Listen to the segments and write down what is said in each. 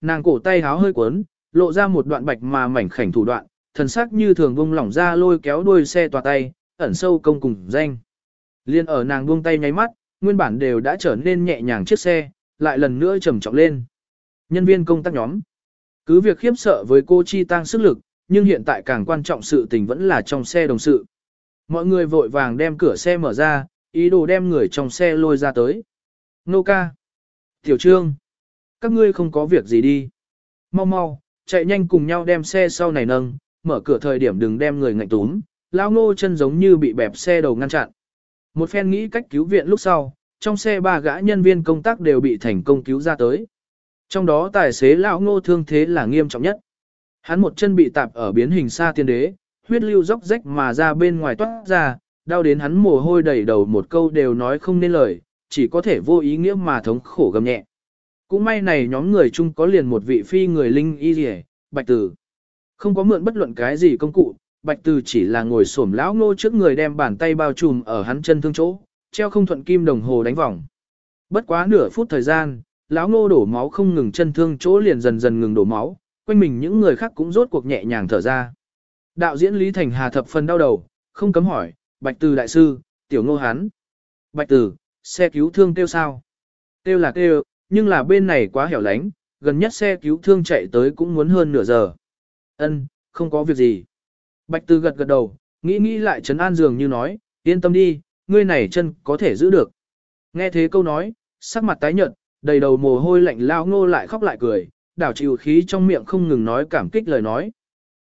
nàng cổ tay háo hơi cuốn, lộ ra một đoạn bạch mà mảnh khảnh thủ đoạn, thần sắc như thường vung lỏng ra lôi kéo đuôi xe tòa tay, ẩn sâu công cùng danh. Liên ở nàng buông tay nháy mắt, nguyên bản đều đã trở nên nhẹ nhàng chiếc xe, lại lần nữa trầm trọng lên. Nhân viên công tác nhóm. Cứ việc khiếp sợ với cô Chi tăng sức lực, nhưng hiện tại càng quan trọng sự tình vẫn là trong xe đồng sự. Mọi người vội vàng đem cửa xe mở ra, ý đồ đem người trong xe lôi ra tới. Nô ca. Tiểu trương. Các ngươi không có việc gì đi. Mau mau, chạy nhanh cùng nhau đem xe sau này nâng, mở cửa thời điểm đừng đem người ngạnh túm. Lão ngô chân giống như bị bẹp xe đầu ngăn chặn. Một phen nghĩ cách cứu viện lúc sau, trong xe ba gã nhân viên công tác đều bị thành công cứu ra tới. Trong đó tài xế lão ngô thương thế là nghiêm trọng nhất. Hắn một chân bị tạp ở biến hình xa tiên đế, huyết lưu róc rách mà ra bên ngoài toát ra, đau đến hắn mồ hôi đầy đầu một câu đều nói không nên lời, chỉ có thể vô ý nghĩa mà thống khổ gầm nhẹ. Cũng may này nhóm người chung có liền một vị phi người linh y rỉ, bạch tử. Không có mượn bất luận cái gì công cụ, bạch tử chỉ là ngồi xổm lão ngô trước người đem bàn tay bao trùm ở hắn chân thương chỗ, treo không thuận kim đồng hồ đánh vòng. Bất quá nửa phút thời gian, lão ngô đổ máu không ngừng chân thương chỗ liền dần dần ngừng đổ máu, quanh mình những người khác cũng rốt cuộc nhẹ nhàng thở ra. Đạo diễn Lý Thành Hà thập phần đau đầu, không cấm hỏi, Bạch Từ đại sư, tiểu ngô hắn. Bạch Từ, xe cứu thương tiêu sao? Tiêu là tiêu, nhưng là bên này quá hẻo lánh, gần nhất xe cứu thương chạy tới cũng muốn hơn nửa giờ. Ân, không có việc gì. Bạch tư gật gật đầu, nghĩ nghĩ lại trấn an dường như nói, yên tâm đi, ngươi này chân có thể giữ được. Nghe thế câu nói, sắc mặt tái nhợt, đầy đầu mồ hôi lạnh lao ngô lại khóc lại cười, đảo chịu khí trong miệng không ngừng nói cảm kích lời nói.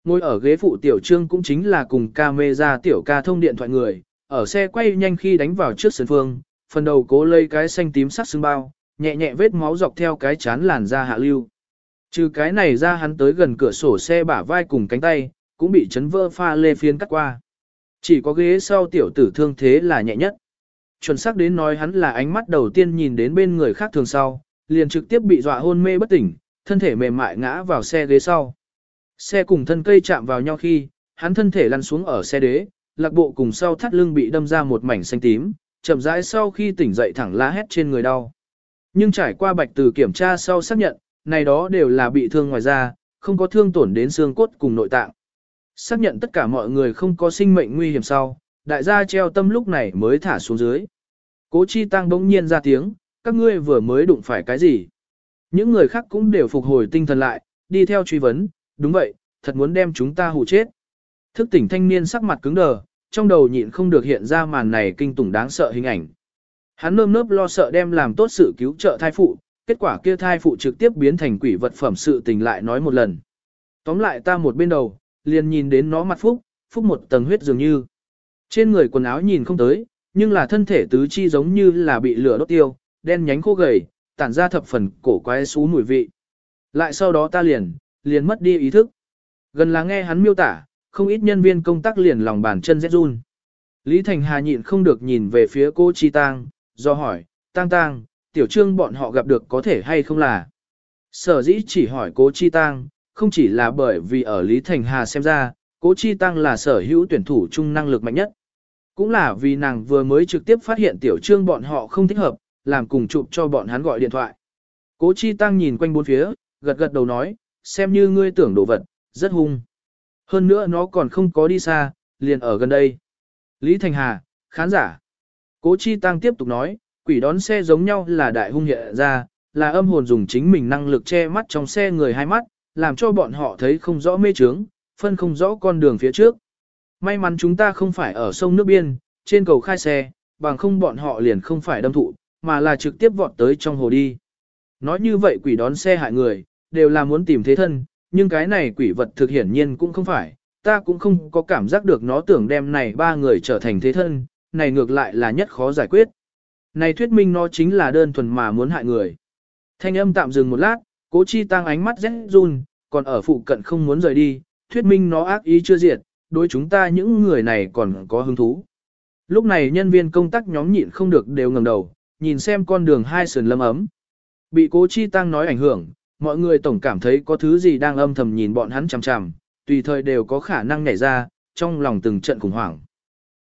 Ngồi ở ghế phụ tiểu trương cũng chính là cùng ca mê ra tiểu ca thông điện thoại người, ở xe quay nhanh khi đánh vào trước sân phương, phần đầu cố lây cái xanh tím sắc xương bao, nhẹ nhẹ vết máu dọc theo cái chán làn da hạ lưu. Trừ cái này ra hắn tới gần cửa sổ xe bả vai cùng cánh tay, cũng bị chấn vỡ pha lê phiến cắt qua. Chỉ có ghế sau tiểu tử thương thế là nhẹ nhất. Chuẩn xác đến nói hắn là ánh mắt đầu tiên nhìn đến bên người khác thường sau, liền trực tiếp bị dọa hôn mê bất tỉnh, thân thể mềm mại ngã vào xe ghế sau. Xe cùng thân cây chạm vào nhau khi, hắn thân thể lăn xuống ở xe đế, lạc bộ cùng sau thắt lưng bị đâm ra một mảnh xanh tím, chậm rãi sau khi tỉnh dậy thẳng lá hét trên người đau. Nhưng trải qua bạch từ kiểm tra sau xác nhận, này đó đều là bị thương ngoài da, không có thương tổn đến xương cốt cùng nội tạng. Xác nhận tất cả mọi người không có sinh mệnh nguy hiểm sau, đại gia treo tâm lúc này mới thả xuống dưới. Cố chi tăng bỗng nhiên ra tiếng, các ngươi vừa mới đụng phải cái gì? Những người khác cũng đều phục hồi tinh thần lại, đi theo truy vấn, đúng vậy, thật muốn đem chúng ta hù chết. Thức tỉnh thanh niên sắc mặt cứng đờ, trong đầu nhịn không được hiện ra màn này kinh tủng đáng sợ hình ảnh. Hắn nơm nớp lo sợ đem làm tốt sự cứu trợ thai phụ, kết quả kia thai phụ trực tiếp biến thành quỷ vật phẩm sự tình lại nói một lần. Tóm lại ta một bên đầu, liền nhìn đến nó mặt phúc, phúc một tầng huyết dường như. Trên người quần áo nhìn không tới, nhưng là thân thể tứ chi giống như là bị lửa đốt tiêu, đen nhánh khô gầy, tản ra thập phần cổ quái xú mùi vị. Lại sau đó ta liền, liền mất đi ý thức. Gần là nghe hắn miêu tả, không ít nhân viên công tác liền lòng bàn chân rét run. Lý Thành Hà nhịn không được nhìn về phía cô Chi Tang, do hỏi, Tang Tang, tiểu trương bọn họ gặp được có thể hay không là. Sở dĩ chỉ hỏi cố Chi Tang, không chỉ là bởi vì ở Lý Thành Hà xem ra, cố Chi Tăng là sở hữu tuyển thủ chung năng lực mạnh nhất. Cũng là vì nàng vừa mới trực tiếp phát hiện tiểu trương bọn họ không thích hợp, làm cùng chụp cho bọn hắn gọi điện thoại. Cố Chi Tăng nhìn quanh bốn phía, gật gật đầu nói, xem như ngươi tưởng đồ vật, rất hung. Hơn nữa nó còn không có đi xa, liền ở gần đây. Lý Thành Hà, khán giả. Cố Chi Tăng tiếp tục nói, quỷ đón xe giống nhau là đại hung hiện ra, là âm hồn dùng chính mình năng lực che mắt trong xe người hai mắt, làm cho bọn họ thấy không rõ mê trướng, phân không rõ con đường phía trước. May mắn chúng ta không phải ở sông nước biên, trên cầu khai xe, bằng không bọn họ liền không phải đâm thụ, mà là trực tiếp vọt tới trong hồ đi. Nói như vậy quỷ đón xe hại người, đều là muốn tìm thế thân, nhưng cái này quỷ vật thực hiển nhiên cũng không phải, ta cũng không có cảm giác được nó tưởng đem này ba người trở thành thế thân, này ngược lại là nhất khó giải quyết. Này thuyết minh nó chính là đơn thuần mà muốn hại người. Thanh âm tạm dừng một lát, cố chi tăng ánh mắt rét run, còn ở phụ cận không muốn rời đi, thuyết minh nó ác ý chưa diệt, đối chúng ta những người này còn có hứng thú. Lúc này nhân viên công tác nhóm nhịn không được đều ngẩng đầu, nhìn xem con đường hai sườn lâm ấm. Bị cố chi tăng nói ảnh hưởng, mọi người tổng cảm thấy có thứ gì đang âm thầm nhìn bọn hắn chằm chằm, tùy thời đều có khả năng nhảy ra, trong lòng từng trận khủng hoảng.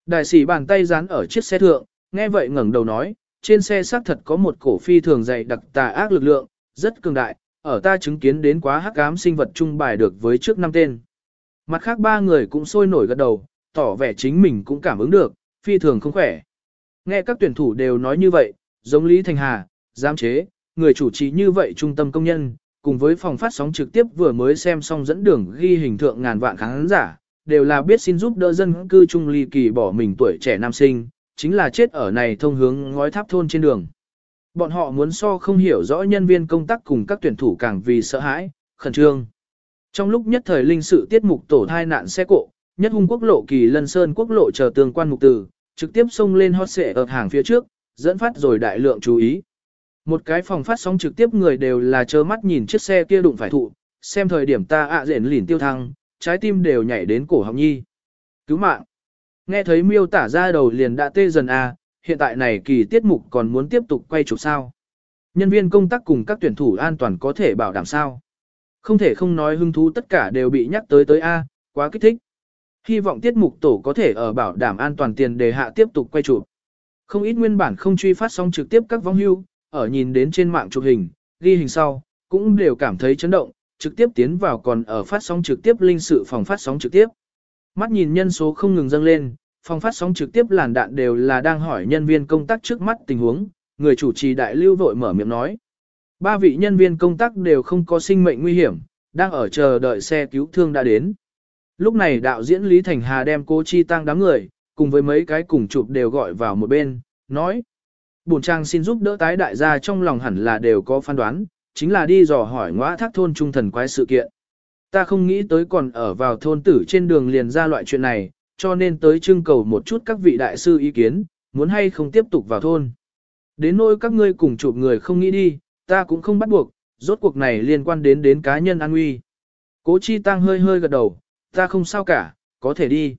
Đại sĩ bàn tay dán ở chiếc xe thượng, nghe vậy ngẩng đầu nói, trên xe xác thật có một cổ phi thường dày đặc tà ác lực lượng, rất cường đại, ở ta chứng kiến đến quá hắc ám sinh vật trung bài được với trước năm tên. Mặt khác ba người cũng sôi nổi gật đầu, tỏ vẻ chính mình cũng cảm ứng được, phi thường không khỏe. Nghe các tuyển thủ đều nói như vậy, giống Lý Thành Hà, giám chế, người chủ trì như vậy trung tâm công nhân, cùng với phòng phát sóng trực tiếp vừa mới xem xong dẫn đường ghi hình thượng ngàn vạn khán giả, đều là biết xin giúp đỡ dân cư trung ly kỳ bỏ mình tuổi trẻ nam sinh, chính là chết ở này thông hướng ngói tháp thôn trên đường. Bọn họ muốn so không hiểu rõ nhân viên công tác cùng các tuyển thủ càng vì sợ hãi, khẩn trương. Trong lúc nhất thời linh sự tiết mục tổ thai nạn xe cộ, nhất hung quốc lộ kỳ lân sơn quốc lộ chờ tương quan mục từ, trực tiếp xông lên hot xệ ở hàng phía trước, dẫn phát rồi đại lượng chú ý. Một cái phòng phát sóng trực tiếp người đều là trơ mắt nhìn chiếc xe kia đụng phải thụ, xem thời điểm ta ạ à rển lỉn tiêu thăng, trái tim đều nhảy đến cổ họng nhi. Cứu mạng. Nghe thấy miêu tả ra đầu liền đã tê dần a, à, hiện tại này kỳ tiết mục còn muốn tiếp tục quay chụp sao. Nhân viên công tác cùng các tuyển thủ an toàn có thể bảo đảm sao. Không thể không nói hứng thú tất cả đều bị nhắc tới tới A, quá kích thích. Hy vọng tiết mục tổ có thể ở bảo đảm an toàn tiền đề hạ tiếp tục quay chụp. Không ít nguyên bản không truy phát sóng trực tiếp các vong hưu, ở nhìn đến trên mạng chụp hình, ghi hình sau, cũng đều cảm thấy chấn động, trực tiếp tiến vào còn ở phát sóng trực tiếp linh sự phòng phát sóng trực tiếp. Mắt nhìn nhân số không ngừng dâng lên, phòng phát sóng trực tiếp làn đạn đều là đang hỏi nhân viên công tác trước mắt tình huống, người chủ trì đại lưu vội mở miệng nói. Ba vị nhân viên công tác đều không có sinh mệnh nguy hiểm, đang ở chờ đợi xe cứu thương đã đến. Lúc này đạo diễn Lý Thành Hà đem cô Chi Tăng đám người, cùng với mấy cái cùng chụp đều gọi vào một bên, nói. Bổn trang xin giúp đỡ tái đại gia trong lòng hẳn là đều có phán đoán, chính là đi dò hỏi ngõ thác thôn trung thần quái sự kiện. Ta không nghĩ tới còn ở vào thôn tử trên đường liền ra loại chuyện này, cho nên tới trưng cầu một chút các vị đại sư ý kiến, muốn hay không tiếp tục vào thôn. Đến nỗi các ngươi cùng chụp người không nghĩ đi, ta cũng không bắt buộc, rốt cuộc này liên quan đến đến cá nhân an nguy. Cố Chi Tăng hơi hơi gật đầu, ta không sao cả, có thể đi.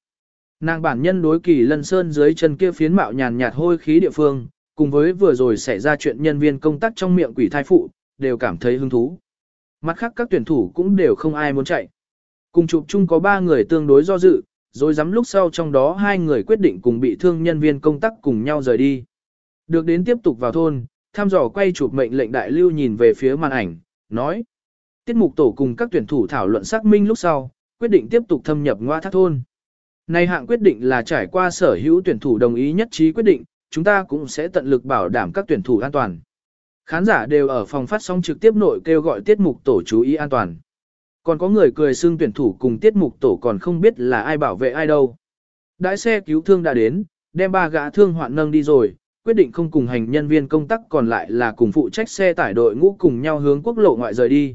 Nàng bản nhân đối kỳ lân sơn dưới chân kia phiến mạo nhàn nhạt hôi khí địa phương, cùng với vừa rồi xảy ra chuyện nhân viên công tác trong miệng quỷ thai phụ, đều cảm thấy hứng thú. Mặt khác các tuyển thủ cũng đều không ai muốn chạy. Cùng chụp chung có ba người tương đối do dự, rồi dám lúc sau trong đó hai người quyết định cùng bị thương nhân viên công tác cùng nhau rời đi. Được đến tiếp tục vào thôn, tham dò quay chụp mệnh lệnh đại lưu nhìn về phía màn ảnh, nói. Tiết mục tổ cùng các tuyển thủ thảo luận xác minh lúc sau, quyết định tiếp tục thâm nhập ngoa thác thôn. Này hạng quyết định là trải qua sở hữu tuyển thủ đồng ý nhất trí quyết định, chúng ta cũng sẽ tận lực bảo đảm các tuyển thủ an toàn. Khán giả đều ở phòng phát sóng trực tiếp nội kêu gọi tiết mục tổ chú ý an toàn. Còn có người cười xưng tuyển thủ cùng tiết mục tổ còn không biết là ai bảo vệ ai đâu. Đại xe cứu thương đã đến, đem ba gã thương hoạn nâng đi rồi, quyết định không cùng hành nhân viên công tác còn lại là cùng phụ trách xe tải đội ngũ cùng nhau hướng quốc lộ ngoại rời đi.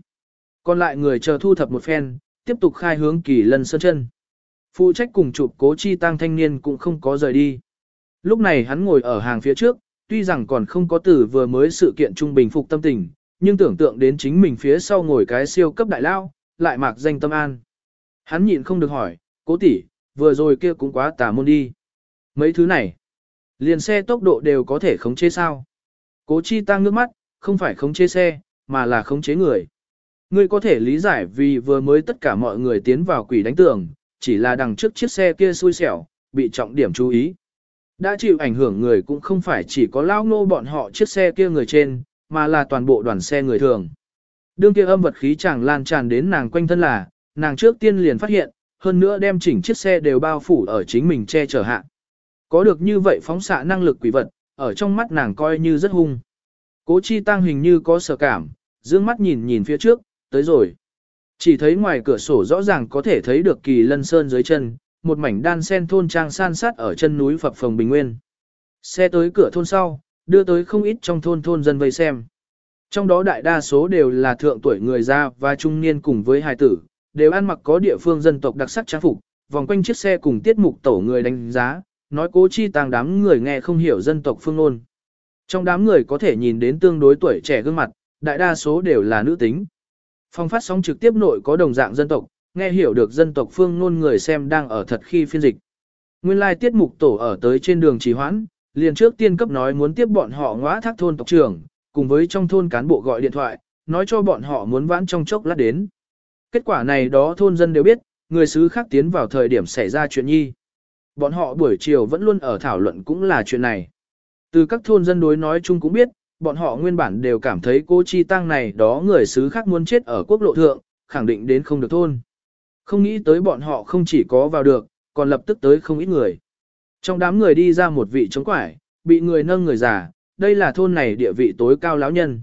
Còn lại người chờ thu thập một phen, tiếp tục khai hướng kỳ lân sơn chân. Phụ trách cùng chụp cố chi tăng thanh niên cũng không có rời đi. Lúc này hắn ngồi ở hàng phía trước, tuy rằng còn không có từ vừa mới sự kiện trung bình phục tâm tình, nhưng tưởng tượng đến chính mình phía sau ngồi cái siêu cấp đại lao, lại mạc danh tâm an. Hắn nhịn không được hỏi, cố tỷ, vừa rồi kia cũng quá tà môn đi. Mấy thứ này, liền xe tốc độ đều có thể khống chế sao. Cố chi tăng ngước mắt, không phải khống chế xe, mà là khống chế người. Ngươi có thể lý giải vì vừa mới tất cả mọi người tiến vào quỷ đánh tường, chỉ là đằng trước chiếc xe kia xui xẻo, bị trọng điểm chú ý. Đã chịu ảnh hưởng người cũng không phải chỉ có lao ngô bọn họ chiếc xe kia người trên, mà là toàn bộ đoàn xe người thường. Đương kia âm vật khí chẳng lan tràn đến nàng quanh thân là, nàng trước tiên liền phát hiện, hơn nữa đem chỉnh chiếc xe đều bao phủ ở chính mình che chở hạ. Có được như vậy phóng xạ năng lực quỷ vật, ở trong mắt nàng coi như rất hung. Cố chi tăng hình như có sở cảm, dương mắt nhìn nhìn phía trước, tới rồi. Chỉ thấy ngoài cửa sổ rõ ràng có thể thấy được kỳ lân sơn dưới chân, một mảnh đan sen thôn trang san sát ở chân núi phập phồng bình nguyên. Xe tới cửa thôn sau, đưa tới không ít trong thôn thôn dân vây xem. Trong đó đại đa số đều là thượng tuổi người già và trung niên cùng với hài tử, đều ăn mặc có địa phương dân tộc đặc sắc trang phục, vòng quanh chiếc xe cùng tiết mục tổ người đánh giá, nói cố chi tàng đám người nghe không hiểu dân tộc phương ngôn. Trong đám người có thể nhìn đến tương đối tuổi trẻ gương mặt, đại đa số đều là nữ tính. Phong phát sóng trực tiếp nội có đồng dạng dân tộc, nghe hiểu được dân tộc phương ngôn người xem đang ở thật khi phiên dịch. Nguyên lai tiết mục tổ ở tới trên đường trì hoãn, liền trước tiên cấp nói muốn tiếp bọn họ ngõa thác thôn tộc trưởng, cùng với trong thôn cán bộ gọi điện thoại, nói cho bọn họ muốn vãn trong chốc lát đến. Kết quả này đó thôn dân đều biết, người xứ khác tiến vào thời điểm xảy ra chuyện nhi. Bọn họ buổi chiều vẫn luôn ở thảo luận cũng là chuyện này. Từ các thôn dân đối nói chung cũng biết, bọn họ nguyên bản đều cảm thấy cô chi tăng này đó người xứ khác muốn chết ở quốc lộ thượng, khẳng định đến không được thôn. Không nghĩ tới bọn họ không chỉ có vào được, còn lập tức tới không ít người. Trong đám người đi ra một vị chống quải, bị người nâng người già, đây là thôn này địa vị tối cao lão nhân.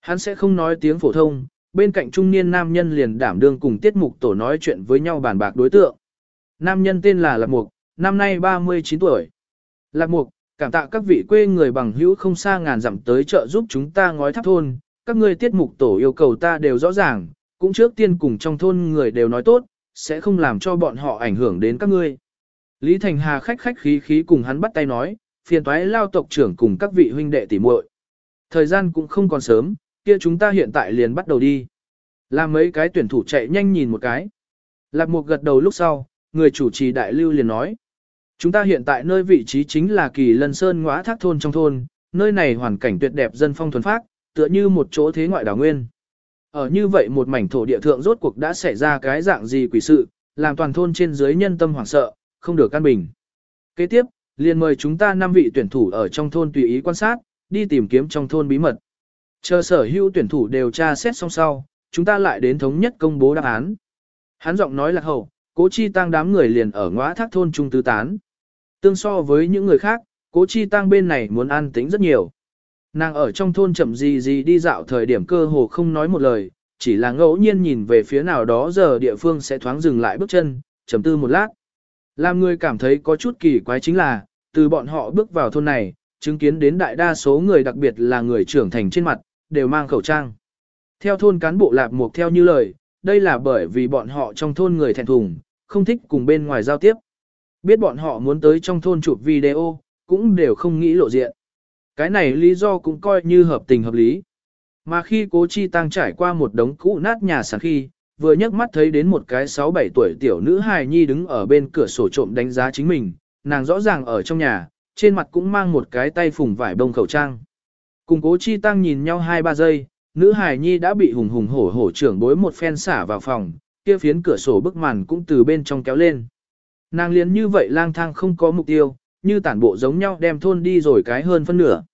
Hắn sẽ không nói tiếng phổ thông, bên cạnh trung niên nam nhân liền đảm đương cùng tiết mục tổ nói chuyện với nhau bàn bạc đối tượng. Nam nhân tên là Lạc Mục, năm nay 39 tuổi. Lạc Mục, cảm tạ các vị quê người bằng hữu không xa ngàn dặm tới trợ giúp chúng ta ngói tháp thôn, các ngươi tiết mục tổ yêu cầu ta đều rõ ràng, cũng trước tiên cùng trong thôn người đều nói tốt, sẽ không làm cho bọn họ ảnh hưởng đến các ngươi. Lý Thành Hà khách khách khí khí cùng hắn bắt tay nói, phiền toái lao tộc trưởng cùng các vị huynh đệ tỉ muội. Thời gian cũng không còn sớm, kia chúng ta hiện tại liền bắt đầu đi. Làm mấy cái tuyển thủ chạy nhanh nhìn một cái. Lạc Mục gật đầu lúc sau, người chủ trì đại lưu liền nói. Chúng ta hiện tại nơi vị trí chính là kỳ lân sơn ngõa thác thôn trong thôn, nơi này hoàn cảnh tuyệt đẹp dân phong thuần phác, tựa như một chỗ thế ngoại đảo nguyên. Ở như vậy một mảnh thổ địa thượng rốt cuộc đã xảy ra cái dạng gì quỷ sự, làm toàn thôn trên dưới nhân tâm hoảng sợ, không được căn bình. Kế tiếp, liền mời chúng ta năm vị tuyển thủ ở trong thôn tùy ý quan sát, đi tìm kiếm trong thôn bí mật. Chờ sở hữu tuyển thủ đều tra xét xong sau, chúng ta lại đến thống nhất công bố đáp án. Hắn giọng nói là hậu, cố chi tăng đám người liền ở ngõ thác thôn trung tứ tán. Tương so với những người khác, cố chi tăng bên này muốn an tĩnh rất nhiều. Nàng ở trong thôn chậm gì gì đi dạo thời điểm cơ hồ không nói một lời, chỉ là ngẫu nhiên nhìn về phía nào đó giờ địa phương sẽ thoáng dừng lại bước chân, chầm tư một lát. Làm người cảm thấy có chút kỳ quái chính là, từ bọn họ bước vào thôn này, chứng kiến đến đại đa số người đặc biệt là người trưởng thành trên mặt, đều mang khẩu trang. Theo thôn cán bộ lạp mục theo như lời, đây là bởi vì bọn họ trong thôn người thẹn thùng, không thích cùng bên ngoài giao tiếp. Biết bọn họ muốn tới trong thôn chụp video, cũng đều không nghĩ lộ diện. Cái này lý do cũng coi như hợp tình hợp lý. Mà khi cố chi tăng trải qua một đống cũ nát nhà sàn khi, vừa nhấc mắt thấy đến một cái 6-7 tuổi tiểu nữ hài nhi đứng ở bên cửa sổ trộm đánh giá chính mình, nàng rõ ràng ở trong nhà, trên mặt cũng mang một cái tay phùng vải bông khẩu trang. Cùng cố chi tăng nhìn nhau 2-3 giây, nữ hài nhi đã bị hùng hùng hổ hổ trưởng bối một phen xả vào phòng, kia phiến cửa sổ bức màn cũng từ bên trong kéo lên. Nàng liền như vậy lang thang không có mục tiêu, như tản bộ giống nhau đem thôn đi rồi cái hơn phân nửa.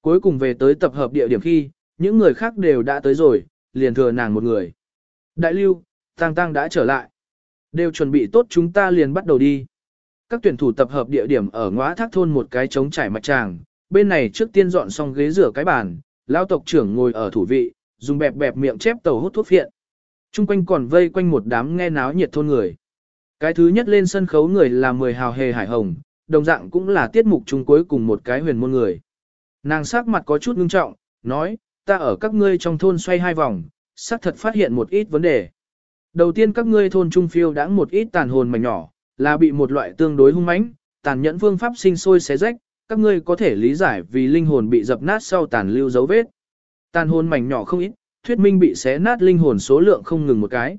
Cuối cùng về tới tập hợp địa điểm khi, những người khác đều đã tới rồi, liền thừa nàng một người. Đại lưu, Tăng Tăng đã trở lại. Đều chuẩn bị tốt chúng ta liền bắt đầu đi. Các tuyển thủ tập hợp địa điểm ở ngõ thác thôn một cái trống trải mặt tràng, bên này trước tiên dọn xong ghế rửa cái bàn, lao tộc trưởng ngồi ở thủ vị, dùng bẹp bẹp miệng chép tàu hút thuốc phiện. Trung quanh còn vây quanh một đám nghe náo nhiệt thôn người. Cái thứ nhất lên sân khấu người là mười hào hề hải hồng, đồng dạng cũng là tiết mục chung cuối cùng một cái huyền môn người. Nàng sắc mặt có chút ngưng trọng, nói, ta ở các ngươi trong thôn xoay hai vòng, xác thật phát hiện một ít vấn đề. Đầu tiên các ngươi thôn trung phiêu đã một ít tàn hồn mảnh nhỏ, là bị một loại tương đối hung mãnh, tàn nhẫn phương pháp sinh sôi xé rách, các ngươi có thể lý giải vì linh hồn bị dập nát sau tàn lưu dấu vết. Tàn hồn mảnh nhỏ không ít, thuyết minh bị xé nát linh hồn số lượng không ngừng một cái.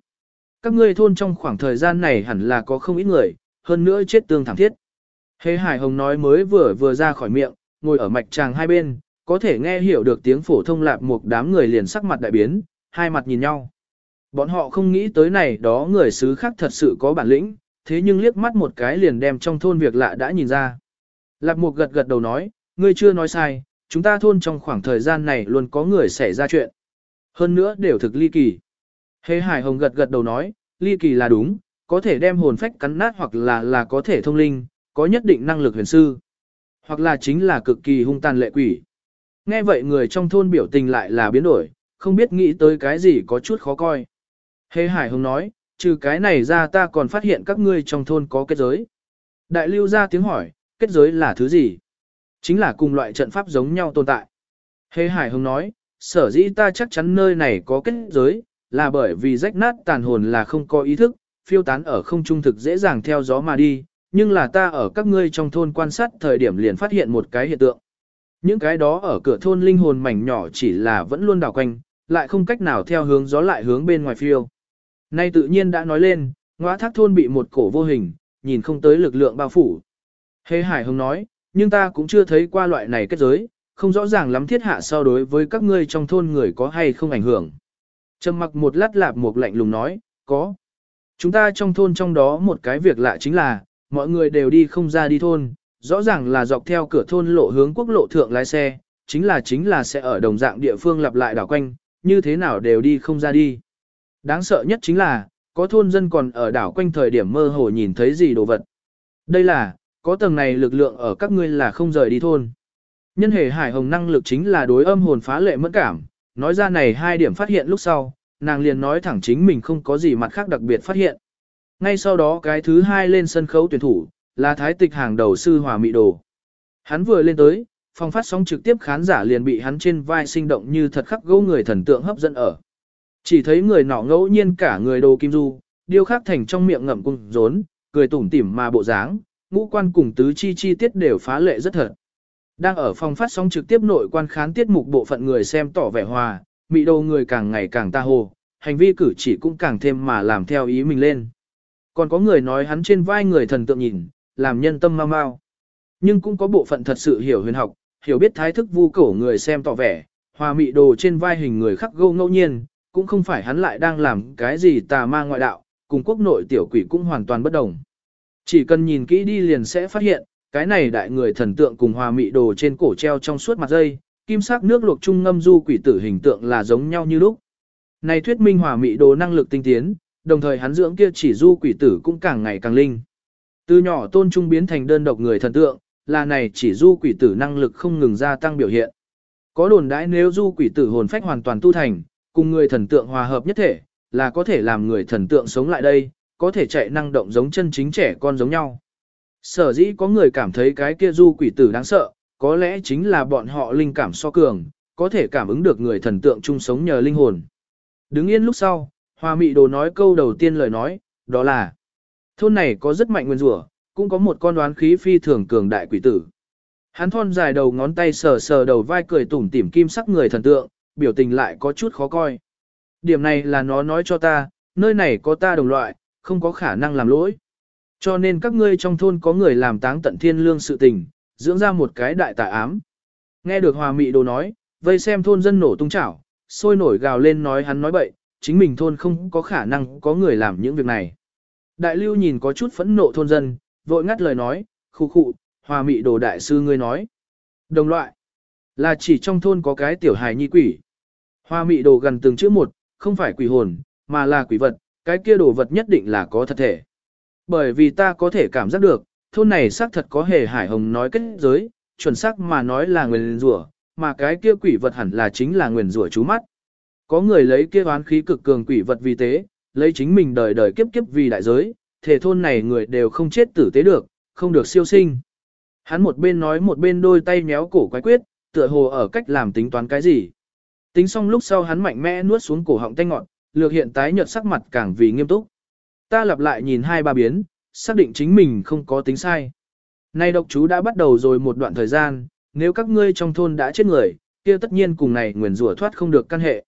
Các ngươi thôn trong khoảng thời gian này hẳn là có không ít người, hơn nữa chết tương thảm thiết. Hề Hải Hồng nói mới vừa vừa ra khỏi miệng, ngồi ở mạch tràng hai bên, có thể nghe hiểu được tiếng phổ thông lạp một đám người liền sắc mặt đại biến, hai mặt nhìn nhau. Bọn họ không nghĩ tới này đó người xứ khác thật sự có bản lĩnh, thế nhưng liếc mắt một cái liền đem trong thôn việc lạ đã nhìn ra. Lạp Mục gật gật đầu nói, ngươi chưa nói sai, chúng ta thôn trong khoảng thời gian này luôn có người xảy ra chuyện. Hơn nữa đều thực ly kỳ. Hề Hải Hồng gật gật đầu nói, ly kỳ là đúng, có thể đem hồn phách cắn nát hoặc là là có thể thông linh, có nhất định năng lực huyền sư, hoặc là chính là cực kỳ hung tàn lệ quỷ. Nghe vậy người trong thôn biểu tình lại là biến đổi, không biết nghĩ tới cái gì có chút khó coi. Hề Hải Hồng nói, trừ cái này ra ta còn phát hiện các ngươi trong thôn có kết giới. Đại lưu ra tiếng hỏi, kết giới là thứ gì? Chính là cùng loại trận pháp giống nhau tồn tại. Hề Hải Hồng nói, sở dĩ ta chắc chắn nơi này có kết giới, là bởi vì rách nát tàn hồn là không có ý thức, phiêu tán ở không trung thực dễ dàng theo gió mà đi, nhưng là ta ở các ngươi trong thôn quan sát thời điểm liền phát hiện một cái hiện tượng. Những cái đó ở cửa thôn linh hồn mảnh nhỏ chỉ là vẫn luôn đảo quanh, lại không cách nào theo hướng gió lại hướng bên ngoài phiêu. Nay tự nhiên đã nói lên, ngõ thác thôn bị một cổ vô hình, nhìn không tới lực lượng bao phủ. Hê Hải Hưng nói, nhưng ta cũng chưa thấy qua loại này kết giới, không rõ ràng lắm thiết hạ so đối với các ngươi trong thôn người có hay không ảnh hưởng. Trầm mặc một lát lạp một lạnh lùng nói, có. Chúng ta trong thôn trong đó một cái việc lạ chính là, mọi người đều đi không ra đi thôn, rõ ràng là dọc theo cửa thôn lộ hướng quốc lộ thượng lái xe, chính là chính là sẽ ở đồng dạng địa phương lặp lại đảo quanh, như thế nào đều đi không ra đi. Đáng sợ nhất chính là, có thôn dân còn ở đảo quanh thời điểm mơ hồ nhìn thấy gì đồ vật. Đây là, có tầng này lực lượng ở các ngươi là không rời đi thôn. Nhân hệ hải hồng năng lực chính là đối âm hồn phá lệ mẫn cảm, nói ra này hai điểm phát hiện lúc sau, nàng liền nói thẳng chính mình không có gì mặt khác đặc biệt phát hiện. Ngay sau đó cái thứ hai lên sân khấu tuyển thủ, là thái tịch hàng đầu sư hòa mị đồ. Hắn vừa lên tới, phòng phát sóng trực tiếp khán giả liền bị hắn trên vai sinh động như thật khắc gỗ người thần tượng hấp dẫn ở. Chỉ thấy người nọ ngẫu nhiên cả người đồ kim du, điêu khắc thành trong miệng ngậm cung rốn, cười tủm tỉm mà bộ dáng, ngũ quan cùng tứ chi chi tiết đều phá lệ rất thật. Đang ở phòng phát sóng trực tiếp nội quan khán tiết mục bộ phận người xem tỏ vẻ hòa, mị đồ người càng ngày càng ta hồ, hành vi cử chỉ cũng càng thêm mà làm theo ý mình lên. Còn có người nói hắn trên vai người thần tượng nhìn, làm nhân tâm mau mau. Nhưng cũng có bộ phận thật sự hiểu huyền học, hiểu biết thái thức vu cổ người xem tỏ vẻ, hòa mị đồ trên vai hình người khắc gâu ngẫu nhiên, cũng không phải hắn lại đang làm cái gì tà ma ngoại đạo, cùng quốc nội tiểu quỷ cũng hoàn toàn bất đồng. Chỉ cần nhìn kỹ đi liền sẽ phát hiện, cái này đại người thần tượng cùng hòa mị đồ trên cổ treo trong suốt mặt dây, kim sắc nước luộc trung ngâm du quỷ tử hình tượng là giống nhau như lúc. Này thuyết minh hòa mị đồ năng lực tinh tiến, đồng thời hắn dưỡng kia chỉ du quỷ tử cũng càng ngày càng linh. Từ nhỏ tôn trung biến thành đơn độc người thần tượng, là này chỉ du quỷ tử năng lực không ngừng gia tăng biểu hiện. Có đồn đãi nếu du quỷ tử hồn phách hoàn toàn tu thành, cùng người thần tượng hòa hợp nhất thể, là có thể làm người thần tượng sống lại đây, có thể chạy năng động giống chân chính trẻ con giống nhau. Sở dĩ có người cảm thấy cái kia du quỷ tử đáng sợ, có lẽ chính là bọn họ linh cảm so cường, có thể cảm ứng được người thần tượng chung sống nhờ linh hồn. Đứng yên lúc sau, Hoa Mị Đồ nói câu đầu tiên lời nói, đó là thôn này có rất mạnh nguyên rủa, cũng có một con đoán khí phi thường cường đại quỷ tử. Hắn thon dài đầu ngón tay sờ sờ đầu vai cười tủm tỉm kim sắc người thần tượng, biểu tình lại có chút khó coi. Điểm này là nó nói cho ta, nơi này có ta đồng loại, không có khả năng làm lỗi. Cho nên các ngươi trong thôn có người làm táng tận thiên lương sự tình, dưỡng ra một cái đại tà ám. Nghe được hòa mị đồ nói, vây xem thôn dân nổ tung chảo, sôi nổi gào lên nói hắn nói bậy, chính mình thôn không có khả năng có người làm những việc này. Đại lưu nhìn có chút phẫn nộ thôn dân, vội ngắt lời nói, khu khụ, hòa mị đồ đại sư ngươi nói. Đồng loại, là chỉ trong thôn có cái tiểu hài nhi quỷ. Hòa mị đồ gần từng chữ một, không phải quỷ hồn, mà là quỷ vật, cái kia đồ vật nhất định là có thật thể. Bởi vì ta có thể cảm giác được, thôn này xác thật có hề hải hồng nói kết giới, chuẩn xác mà nói là nguyền rủa, mà cái kia quỷ vật hẳn là chính là nguyền rủa chú mắt. Có người lấy kia oán khí cực cường quỷ vật vì tế, lấy chính mình đời đời kiếp kiếp vì đại giới, thể thôn này người đều không chết tử tế được, không được siêu sinh. Hắn một bên nói một bên đôi tay méo cổ quái quyết, tựa hồ ở cách làm tính toán cái gì. Tính xong lúc sau hắn mạnh mẽ nuốt xuống cổ họng tanh ngọn, lược hiện tái nhợt sắc mặt càng vì nghiêm túc. Ta lặp lại nhìn hai ba biến, xác định chính mình không có tính sai. Nay độc chú đã bắt đầu rồi một đoạn thời gian, nếu các ngươi trong thôn đã chết người, kia tất nhiên cùng này nguyền rủa thoát không được căn hệ.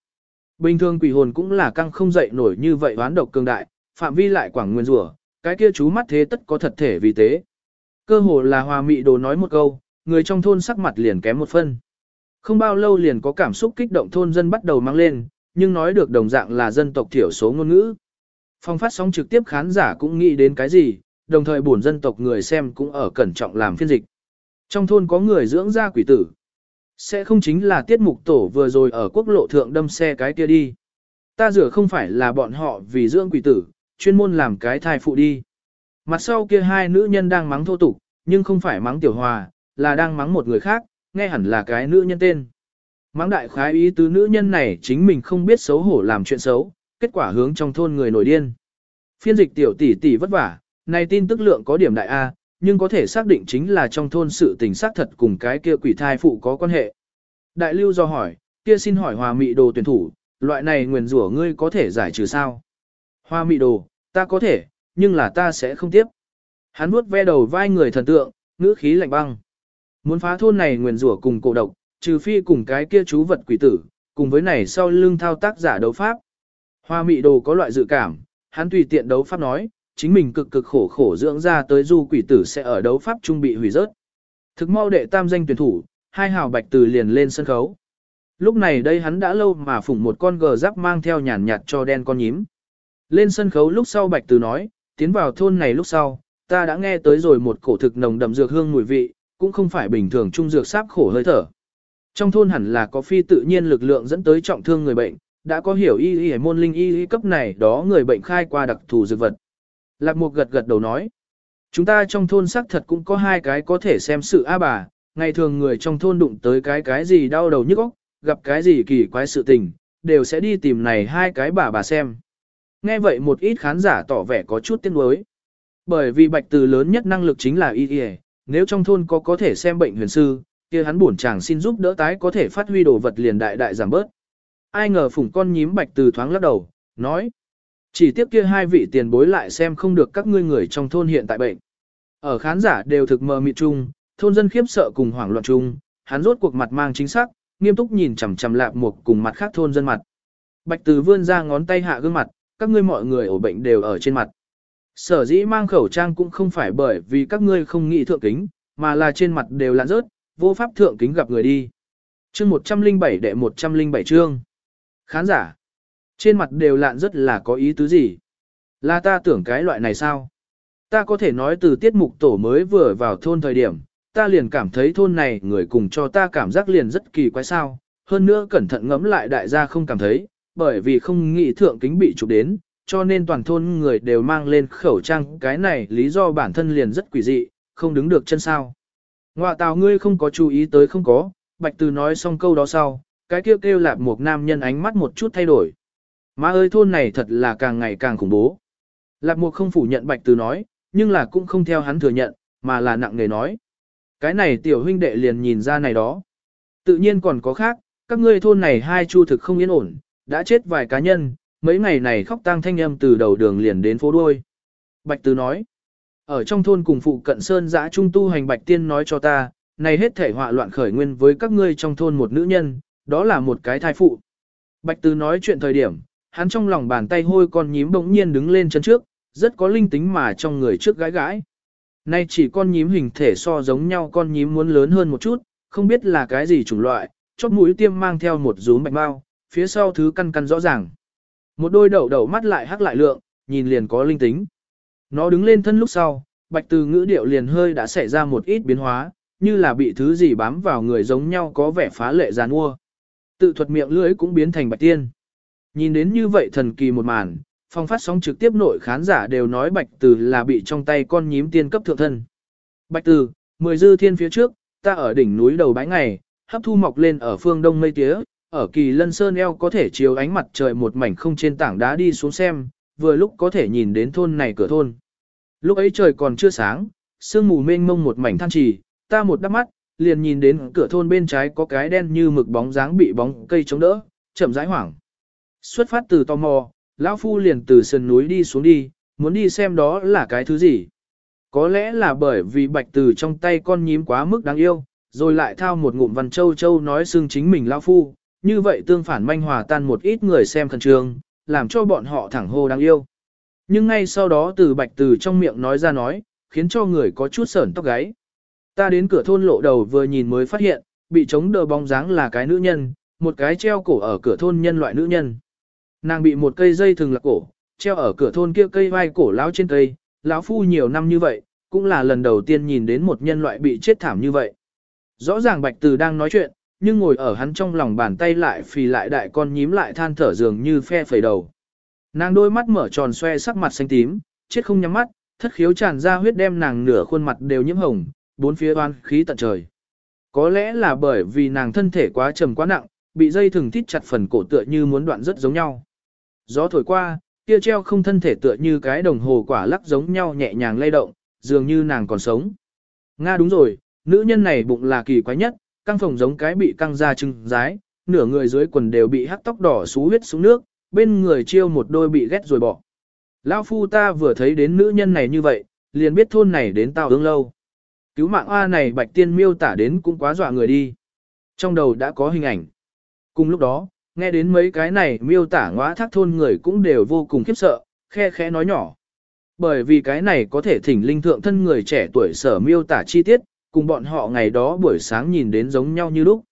Bình thường quỷ hồn cũng là căng không dậy nổi như vậy oán độc cường đại, phạm vi lại quảng nguyên rủa, cái kia chú mắt thế tất có thật thể vì thế. Cơ hồ là hòa mị đồ nói một câu, người trong thôn sắc mặt liền kém một phân. Không bao lâu liền có cảm xúc kích động thôn dân bắt đầu mang lên, nhưng nói được đồng dạng là dân tộc thiểu số ngôn ngữ. Phong phát sóng trực tiếp khán giả cũng nghĩ đến cái gì, đồng thời bổn dân tộc người xem cũng ở cẩn trọng làm phiên dịch. Trong thôn có người dưỡng ra quỷ tử. Sẽ không chính là tiết mục tổ vừa rồi ở quốc lộ thượng đâm xe cái kia đi. Ta rửa không phải là bọn họ vì dưỡng quỷ tử, chuyên môn làm cái thai phụ đi. Mặt sau kia hai nữ nhân đang mắng thô tục, nhưng không phải mắng tiểu hòa, là đang mắng một người khác, nghe hẳn là cái nữ nhân tên. Mắng đại khái ý tứ nữ nhân này chính mình không biết xấu hổ làm chuyện xấu, kết quả hướng trong thôn người nổi điên. Phiên dịch tiểu tỷ tỷ vất vả, này tin tức lượng có điểm đại A, nhưng có thể xác định chính là trong thôn sự tình xác thật cùng cái kia quỷ thai phụ có quan hệ. Đại lưu do hỏi, kia xin hỏi hòa mị đồ tuyển thủ, loại này nguyền rủa ngươi có thể giải trừ sao? Hoa mị đồ, ta có thể, nhưng là ta sẽ không tiếp. Hắn vuốt ve đầu vai người thần tượng, ngữ khí lạnh băng. Muốn phá thôn này nguyền rủa cùng cổ độc, trừ phi cùng cái kia chú vật quỷ tử, cùng với này sau lưng thao tác giả đấu pháp. Hoa mị đồ có loại dự cảm, hắn tùy tiện đấu pháp nói, chính mình cực cực khổ khổ dưỡng ra tới du quỷ tử sẽ ở đấu pháp trung bị hủy rớt. Thực mau đệ tam danh tuyển thủ, hai hào bạch từ liền lên sân khấu. Lúc này đây hắn đã lâu mà phủng một con gờ giáp mang theo nhàn nhạt cho đen con nhím. Lên sân khấu lúc sau bạch từ nói, tiến vào thôn này lúc sau, ta đã nghe tới rồi một cổ thực nồng đậm dược hương mùi vị, cũng không phải bình thường trung dược sáp khổ hơi thở. Trong thôn hẳn là có phi tự nhiên lực lượng dẫn tới trọng thương người bệnh, đã có hiểu y y môn linh y y cấp này đó người bệnh khai qua đặc thù dược vật. Lạc Mục gật gật đầu nói, chúng ta trong thôn xác thật cũng có hai cái có thể xem sự a bà, ngày thường người trong thôn đụng tới cái cái gì đau đầu nhức óc, gặp cái gì kỳ quái sự tình, đều sẽ đi tìm này hai cái bà bà xem. Nghe vậy một ít khán giả tỏ vẻ có chút tiếc nuối. Bởi vì bạch từ lớn nhất năng lực chính là y y, nếu trong thôn có có thể xem bệnh huyền sư, kia hắn buồn chàng xin giúp đỡ tái có thể phát huy đồ vật liền đại đại giảm bớt. Ai ngờ phủng con nhím bạch từ thoáng lắc đầu, nói. Chỉ tiếp kia hai vị tiền bối lại xem không được các ngươi người trong thôn hiện tại bệnh. Ở khán giả đều thực mờ mịt chung, thôn dân khiếp sợ cùng hoảng loạn chung, hắn rốt cuộc mặt mang chính xác, nghiêm túc nhìn chằm chằm lạp một cùng mặt khác thôn dân mặt. Bạch từ vươn ra ngón tay hạ gương mặt, các ngươi mọi người ổ bệnh đều ở trên mặt. Sở dĩ mang khẩu trang cũng không phải bởi vì các ngươi không nghĩ thượng kính, mà là trên mặt đều lạn rớt, vô pháp thượng kính gặp người đi. Chương 107 đệ 107 chương. Khán giả. Trên mặt đều lạn rất là có ý tứ gì? Là ta tưởng cái loại này sao? Ta có thể nói từ tiết mục tổ mới vừa vào thôn thời điểm, ta liền cảm thấy thôn này người cùng cho ta cảm giác liền rất kỳ quái sao. Hơn nữa cẩn thận ngẫm lại đại gia không cảm thấy, bởi vì không nghĩ thượng kính bị chụp đến, cho nên toàn thôn người đều mang lên khẩu trang cái này lý do bản thân liền rất quỷ dị, không đứng được chân sao. Ngoạ tào ngươi không có chú ý tới không có, bạch từ nói xong câu đó sau, cái kêu kêu lạp một nam nhân ánh mắt một chút thay đổi. Má ơi thôn này thật là càng ngày càng khủng bố. Lạp mục không phủ nhận bạch từ nói, nhưng là cũng không theo hắn thừa nhận, mà là nặng nề nói. Cái này tiểu huynh đệ liền nhìn ra này đó. Tự nhiên còn có khác, các ngươi thôn này hai chu thực không yên ổn, đã chết vài cá nhân, mấy ngày này khóc tang thanh âm từ đầu đường liền đến phố đuôi. Bạch Từ nói, ở trong thôn cùng phụ cận sơn giã trung tu hành Bạch Tiên nói cho ta, này hết thể họa loạn khởi nguyên với các ngươi trong thôn một nữ nhân, đó là một cái thai phụ. Bạch Từ nói chuyện thời điểm, hắn trong lòng bàn tay hôi con nhím bỗng nhiên đứng lên chân trước, rất có linh tính mà trong người trước gãi gãi. Nay chỉ con nhím hình thể so giống nhau con nhím muốn lớn hơn một chút, không biết là cái gì chủng loại, chóp mũi tiêm mang theo một rúm bạch bao, phía sau thứ căn căn rõ ràng. Một đôi đậu đầu mắt lại hắc lại lượng, nhìn liền có linh tính. Nó đứng lên thân lúc sau, bạch từ ngữ điệu liền hơi đã xảy ra một ít biến hóa, như là bị thứ gì bám vào người giống nhau có vẻ phá lệ giàn mua. Tự thuật miệng lưỡi cũng biến thành bạch tiên. Nhìn đến như vậy thần kỳ một màn, phong phát sóng trực tiếp nội khán giả đều nói bạch từ là bị trong tay con nhím tiên cấp thượng thân. Bạch từ, mười dư thiên phía trước, ta ở đỉnh núi đầu bãi ngày, hấp thu mọc lên ở phương đông mây tía, ở kỳ lân sơn eo có thể chiếu ánh mặt trời một mảnh không trên tảng đá đi xuống xem, vừa lúc có thể nhìn đến thôn này cửa thôn. Lúc ấy trời còn chưa sáng, sương mù mênh mông một mảnh than trì, ta một đắp mắt, liền nhìn đến cửa thôn bên trái có cái đen như mực bóng dáng bị bóng cây chống đỡ, chậm rãi hoảng. Xuất phát từ tò mò, lão phu liền từ sườn núi đi xuống đi, muốn đi xem đó là cái thứ gì. Có lẽ là bởi vì bạch từ trong tay con nhím quá mức đáng yêu, rồi lại thao một ngụm văn châu châu nói xưng chính mình lão phu, như vậy tương phản manh hòa tan một ít người xem khẩn trương, làm cho bọn họ thẳng hô đáng yêu. Nhưng ngay sau đó từ bạch từ trong miệng nói ra nói, khiến cho người có chút sởn tóc gáy. Ta đến cửa thôn lộ đầu vừa nhìn mới phát hiện, bị chống đỡ bóng dáng là cái nữ nhân, một cái treo cổ ở cửa thôn nhân loại nữ nhân. Nàng bị một cây dây thừng lạc cổ, treo ở cửa thôn kia cây vai cổ lão trên cây, lão phu nhiều năm như vậy, cũng là lần đầu tiên nhìn đến một nhân loại bị chết thảm như vậy. Rõ ràng Bạch Từ đang nói chuyện, nhưng ngồi ở hắn trong lòng bàn tay lại phì lại đại con nhím lại than thở dường như phe phẩy đầu. Nàng đôi mắt mở tròn xoe sắc mặt xanh tím, chết không nhắm mắt, thất khiếu tràn ra huyết đem nàng nửa khuôn mặt đều nhiễm hồng, bốn phía oan khí tận trời. Có lẽ là bởi vì nàng thân thể quá trầm quá nặng, bị dây thừng thít chặt phần cổ tựa như muốn đoạn rất giống nhau. Gió thổi qua, kia treo không thân thể tựa như cái đồng hồ quả lắc giống nhau nhẹ nhàng lay động, dường như nàng còn sống. Nga đúng rồi, nữ nhân này bụng là kỳ quái nhất, căng phòng giống cái bị căng ra trưng rái, nửa người dưới quần đều bị hắc tóc đỏ xú huyết xuống nước, bên người chiêu một đôi bị ghét rồi bỏ. Lão phu ta vừa thấy đến nữ nhân này như vậy, liền biết thôn này đến tao ương lâu. Cứu mạng A này bạch tiên miêu tả đến cũng quá dọa người đi. Trong đầu đã có hình ảnh. Cùng lúc đó, nghe đến mấy cái này miêu tả ngõa thác thôn người cũng đều vô cùng khiếp sợ, khe khẽ nói nhỏ. Bởi vì cái này có thể thỉnh linh thượng thân người trẻ tuổi sở miêu tả chi tiết, cùng bọn họ ngày đó buổi sáng nhìn đến giống nhau như lúc.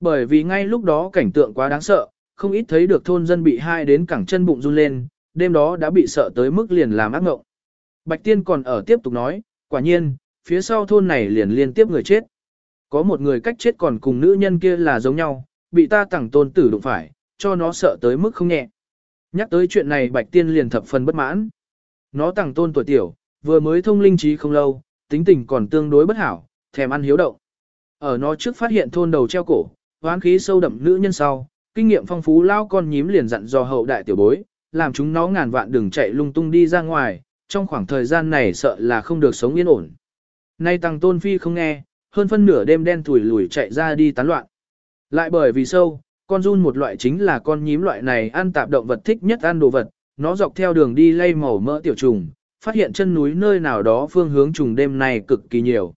Bởi vì ngay lúc đó cảnh tượng quá đáng sợ, không ít thấy được thôn dân bị hai đến cẳng chân bụng run lên, đêm đó đã bị sợ tới mức liền làm ác ngộng. Bạch Tiên còn ở tiếp tục nói, quả nhiên, phía sau thôn này liền liên tiếp người chết. Có một người cách chết còn cùng nữ nhân kia là giống nhau, bị ta tặng tôn tử đụng phải, cho nó sợ tới mức không nhẹ. Nhắc tới chuyện này Bạch Tiên liền thập phần bất mãn. Nó tặng tôn tuổi tiểu, vừa mới thông linh trí không lâu, tính tình còn tương đối bất hảo, thèm ăn hiếu động. Ở nó trước phát hiện thôn đầu treo cổ, hoán khí sâu đậm nữ nhân sau, kinh nghiệm phong phú lao con nhím liền dặn dò hậu đại tiểu bối, làm chúng nó ngàn vạn đừng chạy lung tung đi ra ngoài, trong khoảng thời gian này sợ là không được sống yên ổn. Nay tăng tôn phi không nghe, hơn phân nửa đêm đen thủi lủi chạy ra đi tán loạn. Lại bởi vì sâu, con run một loại chính là con nhím loại này ăn tạp động vật thích nhất ăn đồ vật, nó dọc theo đường đi lây màu mỡ tiểu trùng, phát hiện chân núi nơi nào đó phương hướng trùng đêm này cực kỳ nhiều.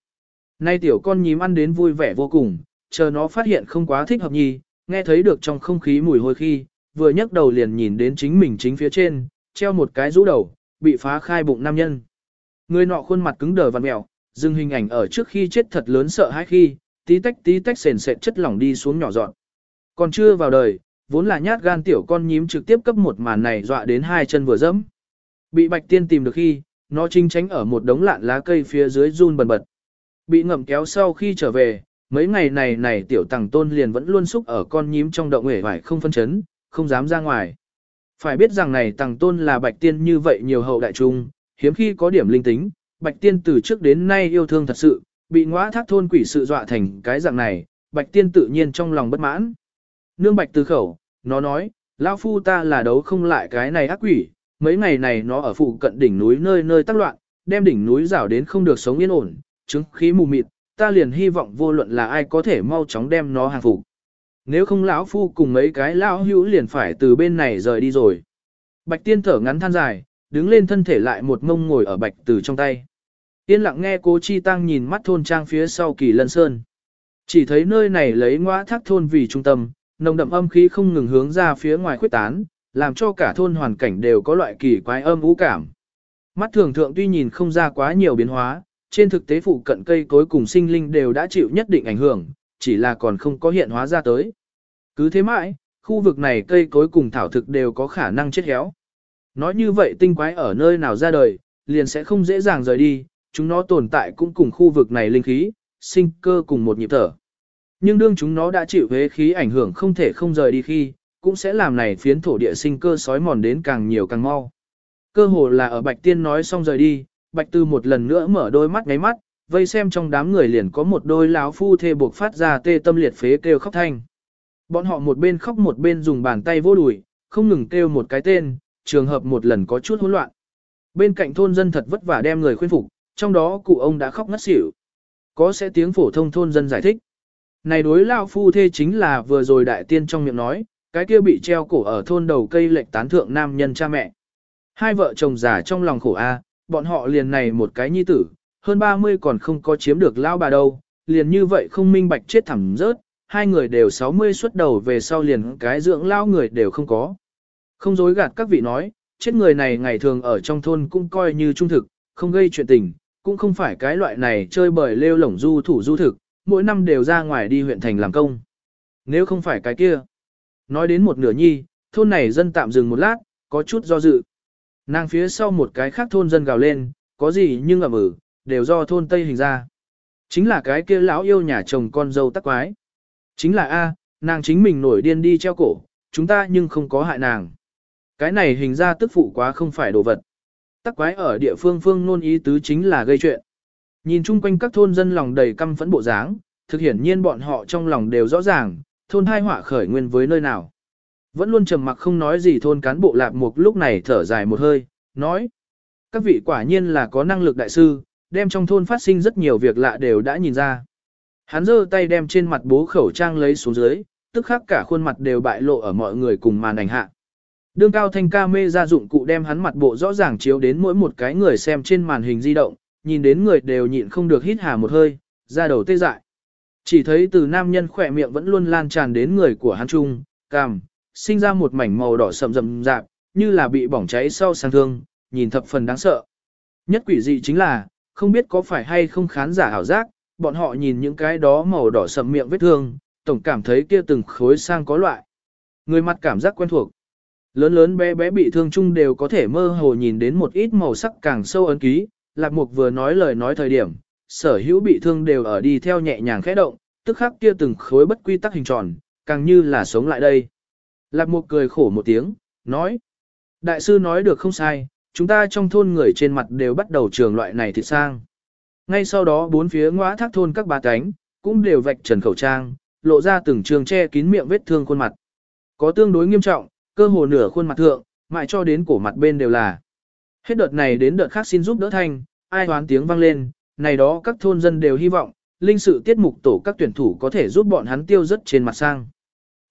Nay tiểu con nhím ăn đến vui vẻ vô cùng, chờ nó phát hiện không quá thích hợp nhi, nghe thấy được trong không khí mùi hôi khi, vừa nhấc đầu liền nhìn đến chính mình chính phía trên, treo một cái rũ đầu, bị phá khai bụng nam nhân. Người nọ khuôn mặt cứng đờ vặn mèo, dừng hình ảnh ở trước khi chết thật lớn sợ hãi khi, tí tách tí tách sền sệt chất lỏng đi xuống nhỏ dọn. Còn chưa vào đời, vốn là nhát gan tiểu con nhím trực tiếp cấp một màn này dọa đến hai chân vừa dẫm. Bị bạch tiên tìm được khi, nó trinh tránh ở một đống lạn lá cây phía dưới run bần bật. Bị ngậm kéo sau khi trở về, mấy ngày này này tiểu tàng tôn liền vẫn luôn xúc ở con nhím trong động hể vải không phân chấn, không dám ra ngoài. Phải biết rằng này tàng tôn là bạch tiên như vậy nhiều hậu đại trung, hiếm khi có điểm linh tính, bạch tiên từ trước đến nay yêu thương thật sự, bị ngõa thác thôn quỷ sự dọa thành cái dạng này, bạch tiên tự nhiên trong lòng bất mãn. Nương bạch từ khẩu, nó nói, lão phu ta là đấu không lại cái này ác quỷ, mấy ngày này nó ở phụ cận đỉnh núi nơi nơi tác loạn, đem đỉnh núi rảo đến không được sống yên ổn, chứng khí mù mịt, ta liền hy vọng vô luận là ai có thể mau chóng đem nó hàng phục. Nếu không lão phu cùng mấy cái lão hữu liền phải từ bên này rời đi rồi. Bạch tiên thở ngắn than dài, đứng lên thân thể lại một mông ngồi ở bạch từ trong tay. Yên lặng nghe cố chi tăng nhìn mắt thôn trang phía sau kỳ lân sơn. Chỉ thấy nơi này lấy ngõ thác thôn vì trung tâm, nồng đậm âm khí không ngừng hướng ra phía ngoài khuyết tán, làm cho cả thôn hoàn cảnh đều có loại kỳ quái âm ú cảm. Mắt thường thượng tuy nhìn không ra quá nhiều biến hóa, trên thực tế phụ cận cây cối cùng sinh linh đều đã chịu nhất định ảnh hưởng, chỉ là còn không có hiện hóa ra tới. Cứ thế mãi, khu vực này cây cối cùng thảo thực đều có khả năng chết héo. Nói như vậy tinh quái ở nơi nào ra đời, liền sẽ không dễ dàng rời đi, chúng nó tồn tại cũng cùng khu vực này linh khí, sinh cơ cùng một nhịp thở. Nhưng đương chúng nó đã chịu hế khí ảnh hưởng không thể không rời đi khi, cũng sẽ làm này phiến thổ địa sinh cơ sói mòn đến càng nhiều càng mau. Cơ hồ là ở Bạch Tiên nói xong rời đi, Bạch Tư một lần nữa mở đôi mắt ngáy mắt, vây xem trong đám người liền có một đôi lão phu thê buộc phát ra tê tâm liệt phế kêu khóc thanh. Bọn họ một bên khóc một bên dùng bàn tay vô đùi, không ngừng kêu một cái tên, trường hợp một lần có chút hỗn loạn. Bên cạnh thôn dân thật vất vả đem người khuyên phục, trong đó cụ ông đã khóc ngất xỉu. Có sẽ tiếng phổ thông thôn dân giải thích. Này đối lao phu thê chính là vừa rồi đại tiên trong miệng nói, cái kia bị treo cổ ở thôn đầu cây lệch tán thượng nam nhân cha mẹ. Hai vợ chồng già trong lòng khổ a, bọn họ liền này một cái nhi tử, hơn 30 còn không có chiếm được lao bà đâu, liền như vậy không minh bạch chết thẳng rớt, hai người đều 60 xuất đầu về sau liền cái dưỡng lao người đều không có. Không dối gạt các vị nói, chết người này ngày thường ở trong thôn cũng coi như trung thực, không gây chuyện tình, cũng không phải cái loại này chơi bời lêu lổng du thủ du thực, mỗi năm đều ra ngoài đi huyện thành làm công. Nếu không phải cái kia. Nói đến một nửa nhi, thôn này dân tạm dừng một lát, có chút do dự. Nàng phía sau một cái khác thôn dân gào lên, có gì nhưng ẩm ử, đều do thôn Tây hình ra. Chính là cái kia lão yêu nhà chồng con dâu tắc quái. Chính là A, nàng chính mình nổi điên đi treo cổ, chúng ta nhưng không có hại nàng. Cái này hình ra tức phụ quá không phải đồ vật. Tắc quái ở địa phương phương nôn ý tứ chính là gây chuyện. Nhìn chung quanh các thôn dân lòng đầy căm phẫn bộ dáng, thực hiển nhiên bọn họ trong lòng đều rõ ràng, thôn hai họa khởi nguyên với nơi nào. Vẫn luôn trầm mặc không nói gì thôn cán bộ lạp mục lúc này thở dài một hơi, nói. Các vị quả nhiên là có năng lực đại sư, đem trong thôn phát sinh rất nhiều việc lạ đều đã nhìn ra. Hắn giơ tay đem trên mặt bố khẩu trang lấy xuống dưới, tức khắc cả khuôn mặt đều bại lộ ở mọi người cùng màn ảnh hạ. Đương cao thanh ca mê ra dụng cụ đem hắn mặt bộ rõ ràng chiếu đến mỗi một cái người xem trên màn hình di động, nhìn đến người đều nhịn không được hít hà một hơi, ra đầu tê dại. Chỉ thấy từ nam nhân khỏe miệng vẫn luôn lan tràn đến người của hắn trung, cằm, sinh ra một mảnh màu đỏ sậm rậm rạp, như là bị bỏng cháy sau sang thương, nhìn thập phần đáng sợ. Nhất quỷ dị chính là, không biết có phải hay không khán giả ảo giác, bọn họ nhìn những cái đó màu đỏ sậm miệng vết thương, tổng cảm thấy kia từng khối sang có loại. Người mặt cảm giác quen thuộc. Lớn lớn bé bé bị thương chung đều có thể mơ hồ nhìn đến một ít màu sắc càng sâu ấn ký, Lạc Mục vừa nói lời nói thời điểm, sở hữu bị thương đều ở đi theo nhẹ nhàng khẽ động, tức khắc kia từng khối bất quy tắc hình tròn, càng như là sống lại đây. Lạc Mục cười khổ một tiếng, nói. Đại sư nói được không sai, chúng ta trong thôn người trên mặt đều bắt đầu trường loại này thịt sang. Ngay sau đó bốn phía ngõ thác thôn các bà cánh, cũng đều vạch trần khẩu trang, lộ ra từng trường che kín miệng vết thương khuôn mặt. Có tương đối nghiêm trọng, cơ hồ nửa khuôn mặt thượng, mãi cho đến cổ mặt bên đều là. Hết đợt này đến đợt khác xin giúp đỡ thanh, ai hoán tiếng vang lên, này đó các thôn dân đều hy vọng, linh sự tiết mục tổ các tuyển thủ có thể giúp bọn hắn tiêu rất trên mặt sang.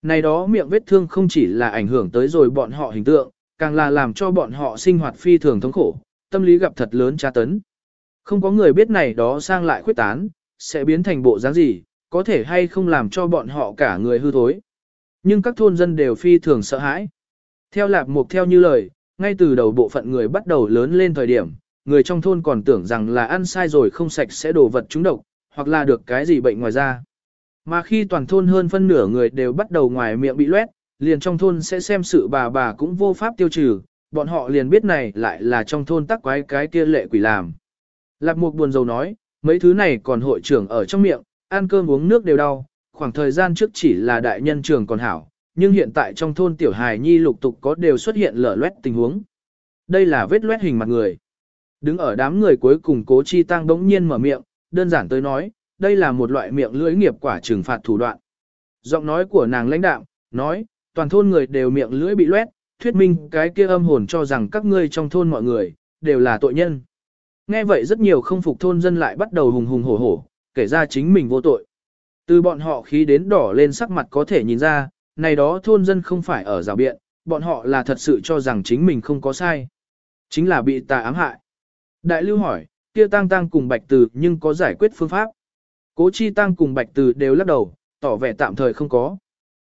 Này đó miệng vết thương không chỉ là ảnh hưởng tới rồi bọn họ hình tượng, càng là làm cho bọn họ sinh hoạt phi thường thống khổ, tâm lý gặp thật lớn tra tấn. Không có người biết này đó sang lại khuyết tán, sẽ biến thành bộ dáng gì, có thể hay không làm cho bọn họ cả người hư thối. Nhưng các thôn dân đều phi thường sợ hãi. Theo lạp mục theo như lời, ngay từ đầu bộ phận người bắt đầu lớn lên thời điểm, người trong thôn còn tưởng rằng là ăn sai rồi không sạch sẽ đổ vật trúng độc, hoặc là được cái gì bệnh ngoài da. Mà khi toàn thôn hơn phân nửa người đều bắt đầu ngoài miệng bị loét, liền trong thôn sẽ xem sự bà bà cũng vô pháp tiêu trừ, bọn họ liền biết này lại là trong thôn tắc quái cái kia lệ quỷ làm. Lạc Mục buồn rầu nói, mấy thứ này còn hội trưởng ở trong miệng, ăn cơm uống nước đều đau, khoảng thời gian trước chỉ là đại nhân trưởng còn hảo, nhưng hiện tại trong thôn tiểu hài nhi lục tục có đều xuất hiện lở loét tình huống. Đây là vết loét hình mặt người. Đứng ở đám người cuối cùng cố chi tăng đống nhiên mở miệng, đơn giản tới nói, đây là một loại miệng lưỡi nghiệp quả trừng phạt thủ đoạn. Giọng nói của nàng lãnh đạo, nói, toàn thôn người đều miệng lưỡi bị loét, thuyết minh cái kia âm hồn cho rằng các ngươi trong thôn mọi người, đều là tội nhân. Nghe vậy rất nhiều không phục thôn dân lại bắt đầu hùng hùng hổ hổ, kể ra chính mình vô tội. Từ bọn họ khí đến đỏ lên sắc mặt có thể nhìn ra, này đó thôn dân không phải ở rào biện, bọn họ là thật sự cho rằng chính mình không có sai. Chính là bị tà ám hại. Đại lưu hỏi, kia tang tang cùng bạch từ nhưng có giải quyết phương pháp. Cố chi tang cùng bạch từ đều lắc đầu, tỏ vẻ tạm thời không có.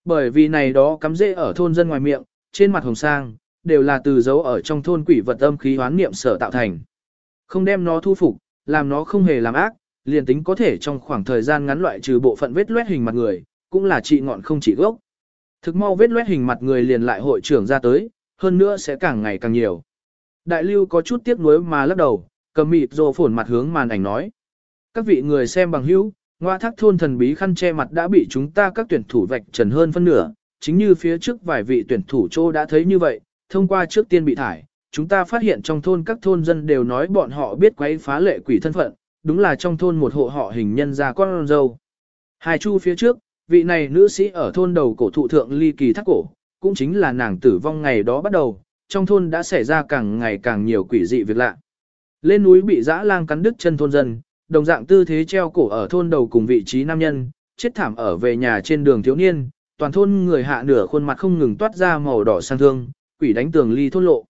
Bởi vì này đó cắm rễ ở thôn dân ngoài miệng, trên mặt hồng sang, đều là từ dấu ở trong thôn quỷ vật âm khí hoán niệm sở tạo thành. Không đem nó thu phục, làm nó không hề làm ác, liền tính có thể trong khoảng thời gian ngắn loại trừ bộ phận vết loét hình mặt người, cũng là trị ngọn không trị gốc. Thực mau vết loét hình mặt người liền lại hội trưởng ra tới, hơn nữa sẽ càng ngày càng nhiều. Đại lưu có chút tiếc nuối mà lắc đầu, cầm mịt rồ phổn mặt hướng màn ảnh nói. Các vị người xem bằng hữu, ngoa thác thôn thần bí khăn che mặt đã bị chúng ta các tuyển thủ vạch trần hơn phân nửa, chính như phía trước vài vị tuyển thủ châu đã thấy như vậy, thông qua trước tiên bị thải, chúng ta phát hiện trong thôn các thôn dân đều nói bọn họ biết quấy phá lệ quỷ thân phận, đúng là trong thôn một hộ họ hình nhân ra con dâu. Hai chu phía trước, vị này nữ sĩ ở thôn đầu cổ thụ thượng ly kỳ thác cổ, cũng chính là nàng tử vong ngày đó bắt đầu, trong thôn đã xảy ra càng ngày càng nhiều quỷ dị việc lạ. Lên núi bị dã lang cắn đứt chân thôn dân, đồng dạng tư thế treo cổ ở thôn đầu cùng vị trí nam nhân, chết thảm ở về nhà trên đường thiếu niên, toàn thôn người hạ nửa khuôn mặt không ngừng toát ra màu đỏ sang thương, quỷ đánh tường ly thôn lộ.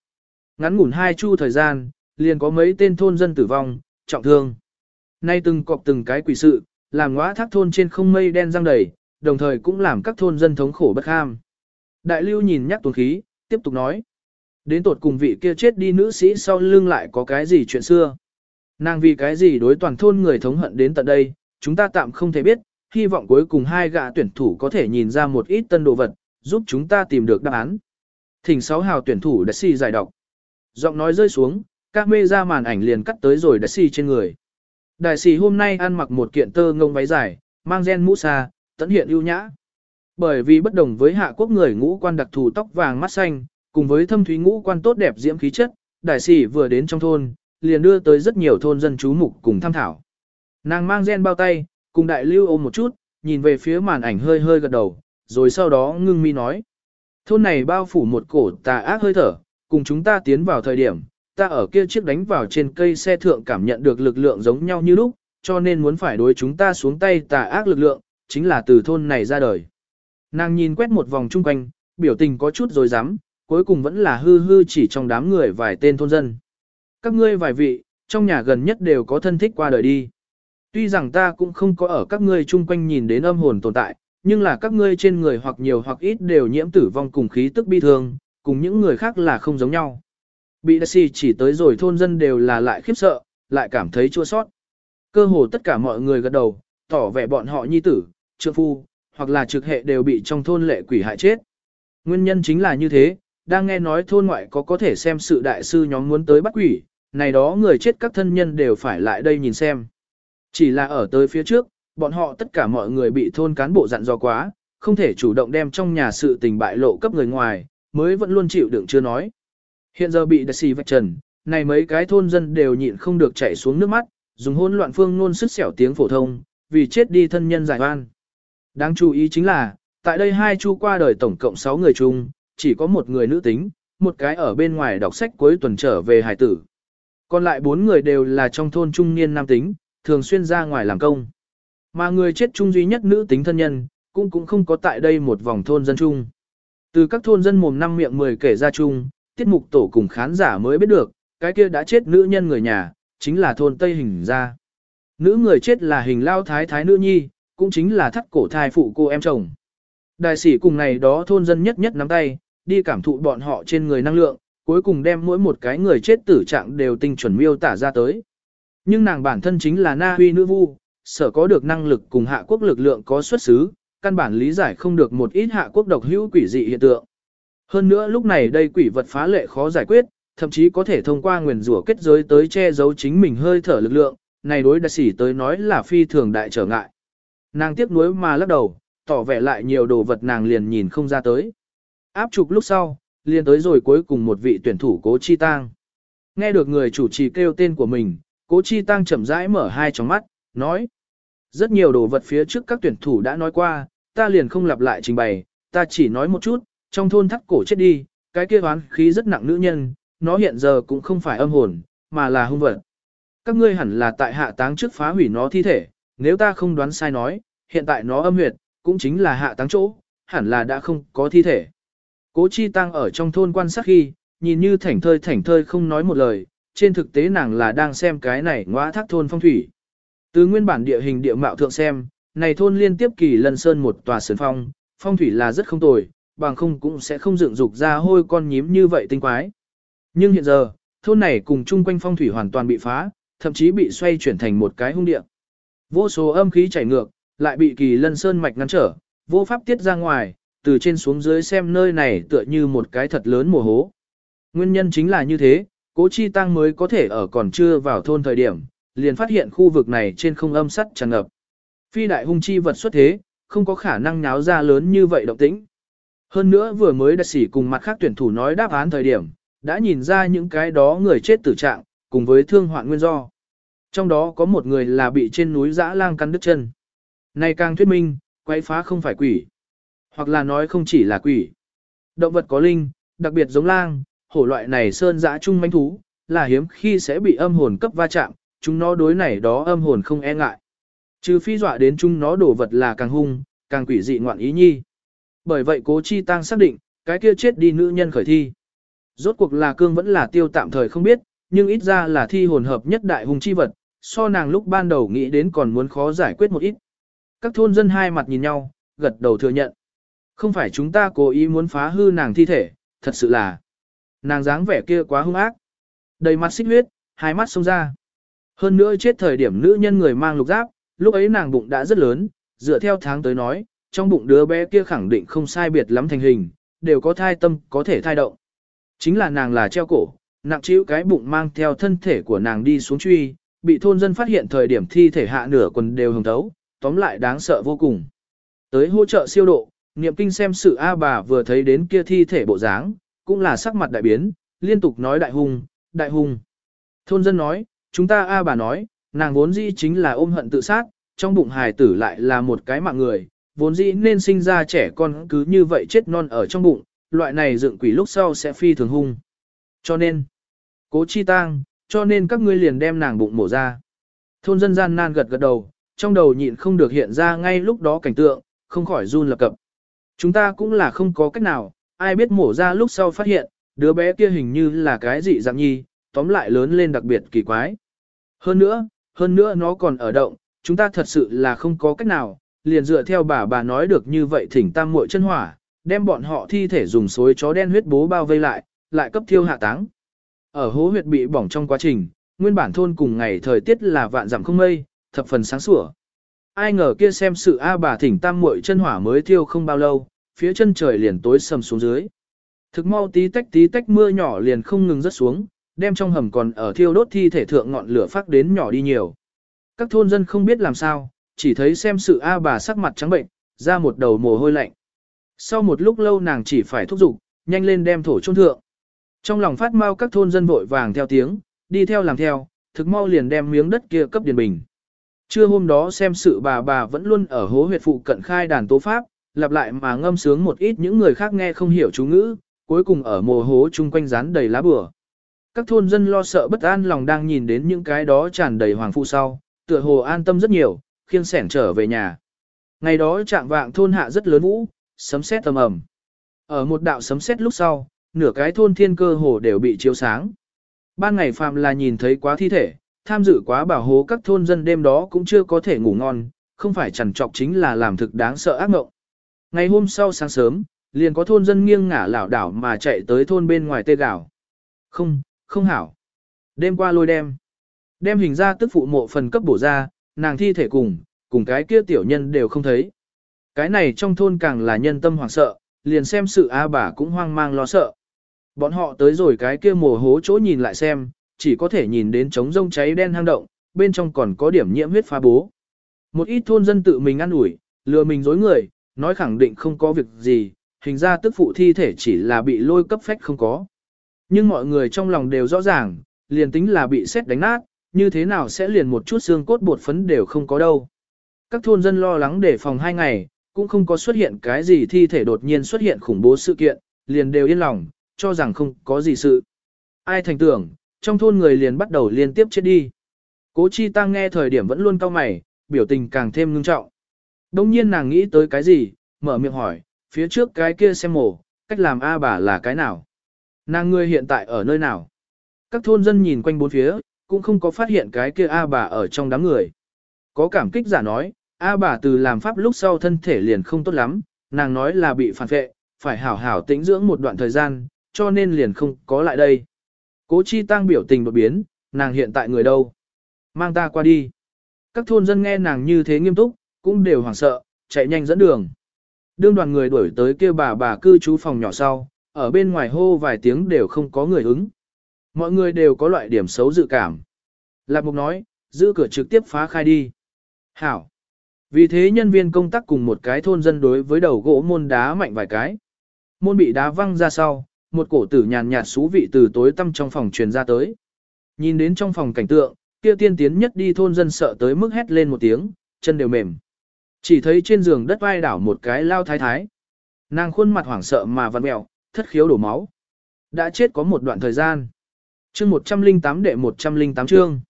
Ngắn ngủn hai chu thời gian, liền có mấy tên thôn dân tử vong, trọng thương. Nay từng cọp từng cái quỷ sự, làm ngõ thác thôn trên không mây đen răng đầy, đồng thời cũng làm các thôn dân thống khổ bất ham. Đại lưu nhìn nhắc tuần khí, tiếp tục nói. Đến tột cùng vị kia chết đi nữ sĩ sau lưng lại có cái gì chuyện xưa. Nàng vì cái gì đối toàn thôn người thống hận đến tận đây, chúng ta tạm không thể biết, hy vọng cuối cùng hai gã tuyển thủ có thể nhìn ra một ít tân đồ vật, giúp chúng ta tìm được đáp án. Thỉnh sáu hào tuyển thủ đã si giải đọc. Giọng nói rơi xuống, các mê ra màn ảnh liền cắt tới rồi đã si trên người. Đại sĩ hôm nay ăn mặc một kiện tơ ngông váy dài, mang gen mũ xa, tận hiện ưu nhã. Bởi vì bất đồng với hạ quốc người ngũ quan đặc thù tóc vàng mắt xanh, cùng với thâm thúy ngũ quan tốt đẹp diễm khí chất, đại sĩ vừa đến trong thôn, liền đưa tới rất nhiều thôn dân chú mục cùng tham thảo. Nàng mang gen bao tay, cùng đại lưu ôm một chút, nhìn về phía màn ảnh hơi hơi gật đầu, rồi sau đó ngưng mi nói. Thôn này bao phủ một cổ tà ác hơi thở, cùng chúng ta tiến vào thời điểm, ta ở kia chiếc đánh vào trên cây xe thượng cảm nhận được lực lượng giống nhau như lúc, cho nên muốn phải đối chúng ta xuống tay tà ác lực lượng, chính là từ thôn này ra đời. Nàng nhìn quét một vòng chung quanh, biểu tình có chút rồi dám, cuối cùng vẫn là hư hư chỉ trong đám người vài tên thôn dân. Các ngươi vài vị, trong nhà gần nhất đều có thân thích qua đời đi. Tuy rằng ta cũng không có ở các ngươi chung quanh nhìn đến âm hồn tồn tại, nhưng là các ngươi trên người hoặc nhiều hoặc ít đều nhiễm tử vong cùng khí tức bi thương, cùng những người khác là không giống nhau. Bị Daci chỉ tới rồi thôn dân đều là lại khiếp sợ, lại cảm thấy chua sót. Cơ hồ tất cả mọi người gật đầu, tỏ vẻ bọn họ nhi tử, trượng phu, hoặc là trực hệ đều bị trong thôn lệ quỷ hại chết. Nguyên nhân chính là như thế, đang nghe nói thôn ngoại có có thể xem sự đại sư nhóm muốn tới bắt quỷ, này đó người chết các thân nhân đều phải lại đây nhìn xem. Chỉ là ở tới phía trước, bọn họ tất cả mọi người bị thôn cán bộ dặn dò quá, không thể chủ động đem trong nhà sự tình bại lộ cấp người ngoài, mới vẫn luôn chịu đựng chưa nói. Hiện giờ bị đặc xì vạch trần, này mấy cái thôn dân đều nhịn không được chảy xuống nước mắt, dùng hôn loạn phương ngôn sức xẻo tiếng phổ thông, vì chết đi thân nhân giải oan. Đáng chú ý chính là, tại đây hai chu qua đời tổng cộng 6 người chung, chỉ có một người nữ tính, một cái ở bên ngoài đọc sách cuối tuần trở về hải tử. Còn lại bốn người đều là trong thôn trung niên nam tính, thường xuyên ra ngoài làm công. Mà người chết chung duy nhất nữ tính thân nhân, cũng cũng không có tại đây một vòng thôn dân chung. Từ các thôn dân mồm năm miệng 10 kể ra chung, tiết mục tổ cùng khán giả mới biết được, cái kia đã chết nữ nhân người nhà, chính là thôn Tây Hình ra. Nữ người chết là hình lao thái thái nữ nhi, cũng chính là thắt cổ thai phụ cô em chồng. Đại sĩ cùng này đó thôn dân nhất nhất nắm tay, đi cảm thụ bọn họ trên người năng lượng, cuối cùng đem mỗi một cái người chết tử trạng đều tinh chuẩn miêu tả ra tới. Nhưng nàng bản thân chính là na huy nữ vu, sở có được năng lực cùng hạ quốc lực lượng có xuất xứ, căn bản lý giải không được một ít hạ quốc độc hữu quỷ dị hiện tượng. Hơn nữa lúc này đây quỷ vật phá lệ khó giải quyết, thậm chí có thể thông qua nguyền rủa kết giới tới che giấu chính mình hơi thở lực lượng, này đối đại sĩ tới nói là phi thường đại trở ngại. Nàng tiếc nuối mà lắc đầu, tỏ vẻ lại nhiều đồ vật nàng liền nhìn không ra tới. Áp chụp lúc sau, liền tới rồi cuối cùng một vị tuyển thủ cố chi tang. Nghe được người chủ trì kêu tên của mình, cố chi tăng chậm rãi mở hai tròng mắt, nói. Rất nhiều đồ vật phía trước các tuyển thủ đã nói qua, ta liền không lặp lại trình bày, ta chỉ nói một chút, trong thôn thắt cổ chết đi, cái kia oán khí rất nặng nữ nhân, nó hiện giờ cũng không phải âm hồn, mà là hung vật. Các ngươi hẳn là tại hạ táng trước phá hủy nó thi thể, nếu ta không đoán sai nói, hiện tại nó âm huyệt, cũng chính là hạ táng chỗ, hẳn là đã không có thi thể. Cố chi tăng ở trong thôn quan sát khi, nhìn như thảnh thơi thảnh thơi không nói một lời, trên thực tế nàng là đang xem cái này ngõa thác thôn phong thủy. Từ nguyên bản địa hình địa mạo thượng xem, này thôn liên tiếp kỳ lân sơn một tòa sơn phong, phong thủy là rất không tồi, bằng không cũng sẽ không dựng dục ra hôi con nhím như vậy tinh quái. Nhưng hiện giờ, thôn này cùng chung quanh phong thủy hoàn toàn bị phá, thậm chí bị xoay chuyển thành một cái hung địa. Vô số âm khí chảy ngược, lại bị kỳ lân sơn mạch ngăn trở, vô pháp tiết ra ngoài, từ trên xuống dưới xem nơi này tựa như một cái thật lớn mùa hố. Nguyên nhân chính là như thế, cố chi tăng mới có thể ở còn chưa vào thôn thời điểm, liền phát hiện khu vực này trên không âm sắt tràn ngập. Phi đại hung chi vật xuất thế, không có khả năng nháo ra lớn như vậy động tĩnh. Hơn nữa vừa mới đã xỉ cùng mặt khác tuyển thủ nói đáp án thời điểm, đã nhìn ra những cái đó người chết tử trạng, cùng với thương hoạn nguyên do. Trong đó có một người là bị trên núi dã lang cắn đứt chân. Này càng thuyết minh, quái phá không phải quỷ. Hoặc là nói không chỉ là quỷ. Động vật có linh, đặc biệt giống lang, hổ loại này sơn dã chung manh thú, là hiếm khi sẽ bị âm hồn cấp va chạm, chúng nó đối này đó âm hồn không e ngại. Trừ phi dọa đến chúng nó đổ vật là càng hung, càng quỷ dị ngoạn ý nhi. Bởi vậy cố chi tăng xác định, cái kia chết đi nữ nhân khởi thi. Rốt cuộc là cương vẫn là tiêu tạm thời không biết, nhưng ít ra là thi hồn hợp nhất đại hùng chi vật, so nàng lúc ban đầu nghĩ đến còn muốn khó giải quyết một ít. Các thôn dân hai mặt nhìn nhau, gật đầu thừa nhận. Không phải chúng ta cố ý muốn phá hư nàng thi thể, thật sự là nàng dáng vẻ kia quá hung ác. Đầy mặt xích huyết, hai mắt sông ra. Hơn nữa chết thời điểm nữ nhân người mang lục giáp, lúc ấy nàng bụng đã rất lớn, dựa theo tháng tới nói, trong bụng đứa bé kia khẳng định không sai biệt lắm thành hình, đều có thai tâm có thể thai động. Chính là nàng là treo cổ, nặng chịu cái bụng mang theo thân thể của nàng đi xuống truy, bị thôn dân phát hiện thời điểm thi thể hạ nửa quần đều hồng thấu, tóm lại đáng sợ vô cùng. Tới hỗ trợ siêu độ, niệm kinh xem sự A bà vừa thấy đến kia thi thể bộ dáng, cũng là sắc mặt đại biến, liên tục nói đại hung, đại hung. Thôn dân nói, chúng ta A bà nói, nàng vốn dĩ chính là ôm hận tự sát, trong bụng hài tử lại là một cái mạng người, vốn dĩ nên sinh ra trẻ con cứ như vậy chết non ở trong bụng, loại này dựng quỷ lúc sau sẽ phi thường hung. Cho nên, cố chi tang, cho nên các ngươi liền đem nàng bụng mổ ra. Thôn dân gian nan gật gật đầu, trong đầu nhịn không được hiện ra ngay lúc đó cảnh tượng, không khỏi run lập cập. Chúng ta cũng là không có cách nào, ai biết mổ ra lúc sau phát hiện, đứa bé kia hình như là cái dị dạng nhi, tóm lại lớn lên đặc biệt kỳ quái. Hơn nữa, hơn nữa nó còn ở động, chúng ta thật sự là không có cách nào, liền dựa theo bà bà nói được như vậy thỉnh tam muội chân hỏa, đem bọn họ thi thể dùng xối chó đen huyết bố bao vây lại, lại cấp thiêu hạ táng. Ở hố huyệt bị bỏng trong quá trình, nguyên bản thôn cùng ngày thời tiết là vạn dặm không mây, thập phần sáng sủa. Ai ngờ kia xem sự A bà thỉnh tam muội chân hỏa mới thiêu không bao lâu, phía chân trời liền tối sầm xuống dưới. Thực mau tí tách tí tách mưa nhỏ liền không ngừng rớt xuống, đem trong hầm còn ở thiêu đốt thi thể thượng ngọn lửa phát đến nhỏ đi nhiều. Các thôn dân không biết làm sao, chỉ thấy xem sự A bà sắc mặt trắng bệnh, ra một đầu mồ hôi lạnh. Sau một lúc lâu nàng chỉ phải thúc giục, nhanh lên đem thổ chôn thượng. Trong lòng phát mau các thôn dân vội vàng theo tiếng, đi theo làm theo, thực mau liền đem miếng đất kia cấp điền bình. Trưa hôm đó xem sự bà bà vẫn luôn ở hố huyệt phụ cận khai đàn tố pháp, lặp lại mà ngâm sướng một ít những người khác nghe không hiểu chú ngữ, cuối cùng ở mồ hố chung quanh rán đầy lá bừa. Các thôn dân lo sợ bất an lòng đang nhìn đến những cái đó tràn đầy hoàng phụ sau, tựa hồ an tâm rất nhiều, khiêng sẻn trở về nhà. Ngày đó trạng vạng thôn hạ rất lớn vũ, sấm sét tầm ầm. Ở một đạo sấm sét lúc sau, nửa cái thôn thiên cơ hồ đều bị chiếu sáng. Ban ngày phàm là nhìn thấy quá thi thể, tham dự quá bảo hố các thôn dân đêm đó cũng chưa có thể ngủ ngon, không phải chằn trọc chính là làm thực đáng sợ ác mộng. Ngày hôm sau sáng sớm, liền có thôn dân nghiêng ngả lảo đảo mà chạy tới thôn bên ngoài tê gạo. Không, không hảo. Đêm qua lôi đem. Đem hình ra tức phụ mộ phần cấp bổ ra, nàng thi thể cùng, cùng cái kia tiểu nhân đều không thấy. Cái này trong thôn càng là nhân tâm hoảng sợ, liền xem sự A bà cũng hoang mang lo sợ. Bọn họ tới rồi cái kia mồ hố chỗ nhìn lại xem, chỉ có thể nhìn đến trống rông cháy đen hang động, bên trong còn có điểm nhiễm huyết phá bố. Một ít thôn dân tự mình ăn ủi, lừa mình dối người, nói khẳng định không có việc gì, hình ra tức phụ thi thể chỉ là bị lôi cấp phách không có. Nhưng mọi người trong lòng đều rõ ràng, liền tính là bị xét đánh nát, như thế nào sẽ liền một chút xương cốt bột phấn đều không có đâu. Các thôn dân lo lắng để phòng hai ngày, cũng không có xuất hiện cái gì thi thể đột nhiên xuất hiện khủng bố sự kiện, liền đều yên lòng, cho rằng không có gì sự. Ai thành tưởng, trong thôn người liền bắt đầu liên tiếp chết đi. Cố Chi Tăng nghe thời điểm vẫn luôn cao mày, biểu tình càng thêm ngưng trọng. Đông nhiên nàng nghĩ tới cái gì, mở miệng hỏi, phía trước cái kia xem mổ, cách làm A bà là cái nào? Nàng ngươi hiện tại ở nơi nào? Các thôn dân nhìn quanh bốn phía, cũng không có phát hiện cái kia A bà ở trong đám người. Có cảm kích giả nói, A bà từ làm pháp lúc sau thân thể liền không tốt lắm, nàng nói là bị phản vệ, phải hảo hảo tĩnh dưỡng một đoạn thời gian, cho nên liền không có lại đây. Cố chi tăng biểu tình đột biến, nàng hiện tại người đâu? Mang ta qua đi. Các thôn dân nghe nàng như thế nghiêm túc, cũng đều hoảng sợ, chạy nhanh dẫn đường. Đương đoàn người đuổi tới kêu bà bà cư trú phòng nhỏ sau, ở bên ngoài hô vài tiếng đều không có người ứng. Mọi người đều có loại điểm xấu dự cảm. Lạc Mục nói, giữ cửa trực tiếp phá khai đi. Hảo. Vì thế nhân viên công tác cùng một cái thôn dân đối với đầu gỗ môn đá mạnh vài cái. Môn bị đá văng ra sau, một cổ tử nhàn nhạt xú vị từ tối tăm trong phòng truyền ra tới. Nhìn đến trong phòng cảnh tượng, kia tiên tiến nhất đi thôn dân sợ tới mức hét lên một tiếng, chân đều mềm. Chỉ thấy trên giường đất vai đảo một cái lao thái thái. Nàng khuôn mặt hoảng sợ mà vặn mẹo, thất khiếu đổ máu. Đã chết có một đoạn thời gian. chương 108 đệ 108 chương.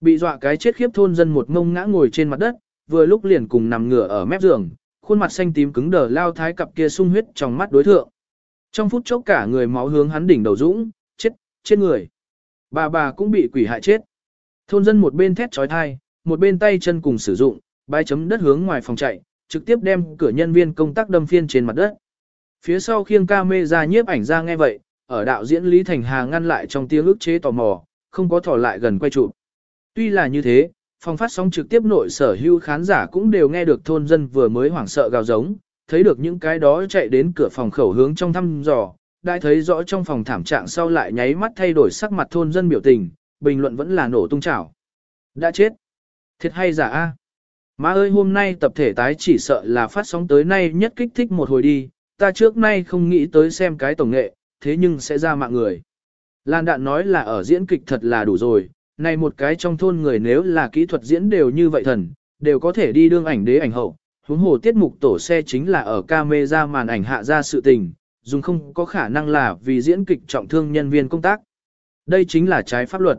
Bị dọa cái chết khiếp thôn dân một ngông ngã ngồi trên mặt đất, vừa lúc liền cùng nằm ngửa ở mép giường, khuôn mặt xanh tím cứng đờ lao thái cặp kia sung huyết trong mắt đối thượng. Trong phút chốc cả người máu hướng hắn đỉnh đầu dũng, chết, chết người. Bà bà cũng bị quỷ hại chết. Thôn dân một bên thét trói thai, một bên tay chân cùng sử dụng, bay chấm đất hướng ngoài phòng chạy, trực tiếp đem cửa nhân viên công tác đâm phiên trên mặt đất. Phía sau khiêng ca mê ra nhiếp ảnh ra nghe vậy, ở đạo diễn Lý Thành Hà ngăn lại trong tiếng ức chế tò mò, không có thỏ lại gần quay chụp. Tuy là như thế, phòng phát sóng trực tiếp nội sở hữu khán giả cũng đều nghe được thôn dân vừa mới hoảng sợ gào giống, thấy được những cái đó chạy đến cửa phòng khẩu hướng trong thăm dò, đã thấy rõ trong phòng thảm trạng sau lại nháy mắt thay đổi sắc mặt thôn dân biểu tình, bình luận vẫn là nổ tung chảo. Đã chết. Thiệt hay giả a? Má ơi hôm nay tập thể tái chỉ sợ là phát sóng tới nay nhất kích thích một hồi đi, ta trước nay không nghĩ tới xem cái tổng nghệ, thế nhưng sẽ ra mạng người. Lan đạn nói là ở diễn kịch thật là đủ rồi, này một cái trong thôn người nếu là kỹ thuật diễn đều như vậy thần, đều có thể đi đương ảnh đế ảnh hậu, huống hồ tiết mục tổ xe chính là ở camera màn ảnh hạ ra sự tình, dùng không có khả năng là vì diễn kịch trọng thương nhân viên công tác. Đây chính là trái pháp luật.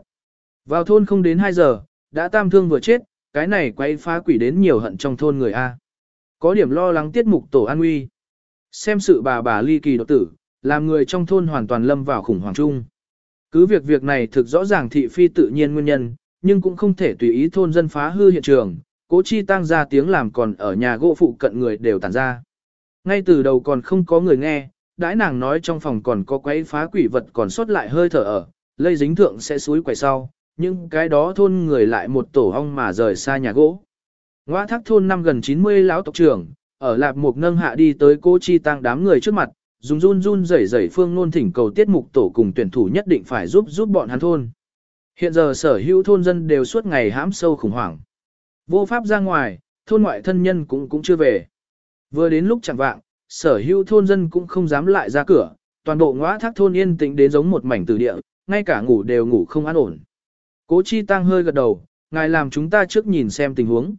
Vào thôn không đến 2 giờ, đã tam thương vừa chết, cái này quay phá quỷ đến nhiều hận trong thôn người A. Có điểm lo lắng tiết mục tổ an nguy. Xem sự bà bà ly kỳ độc tử, làm người trong thôn hoàn toàn lâm vào khủng hoảng chung. Cứ việc việc này thực rõ ràng thị phi tự nhiên nguyên nhân, nhưng cũng không thể tùy ý thôn dân phá hư hiện trường, cố chi tăng ra tiếng làm còn ở nhà gỗ phụ cận người đều tản ra. Ngay từ đầu còn không có người nghe, đãi nàng nói trong phòng còn có quấy phá quỷ vật còn sót lại hơi thở ở, lây dính thượng sẽ suối quay sau, nhưng cái đó thôn người lại một tổ hong mà rời xa nhà gỗ. Ngoa thác thôn năm gần 90 lão tộc trưởng, ở lạp một nâng hạ đi tới cô chi tăng đám người trước mặt, dùng run run rẩy rẩy phương nôn thỉnh cầu tiết mục tổ cùng tuyển thủ nhất định phải giúp giúp bọn hắn thôn. Hiện giờ sở hữu thôn dân đều suốt ngày hãm sâu khủng hoảng. Vô pháp ra ngoài, thôn ngoại thân nhân cũng cũng chưa về. Vừa đến lúc chẳng vạng, sở hữu thôn dân cũng không dám lại ra cửa, toàn bộ ngõ thác thôn yên tĩnh đến giống một mảnh tử địa, ngay cả ngủ đều ngủ không an ổn. Cố chi tăng hơi gật đầu, ngài làm chúng ta trước nhìn xem tình huống.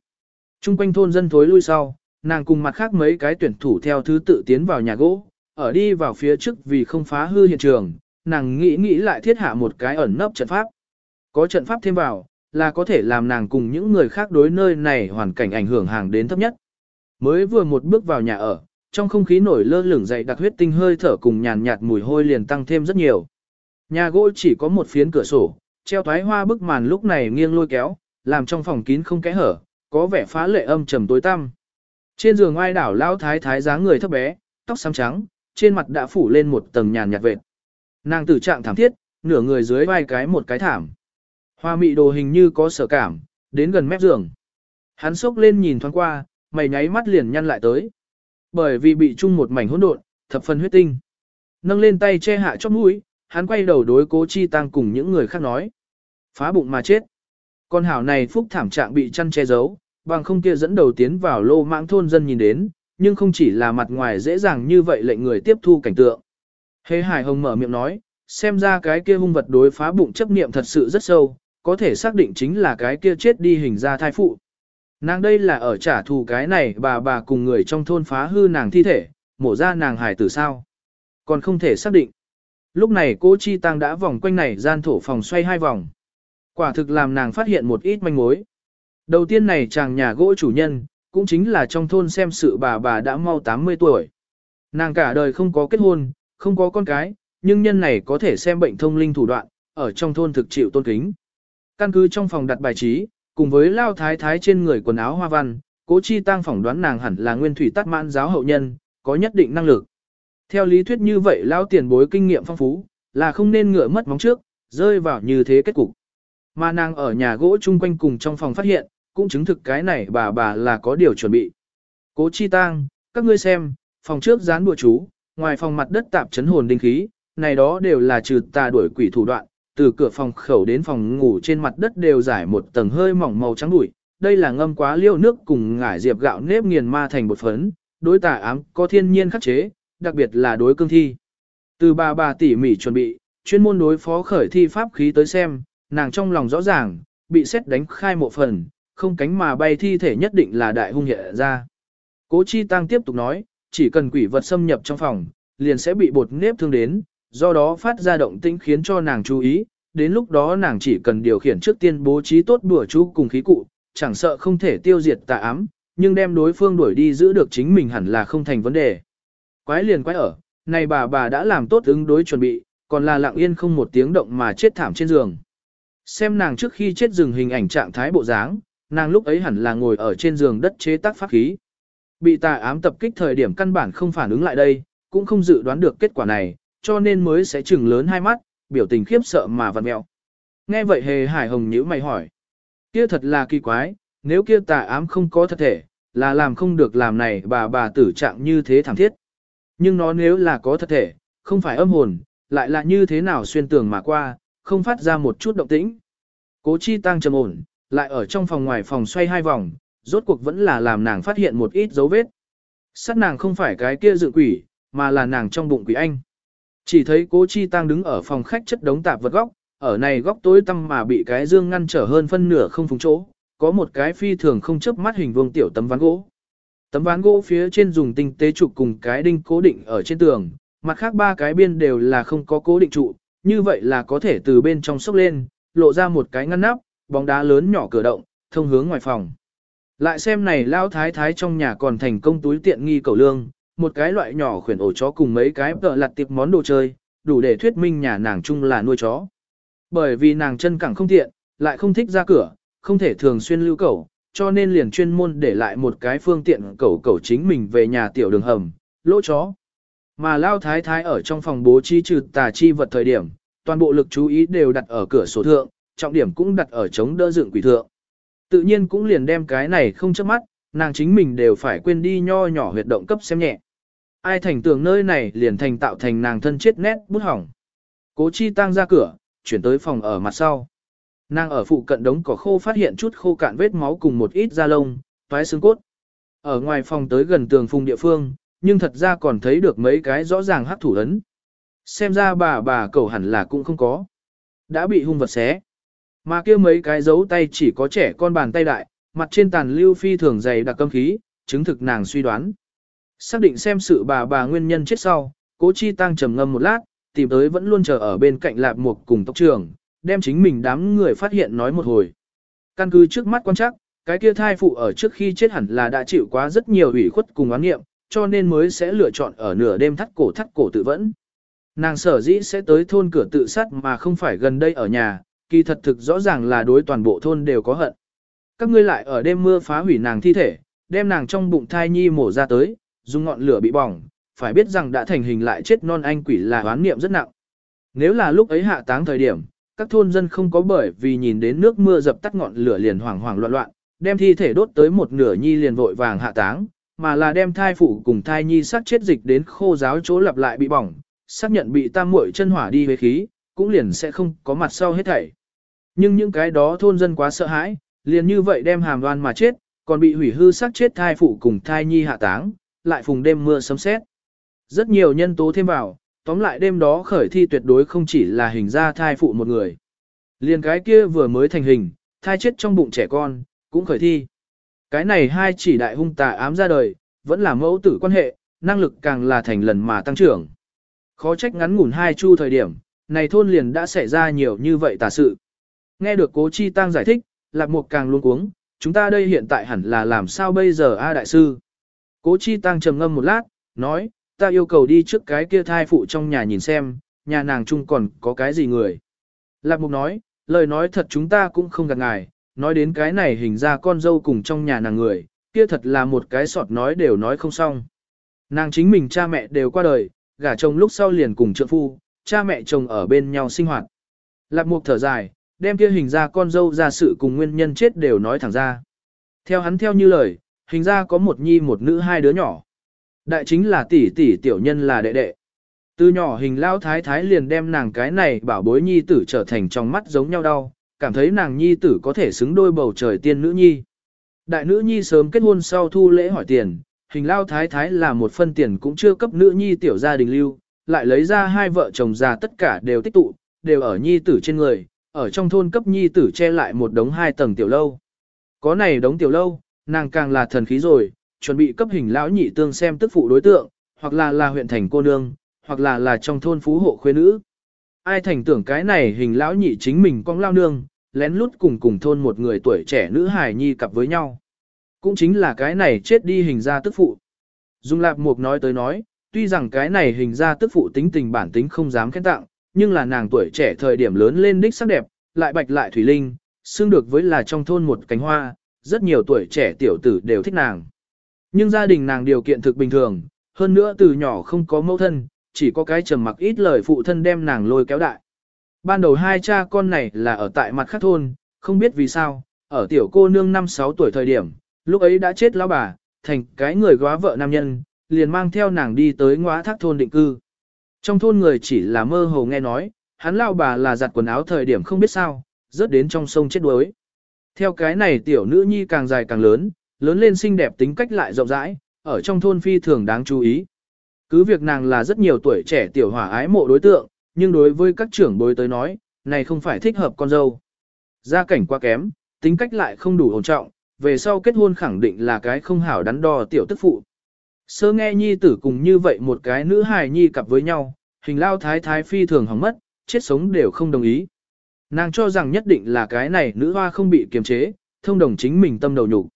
Trung quanh thôn dân thối lui sau, nàng cùng mặt khác mấy cái tuyển thủ theo thứ tự tiến vào nhà gỗ, ở đi vào phía trước vì không phá hư hiện trường, nàng nghĩ nghĩ lại thiết hạ một cái ẩn nấp trận pháp. Có trận pháp thêm vào, là có thể làm nàng cùng những người khác đối nơi này hoàn cảnh ảnh hưởng hàng đến thấp nhất. Mới vừa một bước vào nhà ở, trong không khí nổi lơ lửng dậy đặc huyết tinh hơi thở cùng nhàn nhạt mùi hôi liền tăng thêm rất nhiều. Nhà gỗ chỉ có một phiến cửa sổ, treo thoái hoa bức màn lúc này nghiêng lôi kéo, làm trong phòng kín không kẽ hở, có vẻ phá lệ âm trầm tối tăm. Trên giường ai đảo lao thái thái dáng người thấp bé, tóc xám trắng, trên mặt đã phủ lên một tầng nhàn nhạt vệt. Nàng tử trạng thảm thiết, nửa người dưới vai cái một cái thảm. Hoa mị đồ hình như có sở cảm, đến gần mép giường. Hắn sốc lên nhìn thoáng qua, mày nháy mắt liền nhăn lại tới. Bởi vì bị chung một mảnh hỗn độn, thập phần huyết tinh. Nâng lên tay che hạ chóp mũi, hắn quay đầu đối cố chi tăng cùng những người khác nói. Phá bụng mà chết. Con hảo này phúc thảm trạng bị chăn che giấu, bằng không kia dẫn đầu tiến vào lô mạng thôn dân nhìn đến, nhưng không chỉ là mặt ngoài dễ dàng như vậy lệnh người tiếp thu cảnh tượng. Hề Hải Hồng mở miệng nói, xem ra cái kia hung vật đối phá bụng chấp niệm thật sự rất sâu, có thể xác định chính là cái kia chết đi hình ra thai phụ. Nàng đây là ở trả thù cái này bà bà cùng người trong thôn phá hư nàng thi thể, mổ ra nàng hài tử sao. Còn không thể xác định. Lúc này cô Chi Tăng đã vòng quanh này gian thổ phòng xoay hai vòng. Quả thực làm nàng phát hiện một ít manh mối. Đầu tiên này chàng nhà gỗ chủ nhân, cũng chính là trong thôn xem sự bà bà đã mau 80 tuổi. Nàng cả đời không có kết hôn, không có con cái, nhưng nhân này có thể xem bệnh thông linh thủ đoạn, ở trong thôn thực chịu tôn kính. Căn cứ trong phòng đặt bài trí, cùng với lao thái thái trên người quần áo hoa văn, cố chi tăng phỏng đoán nàng hẳn là nguyên thủy tắt mãn giáo hậu nhân, có nhất định năng lực. Theo lý thuyết như vậy lao tiền bối kinh nghiệm phong phú, là không nên ngựa mất móng trước, rơi vào như thế kết cục. Mà nàng ở nhà gỗ chung quanh cùng trong phòng phát hiện, cũng chứng thực cái này bà bà là có điều chuẩn bị. Cố chi tang, các ngươi xem, phòng trước dán bùa chú, ngoài phòng mặt đất tạp chấn hồn đinh khí, này đó đều là trừ tà đuổi quỷ thủ đoạn, từ cửa phòng khẩu đến phòng ngủ trên mặt đất đều giải một tầng hơi mỏng màu trắng bụi. Đây là ngâm quá liêu nước cùng ngải diệp gạo nếp nghiền ma thành bột phấn, đối tà ám có thiên nhiên khắc chế, đặc biệt là đối cương thi. Từ bà bà tỉ mỉ chuẩn bị, chuyên môn đối phó khởi thi pháp khí tới xem, nàng trong lòng rõ ràng, bị xét đánh khai một phần, không cánh mà bay thi thể nhất định là đại hung hiện ra. Cố Chi Tăng tiếp tục nói, chỉ cần quỷ vật xâm nhập trong phòng, liền sẽ bị bột nếp thương đến, do đó phát ra động tĩnh khiến cho nàng chú ý, đến lúc đó nàng chỉ cần điều khiển trước tiên bố trí tốt bùa chú cùng khí cụ, chẳng sợ không thể tiêu diệt tà ám, nhưng đem đối phương đuổi đi giữ được chính mình hẳn là không thành vấn đề. Quái liền quái ở, này bà bà đã làm tốt ứng đối chuẩn bị, còn là lặng yên không một tiếng động mà chết thảm trên giường. Xem nàng trước khi chết dừng hình ảnh trạng thái bộ dáng, nàng lúc ấy hẳn là ngồi ở trên giường đất chế tác pháp khí. Bị tà ám tập kích thời điểm căn bản không phản ứng lại đây, cũng không dự đoán được kết quả này, cho nên mới sẽ chừng lớn hai mắt, biểu tình khiếp sợ mà vặn mẹo. Nghe vậy hề hải hồng nhíu mày hỏi. Kia thật là kỳ quái, nếu kia tà ám không có thật thể, là làm không được làm này bà bà tử trạng như thế thảm thiết. Nhưng nó nếu là có thật thể, không phải âm hồn, lại là như thế nào xuyên tường mà qua, không phát ra một chút động tĩnh. Cố chi tăng trầm ổn, lại ở trong phòng ngoài phòng xoay hai vòng, rốt cuộc vẫn là làm nàng phát hiện một ít dấu vết. Sát nàng không phải cái kia dự quỷ, mà là nàng trong bụng quỷ anh. Chỉ thấy cố chi tăng đứng ở phòng khách chất đống tạp vật góc, ở này góc tối tăm mà bị cái dương ngăn trở hơn phân nửa không phùng chỗ, có một cái phi thường không chớp mắt hình vuông tiểu tấm ván gỗ. Tấm ván gỗ phía trên dùng tinh tế trục cùng cái đinh cố định ở trên tường, mặt khác ba cái biên đều là không có cố định trụ, như vậy là có thể từ bên trong sốc lên, lộ ra một cái ngăn nắp, bóng đá lớn nhỏ cửa động, thông hướng ngoài phòng. Lại xem này lao thái thái trong nhà còn thành công túi tiện nghi cầu lương, một cái loại nhỏ khuyển ổ chó cùng mấy cái tợ lặt tiệp món đồ chơi, đủ để thuyết minh nhà nàng chung là nuôi chó. Bởi vì nàng chân cẳng không tiện, lại không thích ra cửa, không thể thường xuyên lưu cẩu, cho nên liền chuyên môn để lại một cái phương tiện cẩu cẩu chính mình về nhà tiểu đường hầm, lỗ chó. Mà lao thái thái ở trong phòng bố trí trừ tà chi vật thời điểm, toàn bộ lực chú ý đều đặt ở cửa sổ thượng, trọng điểm cũng đặt ở chống đỡ dựng quỷ thượng. Tự nhiên cũng liền đem cái này không chớp mắt, nàng chính mình đều phải quên đi nho nhỏ huyệt động cấp xem nhẹ. Ai thành tường nơi này liền thành tạo thành nàng thân chết nét bút hỏng. Cố chi tăng ra cửa, chuyển tới phòng ở mặt sau. Nàng ở phụ cận đống cỏ khô phát hiện chút khô cạn vết máu cùng một ít da lông, toái xương cốt. Ở ngoài phòng tới gần tường phùng địa phương, nhưng thật ra còn thấy được mấy cái rõ ràng hắc thủ ấn. Xem ra bà bà cầu hẳn là cũng không có. Đã bị hung vật xé. Mà kia mấy cái dấu tay chỉ có trẻ con bàn tay đại, mặt trên tàn lưu phi thường dày đặc cơm khí, chứng thực nàng suy đoán. Xác định xem sự bà bà nguyên nhân chết sau, cố chi tăng trầm ngâm một lát, tìm tới vẫn luôn chờ ở bên cạnh lạp mục cùng tốc trưởng, đem chính mình đám người phát hiện nói một hồi. Căn cứ trước mắt quan chắc, cái kia thai phụ ở trước khi chết hẳn là đã chịu quá rất nhiều ủy khuất cùng oán nghiệm, cho nên mới sẽ lựa chọn ở nửa đêm thắt cổ thắt cổ tự vẫn. Nàng sở dĩ sẽ tới thôn cửa tự sát mà không phải gần đây ở nhà, kỳ thật thực rõ ràng là đối toàn bộ thôn đều có hận. Các ngươi lại ở đêm mưa phá hủy nàng thi thể, đem nàng trong bụng thai nhi mổ ra tới, dùng ngọn lửa bị bỏng, phải biết rằng đã thành hình lại chết non anh quỷ là oán niệm rất nặng. Nếu là lúc ấy hạ táng thời điểm, các thôn dân không có bởi vì nhìn đến nước mưa dập tắt ngọn lửa liền hoảng hoảng loạn loạn, đem thi thể đốt tới một nửa nhi liền vội vàng hạ táng, mà là đem thai phụ cùng thai nhi sát chết dịch đến khô giáo chỗ lặp lại bị bỏng, xác nhận bị tam muội chân hỏa đi với khí, cũng liền sẽ không có mặt sau hết thảy. Nhưng những cái đó thôn dân quá sợ hãi, liền như vậy đem hàm đoan mà chết, còn bị hủy hư xác chết thai phụ cùng thai nhi hạ táng, lại phùng đêm mưa sấm sét. Rất nhiều nhân tố thêm vào, tóm lại đêm đó khởi thi tuyệt đối không chỉ là hình ra thai phụ một người. Liền cái kia vừa mới thành hình, thai chết trong bụng trẻ con, cũng khởi thi. Cái này hai chỉ đại hung tà ám ra đời, vẫn là mẫu tử quan hệ, năng lực càng là thành lần mà tăng trưởng. Khó trách ngắn ngủn hai chu thời điểm, này thôn liền đã xảy ra nhiều như vậy tà sự. Nghe được cố chi tăng giải thích, lạc mục càng luôn cuống, chúng ta đây hiện tại hẳn là làm sao bây giờ a đại sư. Cố chi tăng trầm ngâm một lát, nói, ta yêu cầu đi trước cái kia thai phụ trong nhà nhìn xem, nhà nàng chung còn có cái gì người. Lạc mục nói, lời nói thật chúng ta cũng không gạt ngài, nói đến cái này hình ra con dâu cùng trong nhà nàng người, kia thật là một cái sọt nói đều nói không xong. Nàng chính mình cha mẹ đều qua đời, gả chồng lúc sau liền cùng trượng phu, cha mẹ chồng ở bên nhau sinh hoạt. Lạc mục thở dài, đem kia hình ra con dâu ra sự cùng nguyên nhân chết đều nói thẳng ra. Theo hắn theo như lời, hình ra có một nhi một nữ hai đứa nhỏ. Đại chính là tỷ tỷ tiểu nhân là đệ đệ. Từ nhỏ hình lao thái thái liền đem nàng cái này bảo bối nhi tử trở thành trong mắt giống nhau đau, cảm thấy nàng nhi tử có thể xứng đôi bầu trời tiên nữ nhi. Đại nữ nhi sớm kết hôn sau thu lễ hỏi tiền, hình lao thái thái là một phân tiền cũng chưa cấp nữ nhi tiểu gia đình lưu, lại lấy ra hai vợ chồng già tất cả đều tích tụ, đều ở nhi tử trên người, ở trong thôn cấp nhi tử che lại một đống hai tầng tiểu lâu. Có này đống tiểu lâu, nàng càng là thần khí rồi, chuẩn bị cấp hình lão nhị tương xem tức phụ đối tượng, hoặc là là huyện thành cô nương, hoặc là là trong thôn phú hộ khuê nữ. Ai thành tưởng cái này hình lão nhị chính mình con lao nương, lén lút cùng cùng thôn một người tuổi trẻ nữ hài nhi cặp với nhau. Cũng chính là cái này chết đi hình ra tức phụ. Dung Lạp Mục nói tới nói, tuy rằng cái này hình ra tức phụ tính tình bản tính không dám khen tặng, nhưng là nàng tuổi trẻ thời điểm lớn lên đích sắc đẹp, lại bạch lại thủy linh, xương được với là trong thôn một cánh hoa, rất nhiều tuổi trẻ tiểu tử đều thích nàng. Nhưng gia đình nàng điều kiện thực bình thường, hơn nữa từ nhỏ không có mẫu thân, chỉ có cái trầm mặc ít lời phụ thân đem nàng lôi kéo đại. Ban đầu hai cha con này là ở tại mặt khác thôn, không biết vì sao, ở tiểu cô nương 5-6 tuổi thời điểm, lúc ấy đã chết lão bà, thành cái người góa vợ nam nhân, liền mang theo nàng đi tới ngóa thác thôn định cư. Trong thôn người chỉ là mơ hồ nghe nói, hắn lão bà là giặt quần áo thời điểm không biết sao, rớt đến trong sông chết đuối. Theo cái này tiểu nữ nhi càng dài càng lớn, lớn lên xinh đẹp tính cách lại rộng rãi, ở trong thôn phi thường đáng chú ý. Cứ việc nàng là rất nhiều tuổi trẻ tiểu hỏa ái mộ đối tượng, nhưng đối với các trưởng bối tới nói, này không phải thích hợp con dâu. Gia cảnh quá kém, tính cách lại không đủ ổn trọng, về sau kết hôn khẳng định là cái không hảo đắn đo tiểu tức phụ. Sơ nghe nhi tử cùng như vậy một cái nữ hài nhi cặp với nhau, hình lao thái thái phi thường hỏng mất, chết sống đều không đồng ý. Nàng cho rằng nhất định là cái này nữ hoa không bị kiềm chế, thông đồng chính mình tâm đầu nhục.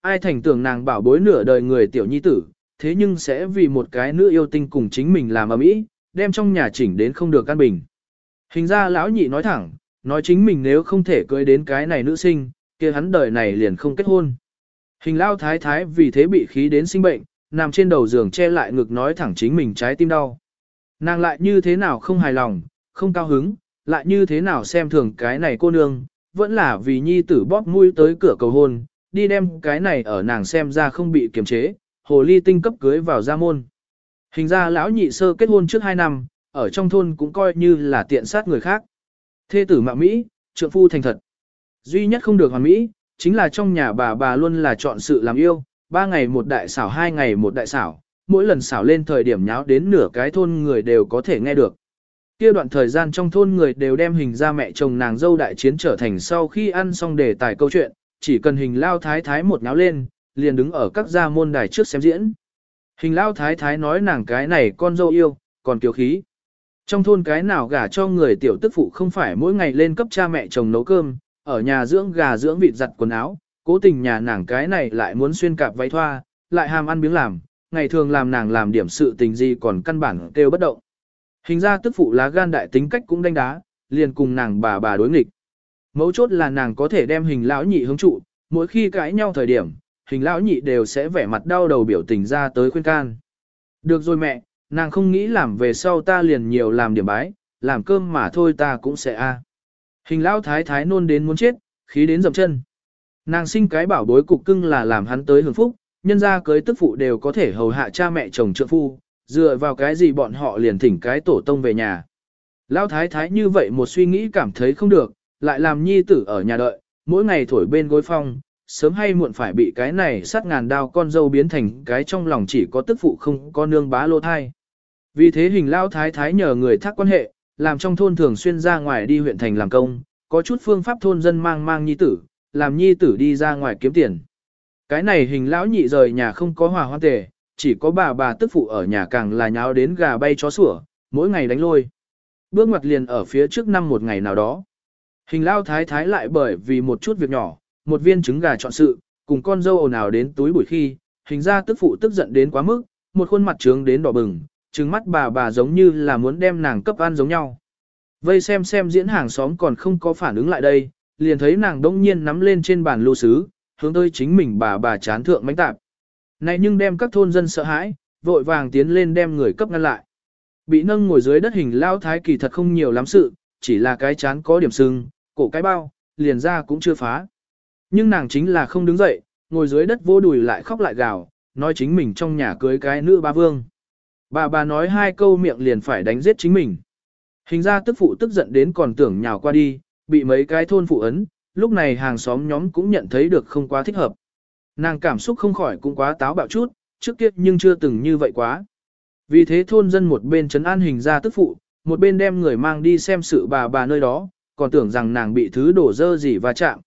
Ai thành tưởng nàng bảo bối nửa đời người tiểu nhi tử, thế nhưng sẽ vì một cái nữ yêu tinh cùng chính mình làm ầm ĩ, đem trong nhà chỉnh đến không được căn bình. Hình ra lão nhị nói thẳng, nói chính mình nếu không thể cưới đến cái này nữ sinh, kia hắn đời này liền không kết hôn. Hình lao thái thái vì thế bị khí đến sinh bệnh, nằm trên đầu giường che lại ngực nói thẳng chính mình trái tim đau. Nàng lại như thế nào không hài lòng, không cao hứng, lại như thế nào xem thường cái này cô nương, vẫn là vì nhi tử bóp mũi tới cửa cầu hôn, đi đem cái này ở nàng xem ra không bị kiềm chế, hồ ly tinh cấp cưới vào gia môn. Hình ra lão nhị sơ kết hôn trước 2 năm, ở trong thôn cũng coi như là tiện sát người khác. Thê tử mạng Mỹ, trượng phu thành thật. Duy nhất không được hoàn Mỹ, chính là trong nhà bà bà luôn là chọn sự làm yêu, ba ngày một đại xảo hai ngày một đại xảo, mỗi lần xảo lên thời điểm nháo đến nửa cái thôn người đều có thể nghe được. Kia đoạn thời gian trong thôn người đều đem hình ra mẹ chồng nàng dâu đại chiến trở thành sau khi ăn xong đề tài câu chuyện, chỉ cần hình lao thái thái một náo lên, liền đứng ở các gia môn đài trước xem diễn. Hình lao thái thái nói nàng cái này con dâu yêu, còn kiều khí. Trong thôn cái nào gả cho người tiểu tức phụ không phải mỗi ngày lên cấp cha mẹ chồng nấu cơm, ở nhà dưỡng gà dưỡng vịt giặt quần áo, cố tình nhà nàng cái này lại muốn xuyên cạp váy thoa, lại ham ăn miếng làm, ngày thường làm nàng làm điểm sự tình gì còn căn bản kêu bất động. Hình ra tức phụ lá gan đại tính cách cũng đánh đá, liền cùng nàng bà bà đối nghịch. Mấu chốt là nàng có thể đem hình lão nhị hướng trụ, mỗi khi cãi nhau thời điểm, hình lão nhị đều sẽ vẻ mặt đau đầu biểu tình ra tới khuyên can. Được rồi mẹ, nàng không nghĩ làm về sau ta liền nhiều làm điểm bái, làm cơm mà thôi ta cũng sẽ a. Hình lão thái thái nôn đến muốn chết, khí đến dầm chân. Nàng sinh cái bảo bối cục cưng là làm hắn tới hưởng phúc, nhân ra cưới tức phụ đều có thể hầu hạ cha mẹ chồng trượng phu, dựa vào cái gì bọn họ liền thỉnh cái tổ tông về nhà. Lão thái thái như vậy một suy nghĩ cảm thấy không được, lại làm nhi tử ở nhà đợi, mỗi ngày thổi bên gối phong, sớm hay muộn phải bị cái này sát ngàn đao con dâu biến thành cái trong lòng chỉ có tức phụ không có nương bá lô thai. Vì thế hình lão thái thái nhờ người thác quan hệ, làm trong thôn thường xuyên ra ngoài đi huyện thành làm công, có chút phương pháp thôn dân mang mang nhi tử, làm nhi tử đi ra ngoài kiếm tiền. Cái này hình lão nhị rời nhà không có hòa hoan tề, chỉ có bà bà tức phụ ở nhà càng là nháo đến gà bay chó sủa, mỗi ngày đánh lôi. Bước ngoặt liền ở phía trước năm một ngày nào đó. Hình lao thái thái lại bởi vì một chút việc nhỏ, một viên trứng gà chọn sự, cùng con dâu ồn ào đến túi buổi khi, hình ra tức phụ tức giận đến quá mức, một khuôn mặt trướng đến đỏ bừng, trừng mắt bà bà giống như là muốn đem nàng cấp ăn giống nhau. Vây xem xem diễn hàng xóm còn không có phản ứng lại đây, liền thấy nàng đông nhiên nắm lên trên bàn lưu sứ, hướng tới chính mình bà bà chán thượng mánh tạp. Này nhưng đem các thôn dân sợ hãi, vội vàng tiến lên đem người cấp ngăn lại. Bị nâng ngồi dưới đất hình lao thái kỳ thật không nhiều lắm sự, chỉ là cái chán có điểm sưng, cổ cái bao, liền ra cũng chưa phá. Nhưng nàng chính là không đứng dậy, ngồi dưới đất vô đùi lại khóc lại gào, nói chính mình trong nhà cưới cái nữ ba vương. Bà bà nói hai câu miệng liền phải đánh giết chính mình. Hình ra tức phụ tức giận đến còn tưởng nhào qua đi, bị mấy cái thôn phụ ấn, lúc này hàng xóm nhóm cũng nhận thấy được không quá thích hợp. Nàng cảm xúc không khỏi cũng quá táo bạo chút, trước kia nhưng chưa từng như vậy quá. Vì thế thôn dân một bên trấn an hình ra tức phụ, một bên đem người mang đi xem sự bà bà nơi đó, còn tưởng rằng nàng bị thứ đổ dơ gì và chạm.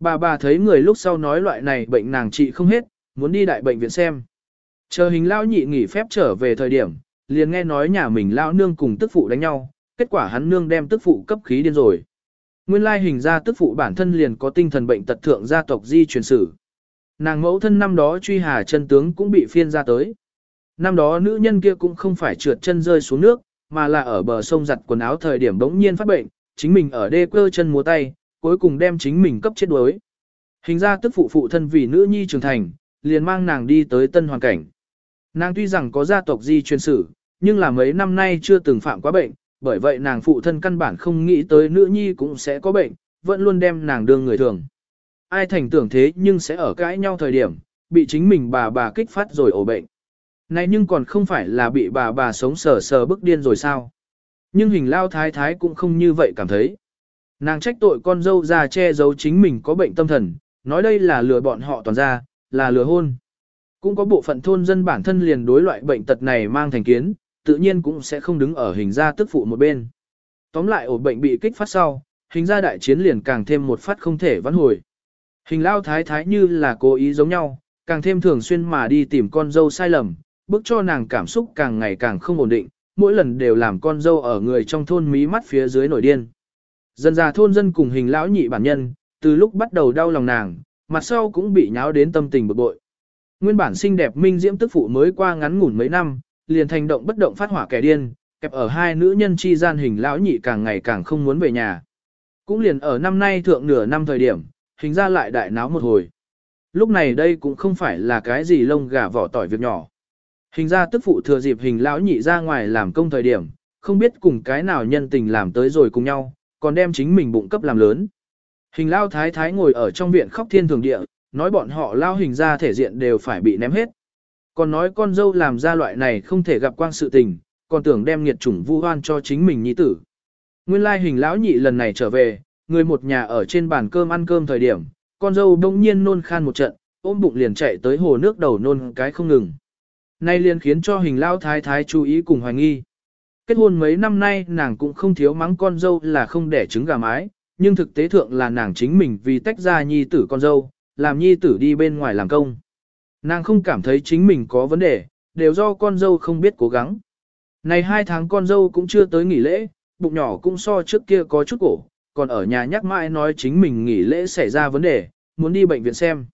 Bà bà thấy người lúc sau nói loại này bệnh nàng trị không hết, muốn đi đại bệnh viện xem. Chờ hình lao nhị nghỉ phép trở về thời điểm, liền nghe nói nhà mình lao nương cùng tức phụ đánh nhau, kết quả hắn nương đem tức phụ cấp khí điên rồi. Nguyên lai hình ra tức phụ bản thân liền có tinh thần bệnh tật thượng gia tộc di truyền sử. Nàng mẫu thân năm đó truy hà chân tướng cũng bị phiên ra tới. Năm đó nữ nhân kia cũng không phải trượt chân rơi xuống nước, mà là ở bờ sông giặt quần áo thời điểm đống nhiên phát bệnh, chính mình ở đê quơ chân múa tay, cuối cùng đem chính mình cấp chết đuối. Hình ra tức phụ phụ thân vì nữ nhi trưởng thành, liền mang nàng đi tới tân hoàn cảnh. Nàng tuy rằng có gia tộc di truyền sử, nhưng là mấy năm nay chưa từng phạm quá bệnh, bởi vậy nàng phụ thân căn bản không nghĩ tới nữ nhi cũng sẽ có bệnh, vẫn luôn đem nàng đương người thường. Ai thành tưởng thế nhưng sẽ ở cãi nhau thời điểm, bị chính mình bà bà kích phát rồi ổ bệnh. Này nhưng còn không phải là bị bà bà sống sờ sờ bức điên rồi sao. Nhưng hình lao thái thái cũng không như vậy cảm thấy. Nàng trách tội con dâu ra che giấu chính mình có bệnh tâm thần, nói đây là lừa bọn họ toàn ra, là lừa hôn. Cũng có bộ phận thôn dân bản thân liền đối loại bệnh tật này mang thành kiến, tự nhiên cũng sẽ không đứng ở hình gia tức phụ một bên. Tóm lại ổ bệnh bị kích phát sau, hình gia đại chiến liền càng thêm một phát không thể vãn hồi. Hình lao thái thái như là cố ý giống nhau, càng thêm thường xuyên mà đi tìm con dâu sai lầm, bức cho nàng cảm xúc càng ngày càng không ổn định, mỗi lần đều làm con dâu ở người trong thôn mí mắt phía dưới nổi điên. Dần già thôn dân cùng hình lão nhị bản nhân, từ lúc bắt đầu đau lòng nàng, mặt sau cũng bị nháo đến tâm tình bực bội. Nguyên bản xinh đẹp minh diễm tức phụ mới qua ngắn ngủn mấy năm, liền thành động bất động phát hỏa kẻ điên, kẹp ở hai nữ nhân chi gian hình lão nhị càng ngày càng không muốn về nhà. Cũng liền ở năm nay thượng nửa năm thời điểm, hình ra lại đại náo một hồi. Lúc này đây cũng không phải là cái gì lông gà vỏ tỏi việc nhỏ. Hình ra tức phụ thừa dịp hình lão nhị ra ngoài làm công thời điểm, không biết cùng cái nào nhân tình làm tới rồi cùng nhau, còn đem chính mình bụng cấp làm lớn. Hình lao thái thái ngồi ở trong viện khóc thiên thường địa, nói bọn họ lao hình ra thể diện đều phải bị ném hết. Còn nói con dâu làm ra loại này không thể gặp quang sự tình, còn tưởng đem nghiệt chủng vu hoan cho chính mình nhi tử. Nguyên lai hình lão nhị lần này trở về, người một nhà ở trên bàn cơm ăn cơm thời điểm, con dâu đông nhiên nôn khan một trận, ôm bụng liền chạy tới hồ nước đầu nôn cái không ngừng. Nay liền khiến cho hình lao thái thái chú ý cùng hoài nghi. Kết hôn mấy năm nay nàng cũng không thiếu mắng con dâu là không đẻ trứng gà mái, nhưng thực tế thượng là nàng chính mình vì tách ra nhi tử con dâu, làm nhi tử đi bên ngoài làm công. Nàng không cảm thấy chính mình có vấn đề, đều do con dâu không biết cố gắng. Này hai tháng con dâu cũng chưa tới nghỉ lễ, bụng nhỏ cũng so trước kia có chút cổ, còn ở nhà nhắc mãi nói chính mình nghỉ lễ xảy ra vấn đề, muốn đi bệnh viện xem.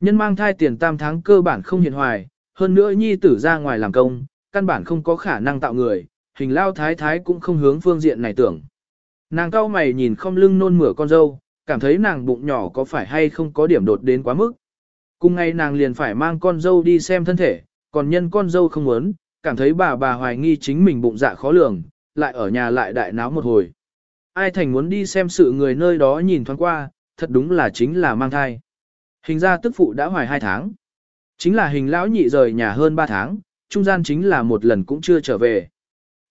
Nhân mang thai tiền tam tháng cơ bản không hiện hoài, hơn nữa nhi tử ra ngoài làm công, căn bản không có khả năng tạo người, hình lao thái thái cũng không hướng phương diện này tưởng. Nàng cao mày nhìn không lưng nôn mửa con dâu, cảm thấy nàng bụng nhỏ có phải hay không có điểm đột đến quá mức. Cùng ngày nàng liền phải mang con dâu đi xem thân thể, còn nhân con dâu không muốn, cảm thấy bà bà hoài nghi chính mình bụng dạ khó lường, lại ở nhà lại đại náo một hồi. Ai thành muốn đi xem sự người nơi đó nhìn thoáng qua, thật đúng là chính là mang thai. Hình ra tức phụ đã hoài hai tháng. Chính là hình lão nhị rời nhà hơn ba tháng, trung gian chính là một lần cũng chưa trở về.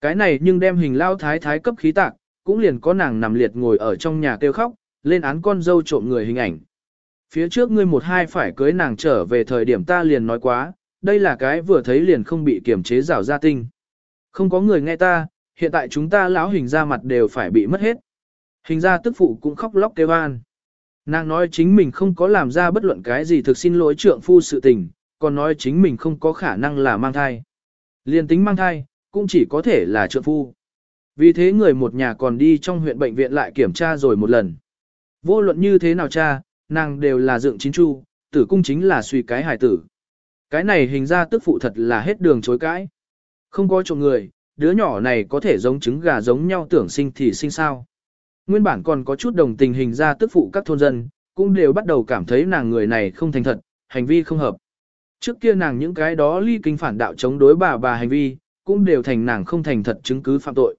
Cái này nhưng đem hình lao thái thái cấp khí tạc, cũng liền có nàng nằm liệt ngồi ở trong nhà kêu khóc, lên án con dâu trộm người hình ảnh. Phía trước ngươi một hai phải cưới nàng trở về thời điểm ta liền nói quá, đây là cái vừa thấy liền không bị kiểm chế rào ra tinh. Không có người nghe ta, hiện tại chúng ta lão hình ra mặt đều phải bị mất hết. Hình ra tức phụ cũng khóc lóc kêu an. Nàng nói chính mình không có làm ra bất luận cái gì thực xin lỗi trượng phu sự tình, còn nói chính mình không có khả năng là mang thai. Liên tính mang thai, cũng chỉ có thể là trượng phu. Vì thế người một nhà còn đi trong huyện bệnh viện lại kiểm tra rồi một lần. Vô luận như thế nào cha, nàng đều là dựng chính chu, tử cung chính là suy cái hài tử. Cái này hình ra tức phụ thật là hết đường chối cãi. Không có chồng người, đứa nhỏ này có thể giống trứng gà giống nhau tưởng sinh thì sinh sao. Nguyên bản còn có chút đồng tình hình ra tức phụ các thôn dân, cũng đều bắt đầu cảm thấy nàng người này không thành thật, hành vi không hợp. Trước kia nàng những cái đó ly kinh phản đạo chống đối bà bà hành vi, cũng đều thành nàng không thành thật chứng cứ phạm tội.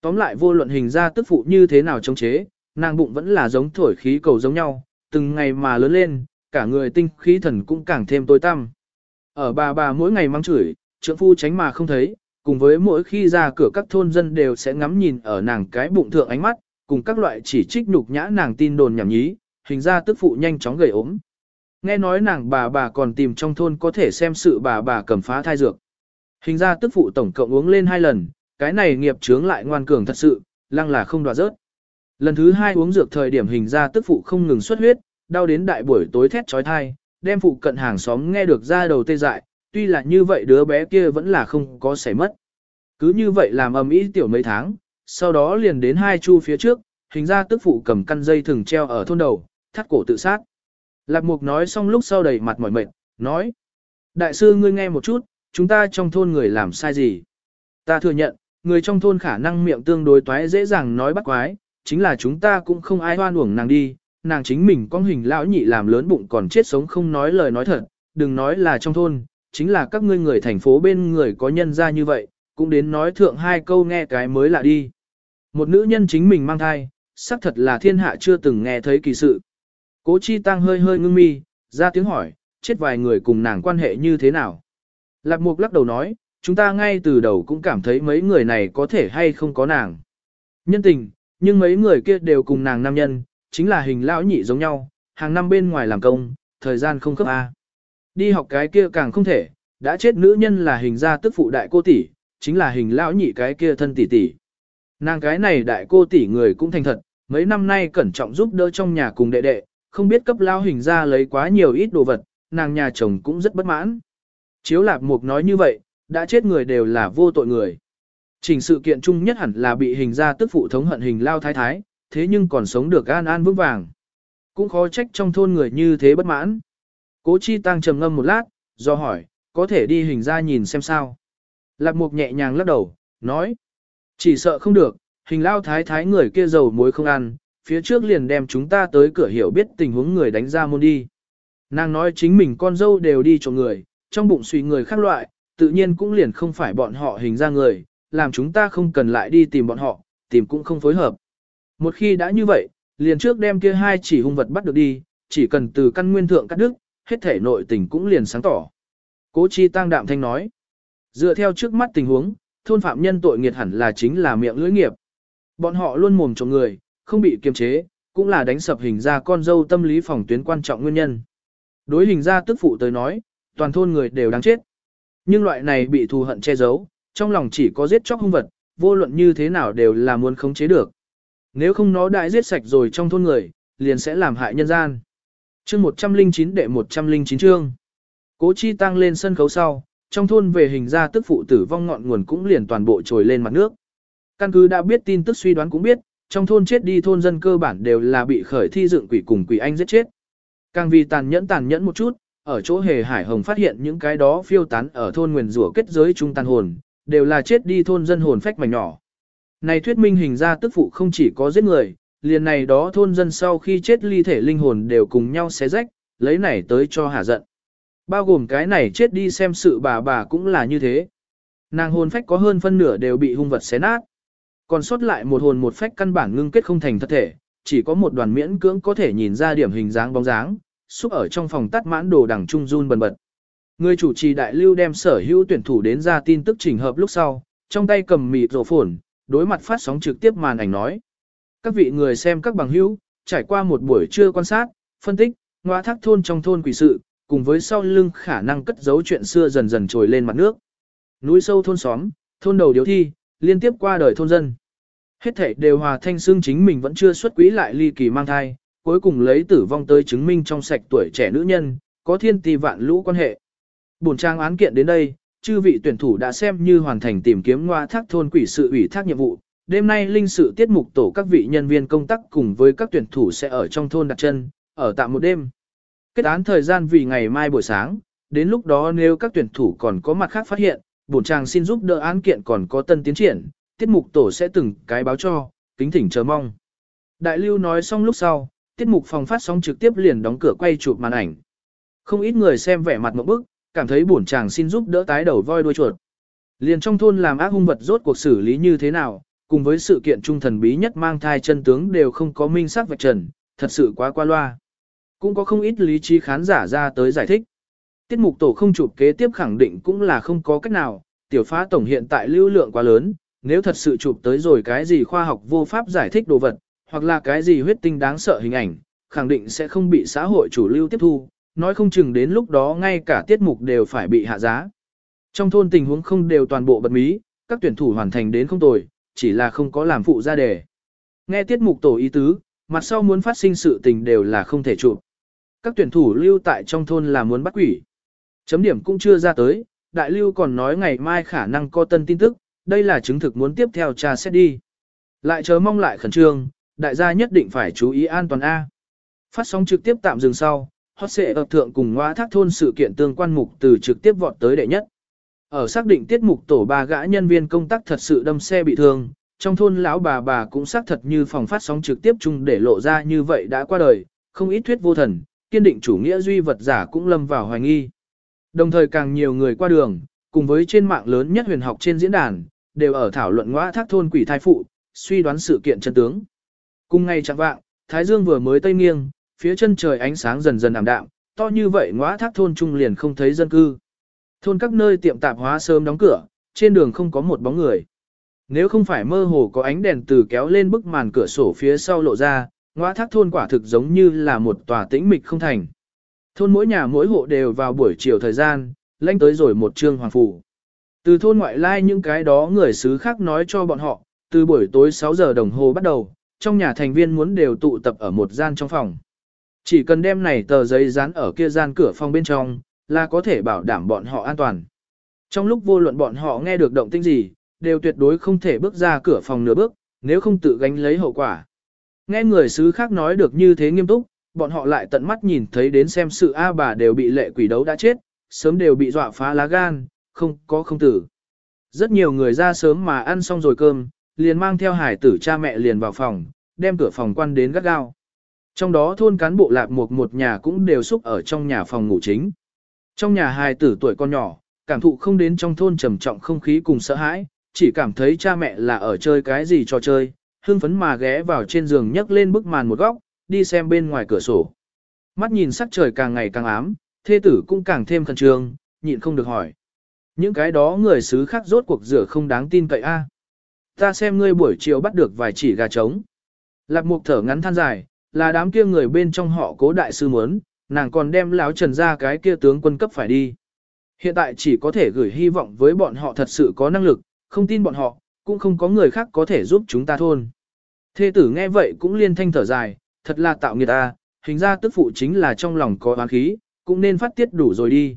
Tóm lại vô luận hình ra tức phụ như thế nào chống chế, nàng bụng vẫn là giống thổi khí cầu giống nhau, từng ngày mà lớn lên, cả người tinh khí thần cũng càng thêm tối tăm. Ở bà bà mỗi ngày mang chửi, trượng phu tránh mà không thấy, cùng với mỗi khi ra cửa các thôn dân đều sẽ ngắm nhìn ở nàng cái bụng thượng ánh mắt, cùng các loại chỉ trích nhục nhã nàng tin đồn nhảm nhí, hình ra tức phụ nhanh chóng gầy ốm. Nghe nói nàng bà bà còn tìm trong thôn có thể xem sự bà bà cầm phá thai dược. Hình ra tức phụ tổng cộng uống lên hai lần, cái này nghiệp chướng lại ngoan cường thật sự, lăng là không đoạt rớt. Lần thứ hai uống dược thời điểm hình ra tức phụ không ngừng xuất huyết, đau đến đại buổi tối thét trói thai, đem phụ cận hàng xóm nghe được ra đầu tê dại, tuy là như vậy đứa bé kia vẫn là không có xảy mất. Cứ như vậy làm ầm ĩ tiểu mấy tháng, sau đó liền đến hai chu phía trước, hình ra tức phụ cầm căn dây thừng treo ở thôn đầu, thắt cổ tự sát. Lạc Mục nói xong lúc sau đầy mặt mỏi mệt, nói. Đại sư ngươi nghe một chút, chúng ta trong thôn người làm sai gì? Ta thừa nhận, người trong thôn khả năng miệng tương đối toái dễ dàng nói bắt quái, chính là chúng ta cũng không ai hoan uổng nàng đi, nàng chính mình con hình lão nhị làm lớn bụng còn chết sống không nói lời nói thật, đừng nói là trong thôn, chính là các ngươi người thành phố bên người có nhân ra như vậy, cũng đến nói thượng hai câu nghe cái mới lạ đi. Một nữ nhân chính mình mang thai, xác thật là thiên hạ chưa từng nghe thấy kỳ sự. Cố chi tăng hơi hơi ngưng mi, ra tiếng hỏi, chết vài người cùng nàng quan hệ như thế nào. Lạc mục lắc đầu nói, chúng ta ngay từ đầu cũng cảm thấy mấy người này có thể hay không có nàng. Nhân tình, nhưng mấy người kia đều cùng nàng nam nhân, chính là hình lão nhị giống nhau, hàng năm bên ngoài làm công, thời gian không cấp A. Đi học cái kia càng không thể, đã chết nữ nhân là hình gia tức phụ đại cô tỷ, chính là hình lão nhị cái kia thân tỷ tỷ. Nàng cái này đại cô tỷ người cũng thành thật, mấy năm nay cẩn trọng giúp đỡ trong nhà cùng đệ đệ, không biết cấp lao hình ra lấy quá nhiều ít đồ vật, nàng nhà chồng cũng rất bất mãn. Chiếu lạp mục nói như vậy, đã chết người đều là vô tội người. Trình sự kiện chung nhất hẳn là bị hình ra tức phụ thống hận hình lao thái thái, thế nhưng còn sống được an an vững vàng. Cũng khó trách trong thôn người như thế bất mãn. Cố chi tăng trầm ngâm một lát, do hỏi, có thể đi hình ra nhìn xem sao. Lạc mục nhẹ nhàng lắc đầu, nói, chỉ sợ không được, hình lao thái thái người kia dầu muối không ăn, phía trước liền đem chúng ta tới cửa hiểu biết tình huống người đánh ra môn đi. Nàng nói chính mình con dâu đều đi cho người, trong bụng suy người khác loại, tự nhiên cũng liền không phải bọn họ hình ra người, làm chúng ta không cần lại đi tìm bọn họ, tìm cũng không phối hợp. Một khi đã như vậy, liền trước đem kia hai chỉ hung vật bắt được đi, chỉ cần từ căn nguyên thượng cắt đứt, hết thể nội tình cũng liền sáng tỏ. Cố chi tăng đạm thanh nói, dựa theo trước mắt tình huống, thôn phạm nhân tội nghiệt hẳn là chính là miệng lưỡi nghiệp. Bọn họ luôn mồm trộm người, không bị kiềm chế, cũng là đánh sập hình ra con dâu tâm lý phòng tuyến quan trọng nguyên nhân. Đối hình ra tức phụ tới nói, toàn thôn người đều đáng chết. Nhưng loại này bị thù hận che giấu, trong lòng chỉ có giết chóc hung vật, vô luận như thế nào đều là muốn khống chế được. Nếu không nó đại giết sạch rồi trong thôn người, liền sẽ làm hại nhân gian. Chương 109 đệ 109 chương. Cố chi tăng lên sân khấu sau, trong thôn về hình ra tức phụ tử vong ngọn nguồn cũng liền toàn bộ trồi lên mặt nước. Căn cứ đã biết tin tức suy đoán cũng biết, trong thôn chết đi thôn dân cơ bản đều là bị khởi thi dựng quỷ cùng quỷ anh giết chết. Càng vì tàn nhẫn tàn nhẫn một chút, ở chỗ hề hải hồng phát hiện những cái đó phiêu tán ở thôn nguyền rủa kết giới trung tàn hồn, đều là chết đi thôn dân hồn phách mảnh nhỏ. Này thuyết minh hình ra tức phụ không chỉ có giết người, liền này đó thôn dân sau khi chết ly thể linh hồn đều cùng nhau xé rách, lấy này tới cho hả giận. Bao gồm cái này chết đi xem sự bà bà cũng là như thế. Nàng hồn phách có hơn phân nửa đều bị hung vật xé nát. Còn sót lại một hồn một phách căn bản ngưng kết không thành thật thể, chỉ có một đoàn miễn cưỡng có thể nhìn ra điểm hình dáng bóng dáng, xúc ở trong phòng tắt mãn đồ đằng trung run bần bật. Người chủ trì đại lưu đem sở hữu tuyển thủ đến ra tin tức chỉnh hợp lúc sau, trong tay cầm mịt rổ phồn, đối mặt phát sóng trực tiếp màn ảnh nói. Các vị người xem các bằng hữu, trải qua một buổi trưa quan sát, phân tích, ngoa thác thôn trong thôn quỷ sự, cùng với sau lưng khả năng cất giấu chuyện xưa dần dần trồi lên mặt nước. Núi sâu thôn xóm, thôn đầu điếu thi, liên tiếp qua đời thôn dân. Hết thảy đều hòa thanh xương chính mình vẫn chưa xuất quý lại ly kỳ mang thai, cuối cùng lấy tử vong tới chứng minh trong sạch tuổi trẻ nữ nhân, có thiên tỷ vạn lũ quan hệ. Bổn trang án kiện đến đây, chư vị tuyển thủ đã xem như hoàn thành tìm kiếm ngoa thác thôn quỷ sự ủy thác nhiệm vụ. Đêm nay linh sự tiết mục tổ các vị nhân viên công tác cùng với các tuyển thủ sẽ ở trong thôn đặt chân, ở tạm một đêm. Kết án thời gian vì ngày mai buổi sáng, đến lúc đó nếu các tuyển thủ còn có mặt khác phát hiện, bổn chàng xin giúp đỡ án kiện còn có tân tiến triển, tiết mục tổ sẽ từng cái báo cho, kính thỉnh chờ mong. Đại lưu nói xong lúc sau, tiết mục phòng phát sóng trực tiếp liền đóng cửa quay chụp màn ảnh. Không ít người xem vẻ mặt một bức, cảm thấy bổn chàng xin giúp đỡ tái đầu voi đuôi chuột. Liền trong thôn làm ác hung vật rốt cuộc xử lý như thế nào, cùng với sự kiện trung thần bí nhất mang thai chân tướng đều không có minh xác vạch trần, thật sự quá qua loa. Cũng có không ít lý trí khán giả ra tới giải thích. Tiết mục tổ không chụp kế tiếp khẳng định cũng là không có cách nào, tiểu phá tổng hiện tại lưu lượng quá lớn, nếu thật sự chụp tới rồi cái gì khoa học vô pháp giải thích đồ vật, hoặc là cái gì huyết tinh đáng sợ hình ảnh, khẳng định sẽ không bị xã hội chủ lưu tiếp thu, nói không chừng đến lúc đó ngay cả tiết mục đều phải bị hạ giá. Trong thôn tình huống không đều toàn bộ bật mí, các tuyển thủ hoàn thành đến không tồi, chỉ là không có làm phụ ra đề. Nghe tiết mục tổ ý tứ, mặt sau muốn phát sinh sự tình đều là không thể chụp. Các tuyển thủ lưu tại trong thôn là muốn bắt quỷ. Chấm điểm cũng chưa ra tới, đại lưu còn nói ngày mai khả năng có tân tin tức, đây là chứng thực muốn tiếp theo tra xét đi. Lại chờ mong lại khẩn trương, đại gia nhất định phải chú ý an toàn A. Phát sóng trực tiếp tạm dừng sau, hot sẽ ập thượng cùng ngoa thác thôn sự kiện tương quan mục từ trực tiếp vọt tới đệ nhất. Ở xác định tiết mục tổ ba gã nhân viên công tác thật sự đâm xe bị thương, trong thôn lão bà bà cũng xác thật như phòng phát sóng trực tiếp chung để lộ ra như vậy đã qua đời, không ít thuyết vô thần, kiên định chủ nghĩa duy vật giả cũng lâm vào hoài nghi. Đồng thời càng nhiều người qua đường, cùng với trên mạng lớn nhất huyền học trên diễn đàn, đều ở thảo luận ngõa thác thôn quỷ thai phụ, suy đoán sự kiện chân tướng. Cùng ngày chẳng vạng, Thái Dương vừa mới tây nghiêng, phía chân trời ánh sáng dần dần ảm đạm, to như vậy ngõa thác thôn trung liền không thấy dân cư. Thôn các nơi tiệm tạp hóa sớm đóng cửa, trên đường không có một bóng người. Nếu không phải mơ hồ có ánh đèn từ kéo lên bức màn cửa sổ phía sau lộ ra, ngõ thác thôn quả thực giống như là một tòa tĩnh mịch không thành. Thôn mỗi nhà mỗi hộ đều vào buổi chiều thời gian, lanh tới rồi một trương hoàng phủ. Từ thôn ngoại lai những cái đó người xứ khác nói cho bọn họ, từ buổi tối 6 giờ đồng hồ bắt đầu, trong nhà thành viên muốn đều tụ tập ở một gian trong phòng. Chỉ cần đem này tờ giấy dán ở kia gian cửa phòng bên trong, là có thể bảo đảm bọn họ an toàn. Trong lúc vô luận bọn họ nghe được động tĩnh gì, đều tuyệt đối không thể bước ra cửa phòng nửa bước, nếu không tự gánh lấy hậu quả. Nghe người xứ khác nói được như thế nghiêm túc, bọn họ lại tận mắt nhìn thấy đến xem sự A bà đều bị lệ quỷ đấu đã chết, sớm đều bị dọa phá lá gan, không có không tử. Rất nhiều người ra sớm mà ăn xong rồi cơm, liền mang theo hải tử cha mẹ liền vào phòng, đem cửa phòng quan đến gắt gao. Trong đó thôn cán bộ lạc một một nhà cũng đều xúc ở trong nhà phòng ngủ chính. Trong nhà hài tử tuổi con nhỏ, cảm thụ không đến trong thôn trầm trọng không khí cùng sợ hãi, chỉ cảm thấy cha mẹ là ở chơi cái gì cho chơi, hưng phấn mà ghé vào trên giường nhấc lên bức màn một góc, đi xem bên ngoài cửa sổ. Mắt nhìn sắc trời càng ngày càng ám, thê tử cũng càng thêm khẩn trương, nhịn không được hỏi. Những cái đó người xứ khác rốt cuộc rửa không đáng tin cậy a. Ta xem ngươi buổi chiều bắt được vài chỉ gà trống. Lạc mục thở ngắn than dài, là đám kia người bên trong họ cố đại sư muốn, nàng còn đem lão trần ra cái kia tướng quân cấp phải đi. Hiện tại chỉ có thể gửi hy vọng với bọn họ thật sự có năng lực, không tin bọn họ, cũng không có người khác có thể giúp chúng ta thôn. Thê tử nghe vậy cũng liên thanh thở dài, thật là tạo nghiệt ta, hình ra tức phụ chính là trong lòng có oán khí, cũng nên phát tiết đủ rồi đi.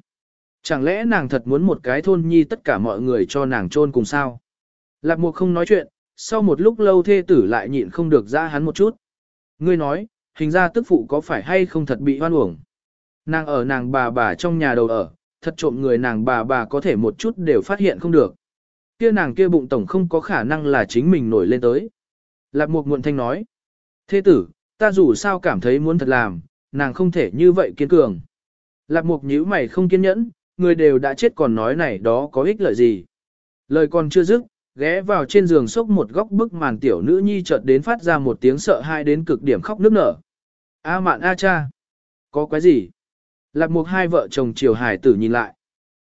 Chẳng lẽ nàng thật muốn một cái thôn nhi tất cả mọi người cho nàng chôn cùng sao? Lạc mục không nói chuyện, sau một lúc lâu thê tử lại nhịn không được ra hắn một chút. Ngươi nói, hình ra tức phụ có phải hay không thật bị hoan uổng? Nàng ở nàng bà bà trong nhà đầu ở, thật trộm người nàng bà bà có thể một chút đều phát hiện không được. Kia nàng kia bụng tổng không có khả năng là chính mình nổi lên tới. Lạc mục muộn thanh nói. Thế tử, ta dù sao cảm thấy muốn thật làm, nàng không thể như vậy kiên cường. Lạc mục nhíu mày không kiên nhẫn, người đều đã chết còn nói này đó có ích lợi gì. Lời còn chưa dứt, ghé vào trên giường sốc một góc bức màn tiểu nữ nhi chợt đến phát ra một tiếng sợ hai đến cực điểm khóc nức nở. A mạn A cha. Có quái gì? Lạc mục hai vợ chồng Triều hải tử nhìn lại.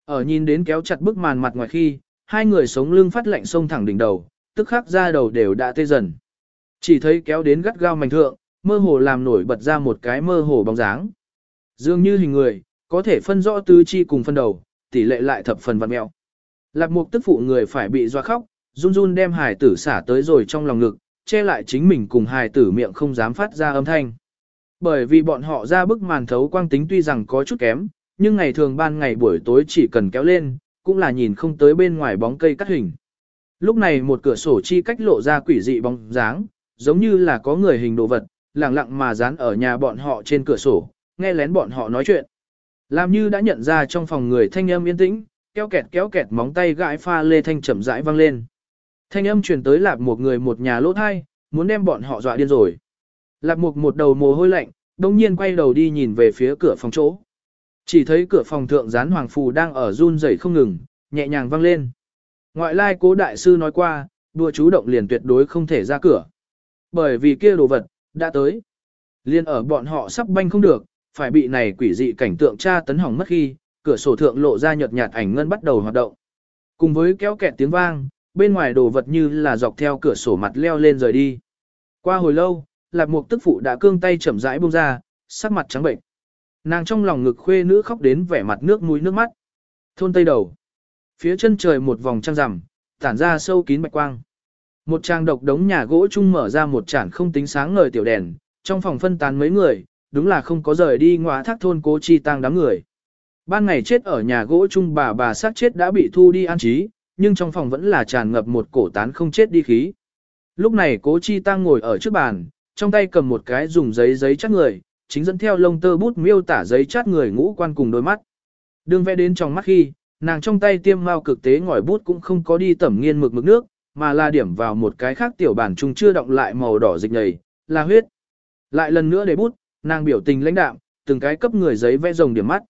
Ở nhìn đến kéo chặt bức màn mặt ngoài khi, hai người sống lưng phát lạnh sông thẳng đỉnh đầu, tức khắc ra đầu đều đã tê dần. Chỉ thấy kéo đến gắt gao mảnh thượng, mơ hồ làm nổi bật ra một cái mơ hồ bóng dáng. Dường như hình người, có thể phân rõ tứ chi cùng phân đầu, tỷ lệ lại thập phần vặn mẹo. Lạc mục tức phụ người phải bị doa khóc, run run đem Hải tử xả tới rồi trong lòng ngực, che lại chính mình cùng hài tử miệng không dám phát ra âm thanh. Bởi vì bọn họ ra bức màn thấu quang tính tuy rằng có chút kém, nhưng ngày thường ban ngày buổi tối chỉ cần kéo lên, cũng là nhìn không tới bên ngoài bóng cây cắt hình. Lúc này một cửa sổ chi cách lộ ra quỷ dị bóng dáng, giống như là có người hình đồ vật, lặng lặng mà dán ở nhà bọn họ trên cửa sổ, nghe lén bọn họ nói chuyện. Làm như đã nhận ra trong phòng người thanh âm yên tĩnh, kéo kẹt kéo kẹt móng tay gãi pha lê thanh chậm rãi vang lên. Thanh âm truyền tới lạp một người một nhà lỗ thai, muốn đem bọn họ dọa điên rồi. Lạp một một đầu mồ hôi lạnh, đông nhiên quay đầu đi nhìn về phía cửa phòng chỗ. Chỉ thấy cửa phòng thượng gián hoàng phù đang ở run rẩy không ngừng, nhẹ nhàng vang lên. Ngoại lai cố đại sư nói qua, đùa chú động liền tuyệt đối không thể ra cửa. Bởi vì kia đồ vật, đã tới. Liên ở bọn họ sắp banh không được, phải bị này quỷ dị cảnh tượng tra tấn hỏng mất khi, cửa sổ thượng lộ ra nhợt nhạt ảnh ngân bắt đầu hoạt động. Cùng với kéo kẹt tiếng vang, bên ngoài đồ vật như là dọc theo cửa sổ mặt leo lên rời đi. Qua hồi lâu, Lạc Mục tức phụ đã cương tay chậm rãi buông ra, sắc mặt trắng bệnh. Nàng trong lòng ngực khuê nữ khóc đến vẻ mặt nước mũi nước mắt. Thôn tây đầu. Phía chân trời một vòng trăng rằm, tản ra sâu kín bạch quang. Một trang độc đống nhà gỗ chung mở ra một chản không tính sáng ngời tiểu đèn, trong phòng phân tán mấy người, đúng là không có rời đi ngóa thác thôn cố chi tang đám người. Ban ngày chết ở nhà gỗ chung bà bà sát chết đã bị thu đi an trí, nhưng trong phòng vẫn là tràn ngập một cổ tán không chết đi khí. Lúc này cố chi tang ngồi ở trước bàn, trong tay cầm một cái dùng giấy giấy chắt người, chính dẫn theo lông tơ bút miêu tả giấy chát người ngũ quan cùng đôi mắt. đường vẽ đến trong mắt khi, nàng trong tay tiêm mao cực tế ngòi bút cũng không có đi tẩm nghiên mực mực nước, mà là điểm vào một cái khác tiểu bản trung chưa động lại màu đỏ dịch nhầy, là huyết. Lại lần nữa để bút, nàng biểu tình lãnh đạm, từng cái cấp người giấy vẽ rồng điểm mắt.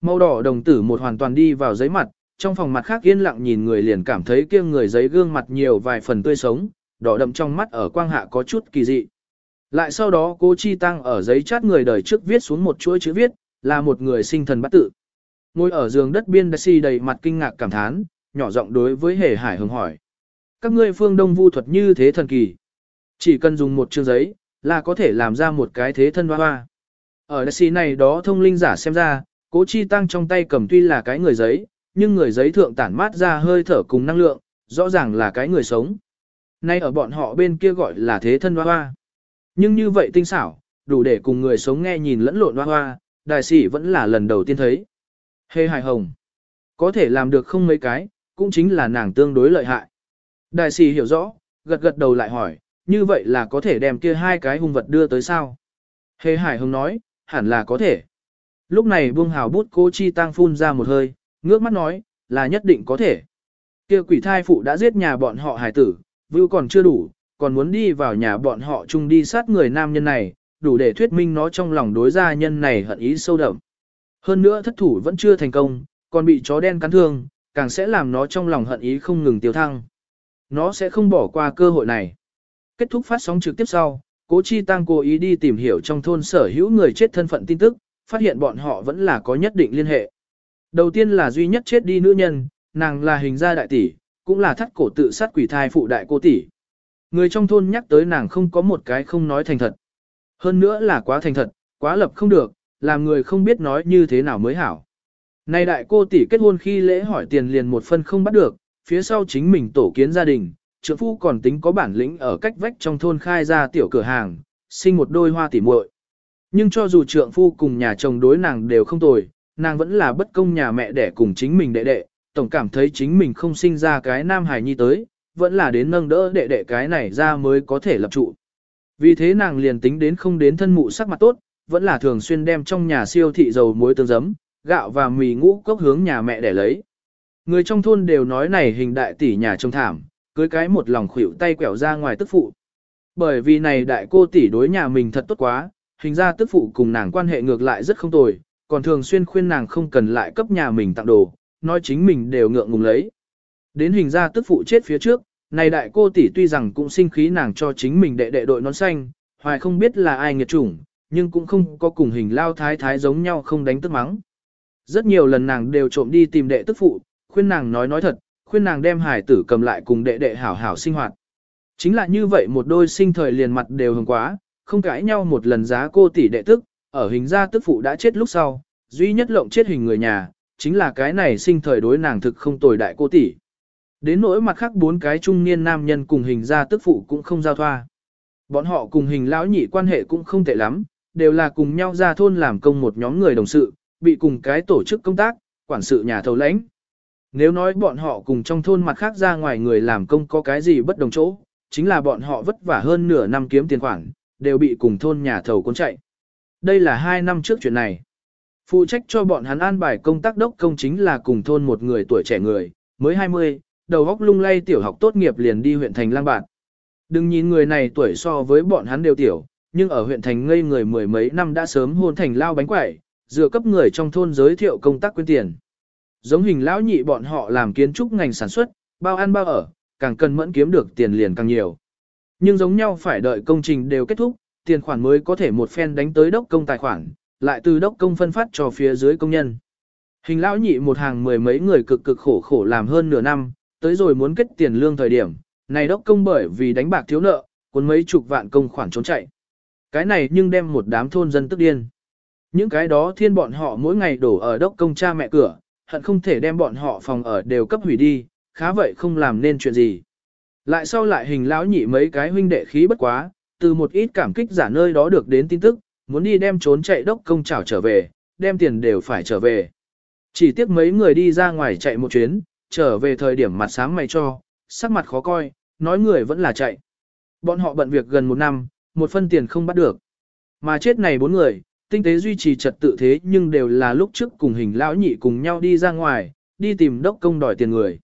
Màu đỏ đồng tử một hoàn toàn đi vào giấy mặt, trong phòng mặt khác yên lặng nhìn người liền cảm thấy kia người giấy gương mặt nhiều vài phần tươi sống, đỏ đậm trong mắt ở quang hạ có chút kỳ dị. Lại sau đó cô Chi Tăng ở giấy chát người đời trước viết xuống một chuỗi chữ viết, là một người sinh thần bắt tự. Ngồi ở giường đất biên đại si đầy mặt kinh ngạc cảm thán, nhỏ giọng đối với hề hải hứng hỏi. Các ngươi phương đông vu thuật như thế thần kỳ. Chỉ cần dùng một chương giấy, là có thể làm ra một cái thế thân hoa hoa. Ở đại si này đó thông linh giả xem ra, cố chi tăng trong tay cầm tuy là cái người giấy, nhưng người giấy thượng tản mát ra hơi thở cùng năng lượng, rõ ràng là cái người sống. Nay ở bọn họ bên kia gọi là thế thân hoa hoa. Nhưng như vậy tinh xảo, đủ để cùng người sống nghe nhìn lẫn lộn hoa hoa, đại sĩ vẫn là lần đầu tiên thấy. Hê hài hồng. Có thể làm được không mấy cái, cũng chính là nàng tương đối lợi hại. Đại sĩ hiểu rõ, gật gật đầu lại hỏi, như vậy là có thể đem kia hai cái hung vật đưa tới sao? Hê hải hồng nói, hẳn là có thể. Lúc này buông hào bút cô chi tăng phun ra một hơi, ngước mắt nói, là nhất định có thể. Kia quỷ thai phụ đã giết nhà bọn họ hải tử, vưu còn chưa đủ, còn muốn đi vào nhà bọn họ chung đi sát người nam nhân này, đủ để thuyết minh nó trong lòng đối gia nhân này hận ý sâu đậm. Hơn nữa thất thủ vẫn chưa thành công, còn bị chó đen cắn thương, càng sẽ làm nó trong lòng hận ý không ngừng tiêu thăng. Nó sẽ không bỏ qua cơ hội này. Kết thúc phát sóng trực tiếp sau, Cố Chi Tăng cố ý đi tìm hiểu trong thôn sở hữu người chết thân phận tin tức, phát hiện bọn họ vẫn là có nhất định liên hệ. Đầu tiên là duy nhất chết đi nữ nhân, nàng là hình gia đại tỷ, cũng là thắt cổ tự sát quỷ thai phụ đại cô tỷ. Người trong thôn nhắc tới nàng không có một cái không nói thành thật. Hơn nữa là quá thành thật, quá lập không được, làm người không biết nói như thế nào mới hảo. Nay đại cô tỷ kết hôn khi lễ hỏi tiền liền một phân không bắt được, phía sau chính mình tổ kiến gia đình, trưởng phu còn tính có bản lĩnh ở cách vách trong thôn khai ra tiểu cửa hàng, sinh một đôi hoa tỉ muội. Nhưng cho dù trượng phu cùng nhà chồng đối nàng đều không tồi, nàng vẫn là bất công nhà mẹ đẻ cùng chính mình đệ đệ, tổng cảm thấy chính mình không sinh ra cái nam hài nhi tới, vẫn là đến nâng đỡ đệ đệ cái này ra mới có thể lập trụ. Vì thế nàng liền tính đến không đến thân mụ sắc mặt tốt, vẫn là thường xuyên đem trong nhà siêu thị dầu muối tương giấm, gạo và mì ngũ cốc hướng nhà mẹ để lấy. Người trong thôn đều nói này hình đại tỷ nhà trông thảm, cưới cái một lòng khuỷu tay quẹo ra ngoài tức phụ. Bởi vì này đại cô tỷ đối nhà mình thật tốt quá, hình ra tức phụ cùng nàng quan hệ ngược lại rất không tồi, còn thường xuyên khuyên nàng không cần lại cấp nhà mình tặng đồ, nói chính mình đều ngượng ngùng lấy. Đến hình ra tức phụ chết phía trước, này đại cô tỷ tuy rằng cũng sinh khí nàng cho chính mình đệ đệ đội nón xanh, hoài không biết là ai nghiệt chủng, nhưng cũng không có cùng hình lao thái thái giống nhau không đánh tức mắng. Rất nhiều lần nàng đều trộm đi tìm đệ tức phụ, khuyên nàng nói nói thật, khuyên nàng đem hải tử cầm lại cùng đệ đệ hảo hảo sinh hoạt. Chính là như vậy một đôi sinh thời liền mặt đều hồng quá, không cãi nhau một lần giá cô tỷ đệ tức, ở hình gia tức phụ đã chết lúc sau, duy nhất lộng chết hình người nhà, chính là cái này sinh thời đối nàng thực không tồi đại cô tỷ. Đến nỗi mặt khác bốn cái trung niên nam nhân cùng hình ra tức phụ cũng không giao thoa. Bọn họ cùng hình lão nhị quan hệ cũng không tệ lắm, đều là cùng nhau ra thôn làm công một nhóm người đồng sự, bị cùng cái tổ chức công tác, quản sự nhà thầu lãnh. Nếu nói bọn họ cùng trong thôn mặt khác ra ngoài người làm công có cái gì bất đồng chỗ, chính là bọn họ vất vả hơn nửa năm kiếm tiền khoản, đều bị cùng thôn nhà thầu cuốn chạy. Đây là hai năm trước chuyện này. Phụ trách cho bọn hắn an bài công tác đốc công chính là cùng thôn một người tuổi trẻ người, mới 20, đầu góc lung lay tiểu học tốt nghiệp liền đi huyện thành lang bạn. Đừng nhìn người này tuổi so với bọn hắn đều tiểu, nhưng ở huyện thành ngây người mười mấy năm đã sớm hôn thành lao bánh quẩy, dựa cấp người trong thôn giới thiệu công tác quyên tiền. Giống hình lão nhị bọn họ làm kiến trúc ngành sản xuất, bao ăn bao ở, càng cần mẫn kiếm được tiền liền càng nhiều. Nhưng giống nhau phải đợi công trình đều kết thúc, tiền khoản mới có thể một phen đánh tới đốc công tài khoản, lại từ đốc công phân phát cho phía dưới công nhân. Hình lão nhị một hàng mười mấy người cực cực khổ khổ làm hơn nửa năm, tới rồi muốn kết tiền lương thời điểm, này đốc công bởi vì đánh bạc thiếu nợ, cuốn mấy chục vạn công khoản trốn chạy. Cái này nhưng đem một đám thôn dân tức điên. Những cái đó thiên bọn họ mỗi ngày đổ ở đốc công cha mẹ cửa, hận không thể đem bọn họ phòng ở đều cấp hủy đi, khá vậy không làm nên chuyện gì. Lại sau lại hình lão nhị mấy cái huynh đệ khí bất quá, từ một ít cảm kích giả nơi đó được đến tin tức, muốn đi đem trốn chạy đốc công chảo trở về, đem tiền đều phải trở về. Chỉ tiếc mấy người đi ra ngoài chạy một chuyến, trở về thời điểm mặt sáng mày cho, sắc mặt khó coi, nói người vẫn là chạy. Bọn họ bận việc gần một năm, một phân tiền không bắt được. Mà chết này bốn người, tinh tế duy trì trật tự thế nhưng đều là lúc trước cùng hình lão nhị cùng nhau đi ra ngoài, đi tìm đốc công đòi tiền người.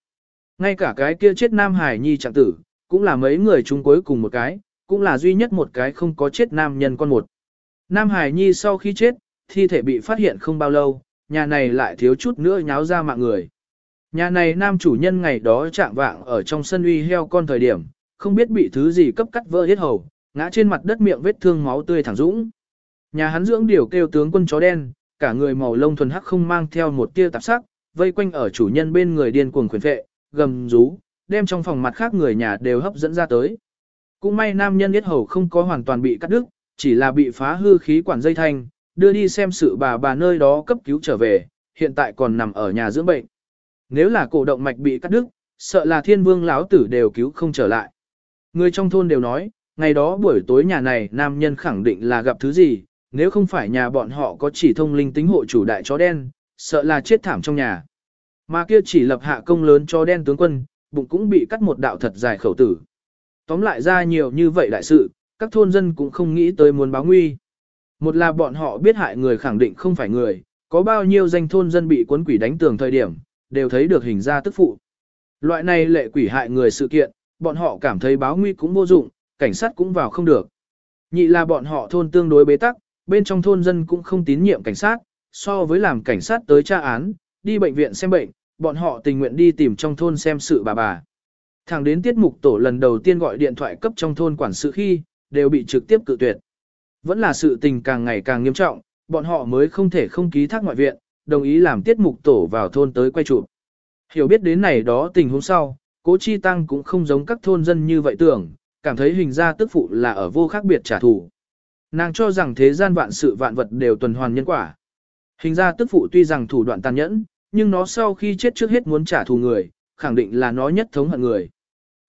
Ngay cả cái kia chết Nam Hải Nhi trạng tử, cũng là mấy người chung cuối cùng một cái, cũng là duy nhất một cái không có chết nam nhân con một. Nam Hải Nhi sau khi chết, thi thể bị phát hiện không bao lâu, nhà này lại thiếu chút nữa nháo ra mạng người. Nhà này nam chủ nhân ngày đó trạng vạng ở trong sân uy heo con thời điểm, không biết bị thứ gì cấp cắt vỡ hết hầu, ngã trên mặt đất miệng vết thương máu tươi thẳng dũng. Nhà hắn dưỡng điều kêu tướng quân chó đen, cả người màu lông thuần hắc không mang theo một tia tạp sắc, vây quanh ở chủ nhân bên người điên cuồng khuyến phệ, gầm rú, đem trong phòng mặt khác người nhà đều hấp dẫn ra tới. Cũng may nam nhân biết hầu không có hoàn toàn bị cắt đứt, chỉ là bị phá hư khí quản dây thanh, đưa đi xem sự bà bà nơi đó cấp cứu trở về, hiện tại còn nằm ở nhà dưỡng bệnh. Nếu là cổ động mạch bị cắt đứt, sợ là thiên vương lão tử đều cứu không trở lại. Người trong thôn đều nói, ngày đó buổi tối nhà này nam nhân khẳng định là gặp thứ gì, nếu không phải nhà bọn họ có chỉ thông linh tính hộ chủ đại chó đen, sợ là chết thảm trong nhà. Mà kia chỉ lập hạ công lớn cho đen tướng quân, bụng cũng bị cắt một đạo thật dài khẩu tử. Tóm lại ra nhiều như vậy đại sự, các thôn dân cũng không nghĩ tới muốn báo nguy. Một là bọn họ biết hại người khẳng định không phải người, có bao nhiêu danh thôn dân bị cuốn quỷ đánh tường thời điểm, đều thấy được hình ra tức phụ. Loại này lệ quỷ hại người sự kiện, bọn họ cảm thấy báo nguy cũng vô dụng, cảnh sát cũng vào không được. Nhị là bọn họ thôn tương đối bế tắc, bên trong thôn dân cũng không tín nhiệm cảnh sát, so với làm cảnh sát tới tra án, đi bệnh viện xem bệnh, bọn họ tình nguyện đi tìm trong thôn xem sự bà bà. Thẳng đến tiết mục tổ lần đầu tiên gọi điện thoại cấp trong thôn quản sự khi, đều bị trực tiếp cự tuyệt. Vẫn là sự tình càng ngày càng nghiêm trọng, bọn họ mới không thể không ký thác ngoại viện, đồng ý làm tiết mục tổ vào thôn tới quay chụp. Hiểu biết đến này đó tình huống sau, cố chi tăng cũng không giống các thôn dân như vậy tưởng, cảm thấy hình ra tức phụ là ở vô khác biệt trả thù. Nàng cho rằng thế gian vạn sự vạn vật đều tuần hoàn nhân quả. Hình ra tức phụ tuy rằng thủ đoạn tàn nhẫn, nhưng nó sau khi chết trước hết muốn trả thù người, khẳng định là nó nhất thống hận người.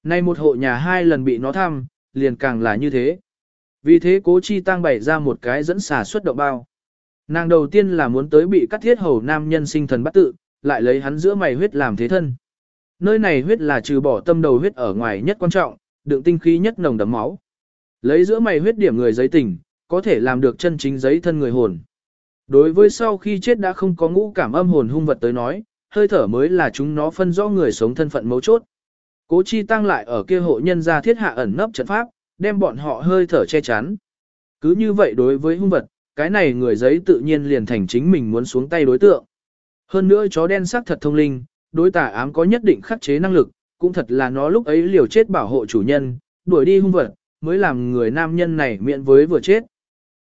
Nay một hộ nhà hai lần bị nó thăm, liền càng là như thế. Vì thế cố chi tăng bày ra một cái dẫn xà xuất động bao. Nàng đầu tiên là muốn tới bị cắt thiết hầu nam nhân sinh thần bắt tự, lại lấy hắn giữa mày huyết làm thế thân. Nơi này huyết là trừ bỏ tâm đầu huyết ở ngoài nhất quan trọng, đựng tinh khí nhất nồng đậm máu. Lấy giữa mày huyết điểm người giấy tình, có thể làm được chân chính giấy thân người hồn. Đối với sau khi chết đã không có ngũ cảm âm hồn hung vật tới nói, hơi thở mới là chúng nó phân rõ người sống thân phận mấu chốt. Cố chi tăng lại ở kia hộ nhân ra thiết hạ ẩn nấp trận pháp, đem bọn họ hơi thở che chắn. Cứ như vậy đối với hung vật, cái này người giấy tự nhiên liền thành chính mình muốn xuống tay đối tượng. Hơn nữa chó đen sắc thật thông linh, đối tà ám có nhất định khắc chế năng lực, cũng thật là nó lúc ấy liều chết bảo hộ chủ nhân, đuổi đi hung vật, mới làm người nam nhân này miệng với vừa chết.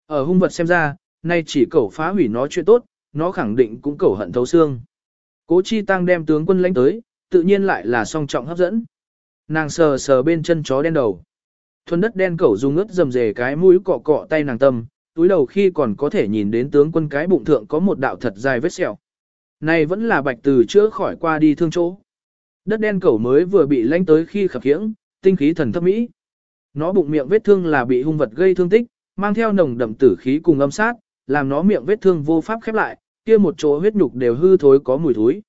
Ở hung vật xem ra, nay chỉ cẩu phá hủy nó chuyện tốt, nó khẳng định cũng cẩu hận thấu xương. Cố chi tăng đem tướng quân lãnh tới, tự nhiên lại là song trọng hấp dẫn. Nàng sờ sờ bên chân chó đen đầu. Thuần đất đen cẩu dùng ướt dầm dề cái mũi cọ cọ tay nàng tâm, túi đầu khi còn có thể nhìn đến tướng quân cái bụng thượng có một đạo thật dài vết sẹo. Này vẫn là bạch từ chữa khỏi qua đi thương chỗ. Đất đen cẩu mới vừa bị lãnh tới khi khập khiễng, tinh khí thần thấp mỹ. Nó bụng miệng vết thương là bị hung vật gây thương tích, mang theo nồng đậm tử khí cùng âm sát, làm nó miệng vết thương vô pháp khép lại, kia một chỗ huyết nhục đều hư thối có mùi thối.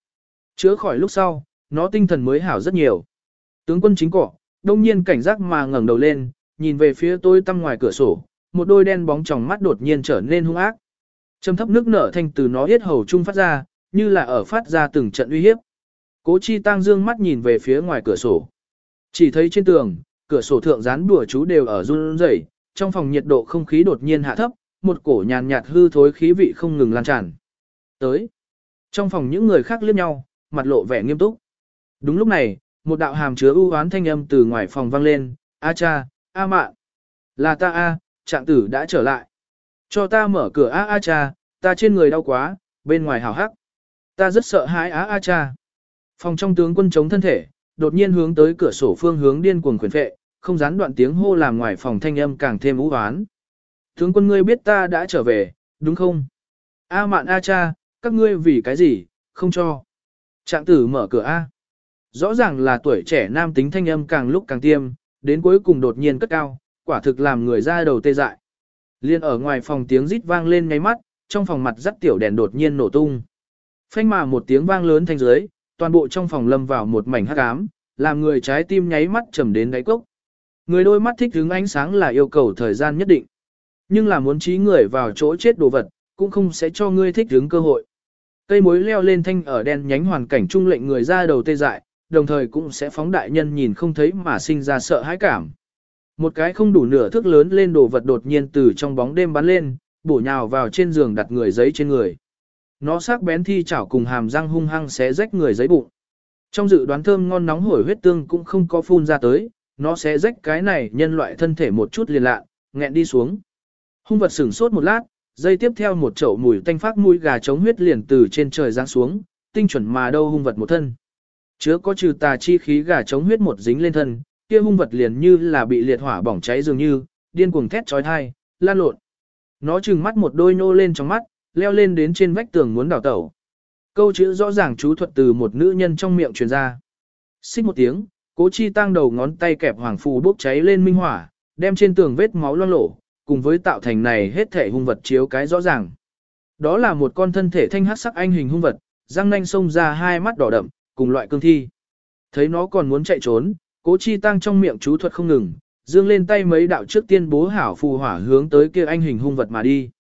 Chữa khỏi lúc sau, nó tinh thần mới hảo rất nhiều. Tướng quân chính cỏ, đông nhiên cảnh giác mà ngẩng đầu lên, nhìn về phía tôi tăm ngoài cửa sổ, một đôi đen bóng tròng mắt đột nhiên trở nên hung ác. Trầm thấp nước nở thanh từ nó hết hầu trung phát ra, như là ở phát ra từng trận uy hiếp. Cố Chi Tăng dương mắt nhìn về phía ngoài cửa sổ. Chỉ thấy trên tường, cửa sổ thượng dán bùa chú đều ở run rẩy, trong phòng nhiệt độ không khí đột nhiên hạ thấp, một cổ nhàn nhạt hư thối khí vị không ngừng lan tràn. Tới. Trong phòng những người khác liếc nhau, mặt lộ vẻ nghiêm túc. Đúng lúc này, một đạo hàm chứa ưu oán thanh âm từ ngoài phòng vang lên, "A cha, A mạn, là ta a, trạng tử đã trở lại. Cho ta mở cửa A A cha, ta trên người đau quá, bên ngoài hào hắc. Ta rất sợ hãi A A cha." Phòng trong tướng quân chống thân thể, đột nhiên hướng tới cửa sổ phương hướng điên cuồng quyền phệ, không gián đoạn tiếng hô làm ngoài phòng thanh âm càng thêm ú oán. Tướng quân ngươi biết ta đã trở về, đúng không? A mạn A cha, các ngươi vì cái gì, không cho. Trạng tử mở cửa A. Rõ ràng là tuổi trẻ nam tính thanh âm càng lúc càng tiêm, đến cuối cùng đột nhiên cất cao, quả thực làm người ra đầu tê dại. Liên ở ngoài phòng tiếng rít vang lên ngay mắt, trong phòng mặt dắt tiểu đèn đột nhiên nổ tung. Phanh mà một tiếng vang lớn thanh dưới, toàn bộ trong phòng lâm vào một mảnh hắc ám, làm người trái tim nháy mắt trầm đến đáy cốc. Người đôi mắt thích hướng ánh sáng là yêu cầu thời gian nhất định. Nhưng là muốn trí người vào chỗ chết đồ vật, cũng không sẽ cho ngươi thích hướng cơ hội. Cây mối leo lên thanh ở đen nhánh hoàn cảnh trung lệnh người ra đầu tê dại, đồng thời cũng sẽ phóng đại nhân nhìn không thấy mà sinh ra sợ hãi cảm. Một cái không đủ nửa thước lớn lên đồ vật đột nhiên từ trong bóng đêm bắn lên, bổ nhào vào trên giường đặt người giấy trên người. Nó sắc bén thi chảo cùng hàm răng hung hăng xé rách người giấy bụng. Trong dự đoán thơm ngon nóng hổi huyết tương cũng không có phun ra tới, nó sẽ rách cái này nhân loại thân thể một chút liền lạ, nghẹn đi xuống. Hung vật sửng sốt một lát, dây tiếp theo một chậu mùi tanh phát mũi gà chống huyết liền từ trên trời giáng xuống, tinh chuẩn mà đâu hung vật một thân. Chứa có trừ tà chi khí gà chống huyết một dính lên thân, kia hung vật liền như là bị liệt hỏa bỏng cháy dường như, điên cuồng thét chói tai, lan lộn. Nó trừng mắt một đôi nô lên trong mắt, leo lên đến trên vách tường muốn đào tẩu. Câu chữ rõ ràng chú thuật từ một nữ nhân trong miệng truyền ra. Xích một tiếng, cố chi tăng đầu ngón tay kẹp hoàng phù bốc cháy lên minh hỏa, đem trên tường vết máu loang lổ, cùng với tạo thành này hết thể hung vật chiếu cái rõ ràng. Đó là một con thân thể thanh hắc sắc anh hình hung vật, răng nanh xông ra hai mắt đỏ đậm, cùng loại cương thi. Thấy nó còn muốn chạy trốn, cố chi tăng trong miệng chú thuật không ngừng, dương lên tay mấy đạo trước tiên bố hảo phù hỏa hướng tới kia anh hình hung vật mà đi.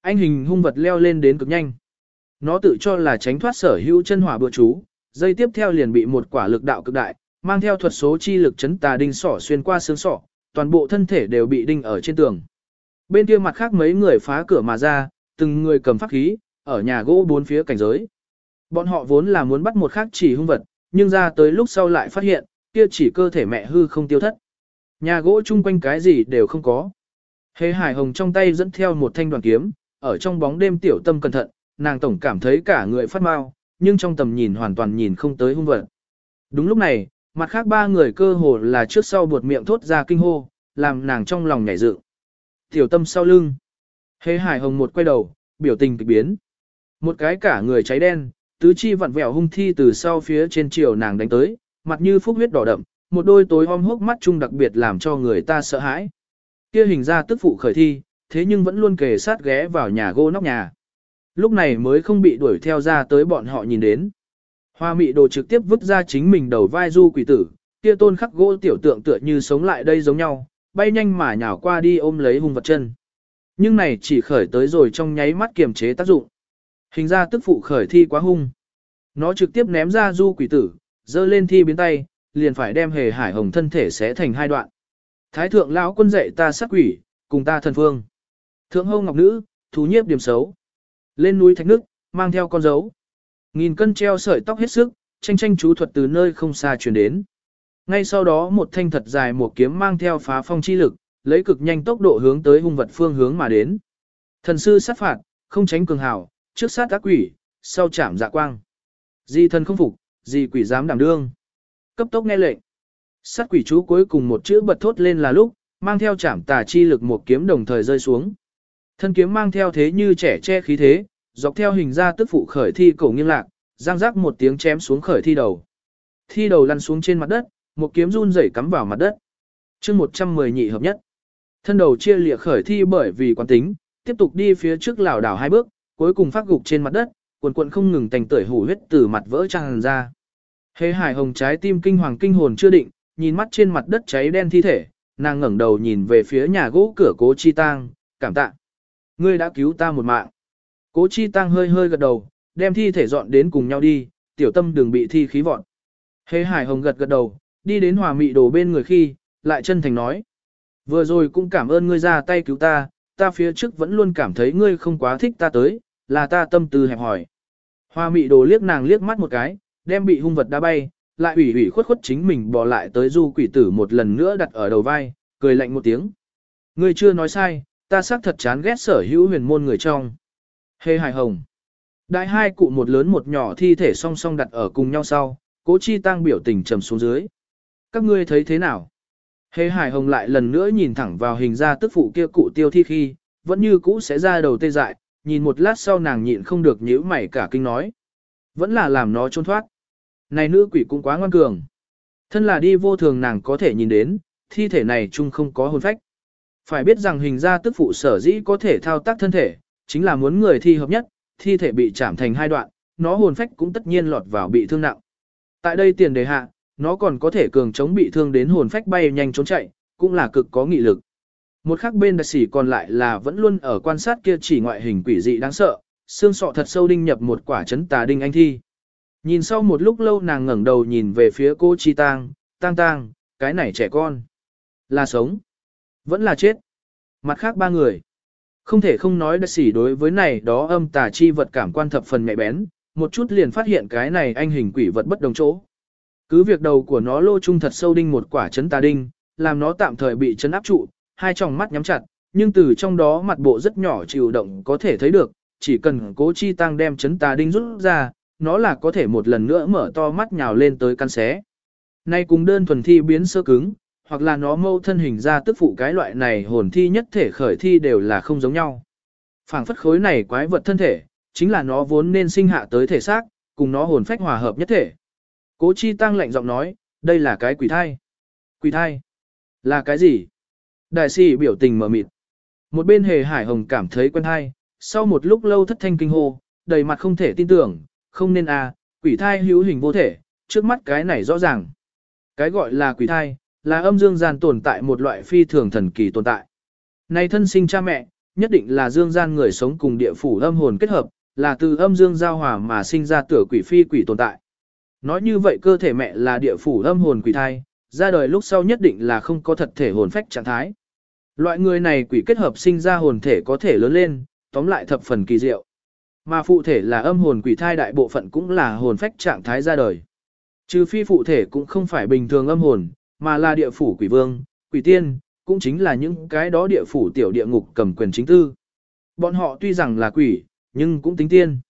Anh hình hung vật leo lên đến cực nhanh. Nó tự cho là tránh thoát sở hữu chân hỏa bừa chú, dây tiếp theo liền bị một quả lực đạo cực đại, mang theo thuật số chi lực chấn tà đinh sỏ xuyên qua xương sọ, toàn bộ thân thể đều bị đinh ở trên tường. Bên kia mặt khác mấy người phá cửa mà ra, từng người cầm pháp khí, ở nhà gỗ bốn phía cảnh giới. Bọn họ vốn là muốn bắt một khác chỉ hung vật, nhưng ra tới lúc sau lại phát hiện, kia chỉ cơ thể mẹ hư không tiêu thất. Nhà gỗ chung quanh cái gì đều không có. Hề hải hồng trong tay dẫn theo một thanh đoàn kiếm, ở trong bóng đêm tiểu tâm cẩn thận, nàng tổng cảm thấy cả người phát mau, nhưng trong tầm nhìn hoàn toàn nhìn không tới hung vật. Đúng lúc này, mặt khác ba người cơ hồ là trước sau buột miệng thốt ra kinh hô, làm nàng trong lòng nhảy dựng. Tiểu tâm sau lưng. Hề hải hồng một quay đầu, biểu tình kịch biến. Một cái cả người cháy đen, tứ chi vặn vẹo hung thi từ sau phía trên chiều nàng đánh tới, mặt như phúc huyết đỏ đậm, một đôi tối om hốc mắt chung đặc biệt làm cho người ta sợ hãi. Kia hình ra tức phụ khởi thi, thế nhưng vẫn luôn kề sát ghé vào nhà gỗ nóc nhà. Lúc này mới không bị đuổi theo ra tới bọn họ nhìn đến. Hoa mị đồ trực tiếp vứt ra chính mình đầu vai du quỷ tử, kia tôn khắc gỗ tiểu tượng tựa như sống lại đây giống nhau, bay nhanh mà nhào qua đi ôm lấy hung vật chân. Nhưng này chỉ khởi tới rồi trong nháy mắt kiềm chế tác dụng. Hình ra tức phụ khởi thi quá hung. Nó trực tiếp ném ra du quỷ tử, dơ lên thi biến tay, liền phải đem hề hải hồng thân thể xé thành hai đoạn. Thái thượng lão quân dạy ta sát quỷ, cùng ta thần phương. Thượng hâu ngọc nữ, thú nhiếp điểm xấu. Lên núi thạch nước, mang theo con dấu. Nghìn cân treo sợi tóc hết sức, tranh tranh chú thuật từ nơi không xa truyền đến. Ngay sau đó một thanh thật dài một kiếm mang theo phá phong chi lực, lấy cực nhanh tốc độ hướng tới hung vật phương hướng mà đến. Thần sư sát phạt, không tránh cường hảo, trước sát ác quỷ, sau chạm dạ quang. Di thần không phục, gì quỷ dám đảm đương. Cấp tốc nghe lệnh. Sát quỷ chú cuối cùng một chữ bật thốt lên là lúc, mang theo chạm tà chi lực một kiếm đồng thời rơi xuống. Thân kiếm mang theo thế như trẻ che khí thế, dọc theo hình ra tức phụ khởi thi cổ nghiêng lạc, giang rác một tiếng chém xuống khởi thi đầu. Thi đầu lăn xuống trên mặt đất, một kiếm run rẩy cắm vào mặt đất. chương 110 nhị hợp nhất. Thân đầu chia lịa khởi thi bởi vì quán tính, tiếp tục đi phía trước lảo đảo hai bước, cuối cùng phát gục trên mặt đất, cuộn cuộn không ngừng tành tưởi hủ huyết từ mặt vỡ tràn ra. Hề hải hồng trái tim kinh hoàng kinh hồn chưa định, nhìn mắt trên mặt đất cháy đen thi thể, nàng ngẩng đầu nhìn về phía nhà gỗ cửa cố chi tang, cảm tạ. Ngươi đã cứu ta một mạng. Cố chi tang hơi hơi gật đầu, đem thi thể dọn đến cùng nhau đi, tiểu tâm đừng bị thi khí vọt, Hề hải hồng gật gật đầu, đi đến hòa mị đồ bên người khi, lại chân thành nói. Vừa rồi cũng cảm ơn ngươi ra tay cứu ta, ta phía trước vẫn luôn cảm thấy ngươi không quá thích ta tới, là ta tâm tư hẹp hỏi. Hoa mị đồ liếc nàng liếc mắt một cái, đem bị hung vật đá bay, lại ủy ủy khuất khuất chính mình bỏ lại tới du quỷ tử một lần nữa đặt ở đầu vai, cười lạnh một tiếng. Ngươi chưa nói sai, ta xác thật chán ghét sở hữu huyền môn người trong. Hê hài hồng. Đại hai cụ một lớn một nhỏ thi thể song song đặt ở cùng nhau sau, cố chi tăng biểu tình trầm xuống dưới. Các ngươi thấy thế nào? Hê hải hồng lại lần nữa nhìn thẳng vào hình ra tức phụ kia cụ tiêu thi khi, vẫn như cũ sẽ ra đầu tê dại, nhìn một lát sau nàng nhịn không được nhíu mày cả kinh nói. Vẫn là làm nó trốn thoát. Này nữ quỷ cũng quá ngoan cường. Thân là đi vô thường nàng có thể nhìn đến, thi thể này chung không có hồn phách. Phải biết rằng hình ra tức phụ sở dĩ có thể thao tác thân thể, chính là muốn người thi hợp nhất, thi thể bị chạm thành hai đoạn, nó hồn phách cũng tất nhiên lọt vào bị thương nặng. Tại đây tiền đề hạ, nó còn có thể cường chống bị thương đến hồn phách bay nhanh trốn chạy, cũng là cực có nghị lực. Một khác bên đặc sĩ còn lại là vẫn luôn ở quan sát kia chỉ ngoại hình quỷ dị đáng sợ, xương sọ thật sâu đinh nhập một quả chấn tà đinh anh thi. Nhìn sau một lúc lâu nàng ngẩng đầu nhìn về phía cô Chi Tang, Tang Tang, cái này trẻ con. Là sống. Vẫn là chết. Mặt khác ba người. Không thể không nói đặc sĩ đối với này đó âm tà chi vật cảm quan thập phần mẹ bén, một chút liền phát hiện cái này anh hình quỷ vật bất đồng chỗ. Cứ việc đầu của nó lô trung thật sâu đinh một quả chấn tà đinh, làm nó tạm thời bị chấn áp trụ, hai tròng mắt nhắm chặt, nhưng từ trong đó mặt bộ rất nhỏ chịu động có thể thấy được, chỉ cần cố chi tăng đem chấn tà đinh rút ra, nó là có thể một lần nữa mở to mắt nhào lên tới căn xé. Nay cùng đơn thuần thi biến sơ cứng, hoặc là nó mâu thân hình ra tức phụ cái loại này hồn thi nhất thể khởi thi đều là không giống nhau. phảng phất khối này quái vật thân thể, chính là nó vốn nên sinh hạ tới thể xác, cùng nó hồn phách hòa hợp nhất thể. Cố chi tăng lạnh giọng nói, đây là cái quỷ thai. Quỷ thai? Là cái gì? Đại sĩ biểu tình mở mịt. Một bên hề hải hồng cảm thấy quen thai, sau một lúc lâu thất thanh kinh hô, đầy mặt không thể tin tưởng, không nên à, quỷ thai hữu hình vô thể, trước mắt cái này rõ ràng. Cái gọi là quỷ thai, là âm dương gian tồn tại một loại phi thường thần kỳ tồn tại. Này thân sinh cha mẹ, nhất định là dương gian người sống cùng địa phủ âm hồn kết hợp, là từ âm dương giao hòa mà sinh ra tửa quỷ phi quỷ tồn tại. Nói như vậy cơ thể mẹ là địa phủ âm hồn quỷ thai, ra đời lúc sau nhất định là không có thật thể hồn phách trạng thái. Loại người này quỷ kết hợp sinh ra hồn thể có thể lớn lên, tóm lại thập phần kỳ diệu. Mà phụ thể là âm hồn quỷ thai đại bộ phận cũng là hồn phách trạng thái ra đời. Trừ phi phụ thể cũng không phải bình thường âm hồn, mà là địa phủ quỷ vương, quỷ tiên, cũng chính là những cái đó địa phủ tiểu địa ngục cầm quyền chính tư. Bọn họ tuy rằng là quỷ, nhưng cũng tính tiên.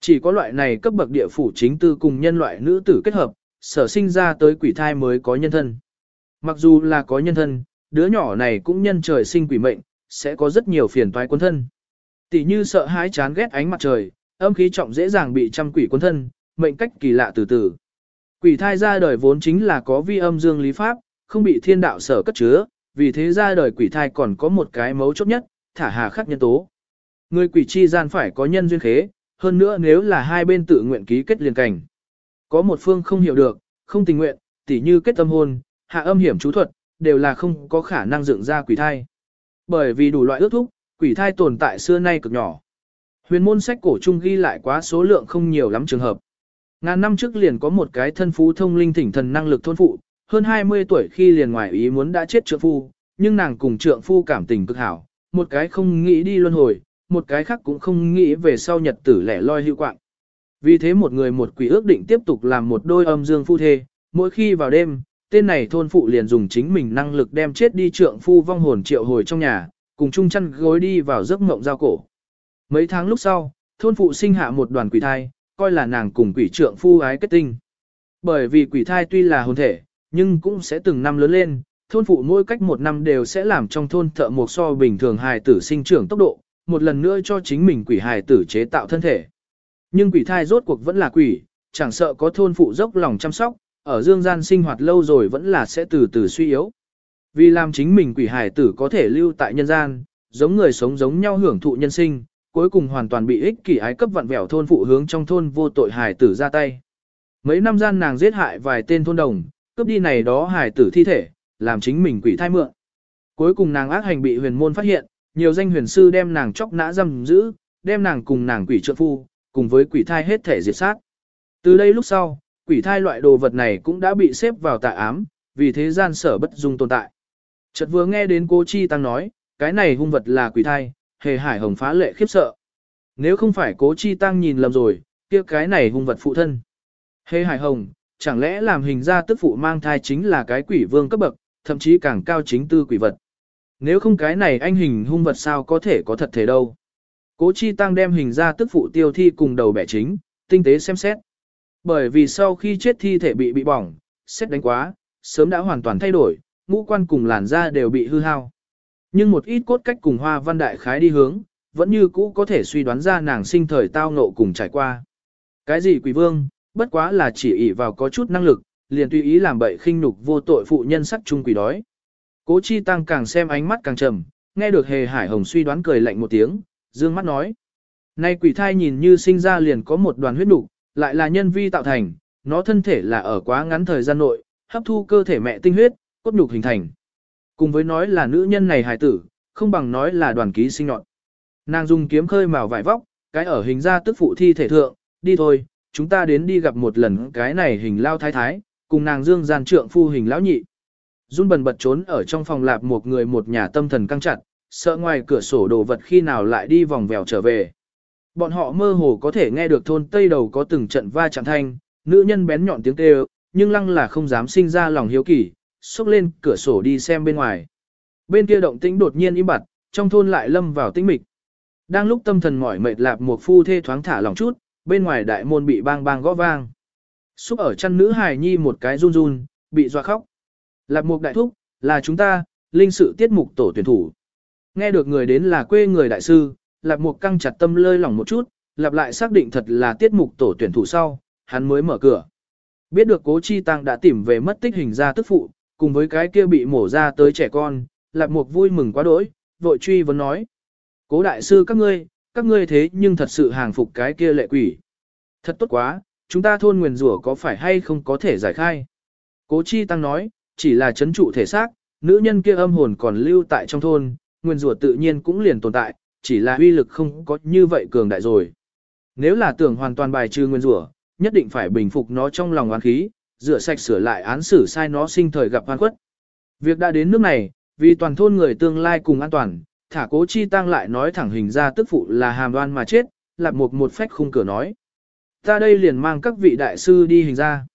Chỉ có loại này cấp bậc địa phủ chính tư cùng nhân loại nữ tử kết hợp, sở sinh ra tới quỷ thai mới có nhân thân. Mặc dù là có nhân thân, đứa nhỏ này cũng nhân trời sinh quỷ mệnh, sẽ có rất nhiều phiền toái quân thân. Tỷ như sợ hãi chán ghét ánh mặt trời, âm khí trọng dễ dàng bị trăm quỷ quân thân, mệnh cách kỳ lạ từ từ. Quỷ thai ra đời vốn chính là có vi âm dương lý pháp, không bị thiên đạo sở cất chứa, vì thế ra đời quỷ thai còn có một cái mấu chốt nhất, thả hà khắc nhân tố. Người quỷ chi gian phải có nhân duyên khế, hơn nữa nếu là hai bên tự nguyện ký kết liền cảnh. Có một phương không hiểu được, không tình nguyện, tỉ như kết tâm hôn, hạ âm hiểm chú thuật, đều là không có khả năng dựng ra quỷ thai. Bởi vì đủ loại ước thúc, quỷ thai tồn tại xưa nay cực nhỏ. Huyền môn sách cổ trung ghi lại quá số lượng không nhiều lắm trường hợp. Ngàn năm trước liền có một cái thân phú thông linh thỉnh thần năng lực thôn phụ, hơn 20 tuổi khi liền ngoài ý muốn đã chết trượng phu, nhưng nàng cùng trượng phu cảm tình cực hảo, một cái không nghĩ đi luân hồi, một cái khác cũng không nghĩ về sau nhật tử lẻ loi hữu quạng. Vì thế một người một quỷ ước định tiếp tục làm một đôi âm dương phu thê, mỗi khi vào đêm, tên này thôn phụ liền dùng chính mình năng lực đem chết đi trượng phu vong hồn triệu hồi trong nhà, cùng chung chăn gối đi vào giấc mộng giao cổ. Mấy tháng lúc sau, thôn phụ sinh hạ một đoàn quỷ thai, coi là nàng cùng quỷ trượng phu ái kết tinh. Bởi vì quỷ thai tuy là hồn thể, nhưng cũng sẽ từng năm lớn lên, thôn phụ mỗi cách một năm đều sẽ làm trong thôn thợ một so bình thường hài tử sinh trưởng tốc độ, một lần nữa cho chính mình quỷ hài tử chế tạo thân thể. Nhưng quỷ thai rốt cuộc vẫn là quỷ, chẳng sợ có thôn phụ dốc lòng chăm sóc, ở dương gian sinh hoạt lâu rồi vẫn là sẽ từ từ suy yếu. Vì làm chính mình quỷ hải tử có thể lưu tại nhân gian, giống người sống giống nhau hưởng thụ nhân sinh, cuối cùng hoàn toàn bị ích kỷ ái cấp vặn vẹo thôn phụ hướng trong thôn vô tội hải tử ra tay. Mấy năm gian nàng giết hại vài tên thôn đồng, cướp đi này đó hải tử thi thể, làm chính mình quỷ thai mượn. Cuối cùng nàng ác hành bị huyền môn phát hiện, nhiều danh huyền sư đem nàng chóc nã giam giữ, đem nàng cùng nàng quỷ trợ phu, cùng với quỷ thai hết thể diệt sát. Từ đây lúc sau, quỷ thai loại đồ vật này cũng đã bị xếp vào tạ ám, vì thế gian sở bất dung tồn tại. Chợt vừa nghe đến cô Chi Tăng nói, cái này hung vật là quỷ thai, hề hải hồng phá lệ khiếp sợ. Nếu không phải cố Chi Tăng nhìn lầm rồi, kia cái này hung vật phụ thân. Hề hải hồng, chẳng lẽ làm hình ra tức phụ mang thai chính là cái quỷ vương cấp bậc, thậm chí càng cao chính tư quỷ vật. Nếu không cái này anh hình hung vật sao có thể có thật thể đâu. Cố Chi Tăng đem hình ra tức phụ tiêu thi cùng đầu bẻ chính, tinh tế xem xét. Bởi vì sau khi chết thi thể bị bị bỏng, xét đánh quá, sớm đã hoàn toàn thay đổi, ngũ quan cùng làn da đều bị hư hao. Nhưng một ít cốt cách cùng hoa văn đại khái đi hướng, vẫn như cũ có thể suy đoán ra nàng sinh thời tao ngộ cùng trải qua. Cái gì quỷ vương, bất quá là chỉ ỷ vào có chút năng lực, liền tùy ý làm bậy khinh nhục vô tội phụ nhân sắc chung quỷ đói. Cố Chi Tăng càng xem ánh mắt càng trầm, nghe được Hề Hải Hồng suy đoán cười lạnh một tiếng, dương mắt nói: "Nay quỷ thai nhìn như sinh ra liền có một đoàn huyết nục, lại là nhân vi tạo thành, nó thân thể là ở quá ngắn thời gian nội, hấp thu cơ thể mẹ tinh huyết, cốt nhục hình thành. Cùng với nói là nữ nhân này hài tử, không bằng nói là đoàn ký sinh nhọn. Nàng dùng kiếm khơi màu vải vóc, cái ở hình ra tức phụ thi thể thượng, đi thôi, chúng ta đến đi gặp một lần cái này hình lao thái thái, cùng nàng dương gian trượng phu hình lão nhị. Run bần bật trốn ở trong phòng lạp một người một nhà tâm thần căng chặt, sợ ngoài cửa sổ đồ vật khi nào lại đi vòng vèo trở về. Bọn họ mơ hồ có thể nghe được thôn Tây Đầu có từng trận va chạm thanh, nữ nhân bén nhọn tiếng kêu, nhưng lăng là không dám sinh ra lòng hiếu kỳ, xúc lên cửa sổ đi xem bên ngoài. Bên kia động tĩnh đột nhiên im bặt, trong thôn lại lâm vào tĩnh mịch. Đang lúc tâm thần mỏi mệt lạp một phu thê thoáng thả lòng chút, bên ngoài đại môn bị bang bang gõ vang. Xúc ở chân nữ hài nhi một cái run run, bị dọa khóc. Lạp một đại thúc, là chúng ta, linh sự tiết mục tổ tuyển thủ. Nghe được người đến là quê người đại sư, Lạp Mục căng chặt tâm lơi lỏng một chút, lặp lại xác định thật là tiết mục tổ tuyển thủ sau, hắn mới mở cửa. Biết được Cố Chi Tăng đã tìm về mất tích hình ra tức phụ, cùng với cái kia bị mổ ra tới trẻ con, Lạp Mục vui mừng quá đỗi, vội truy vấn nói: "Cố đại sư các ngươi, các ngươi thế nhưng thật sự hàng phục cái kia lệ quỷ. Thật tốt quá, chúng ta thôn nguyền rủa có phải hay không có thể giải khai?" Cố Chi Tăng nói: "Chỉ là chấn trụ thể xác, nữ nhân kia âm hồn còn lưu tại trong thôn, nguyên rủa tự nhiên cũng liền tồn tại, chỉ là uy lực không có như vậy cường đại rồi. Nếu là tưởng hoàn toàn bài trừ nguyên rủa, nhất định phải bình phục nó trong lòng oán khí, rửa sạch sửa lại án xử sai nó sinh thời gặp oan khuất. Việc đã đến nước này, vì toàn thôn người tương lai cùng an toàn, thả cố chi tăng lại nói thẳng hình ra tức phụ là hàm đoan mà chết, lạp một một phách khung cửa nói. Ta đây liền mang các vị đại sư đi hình ra.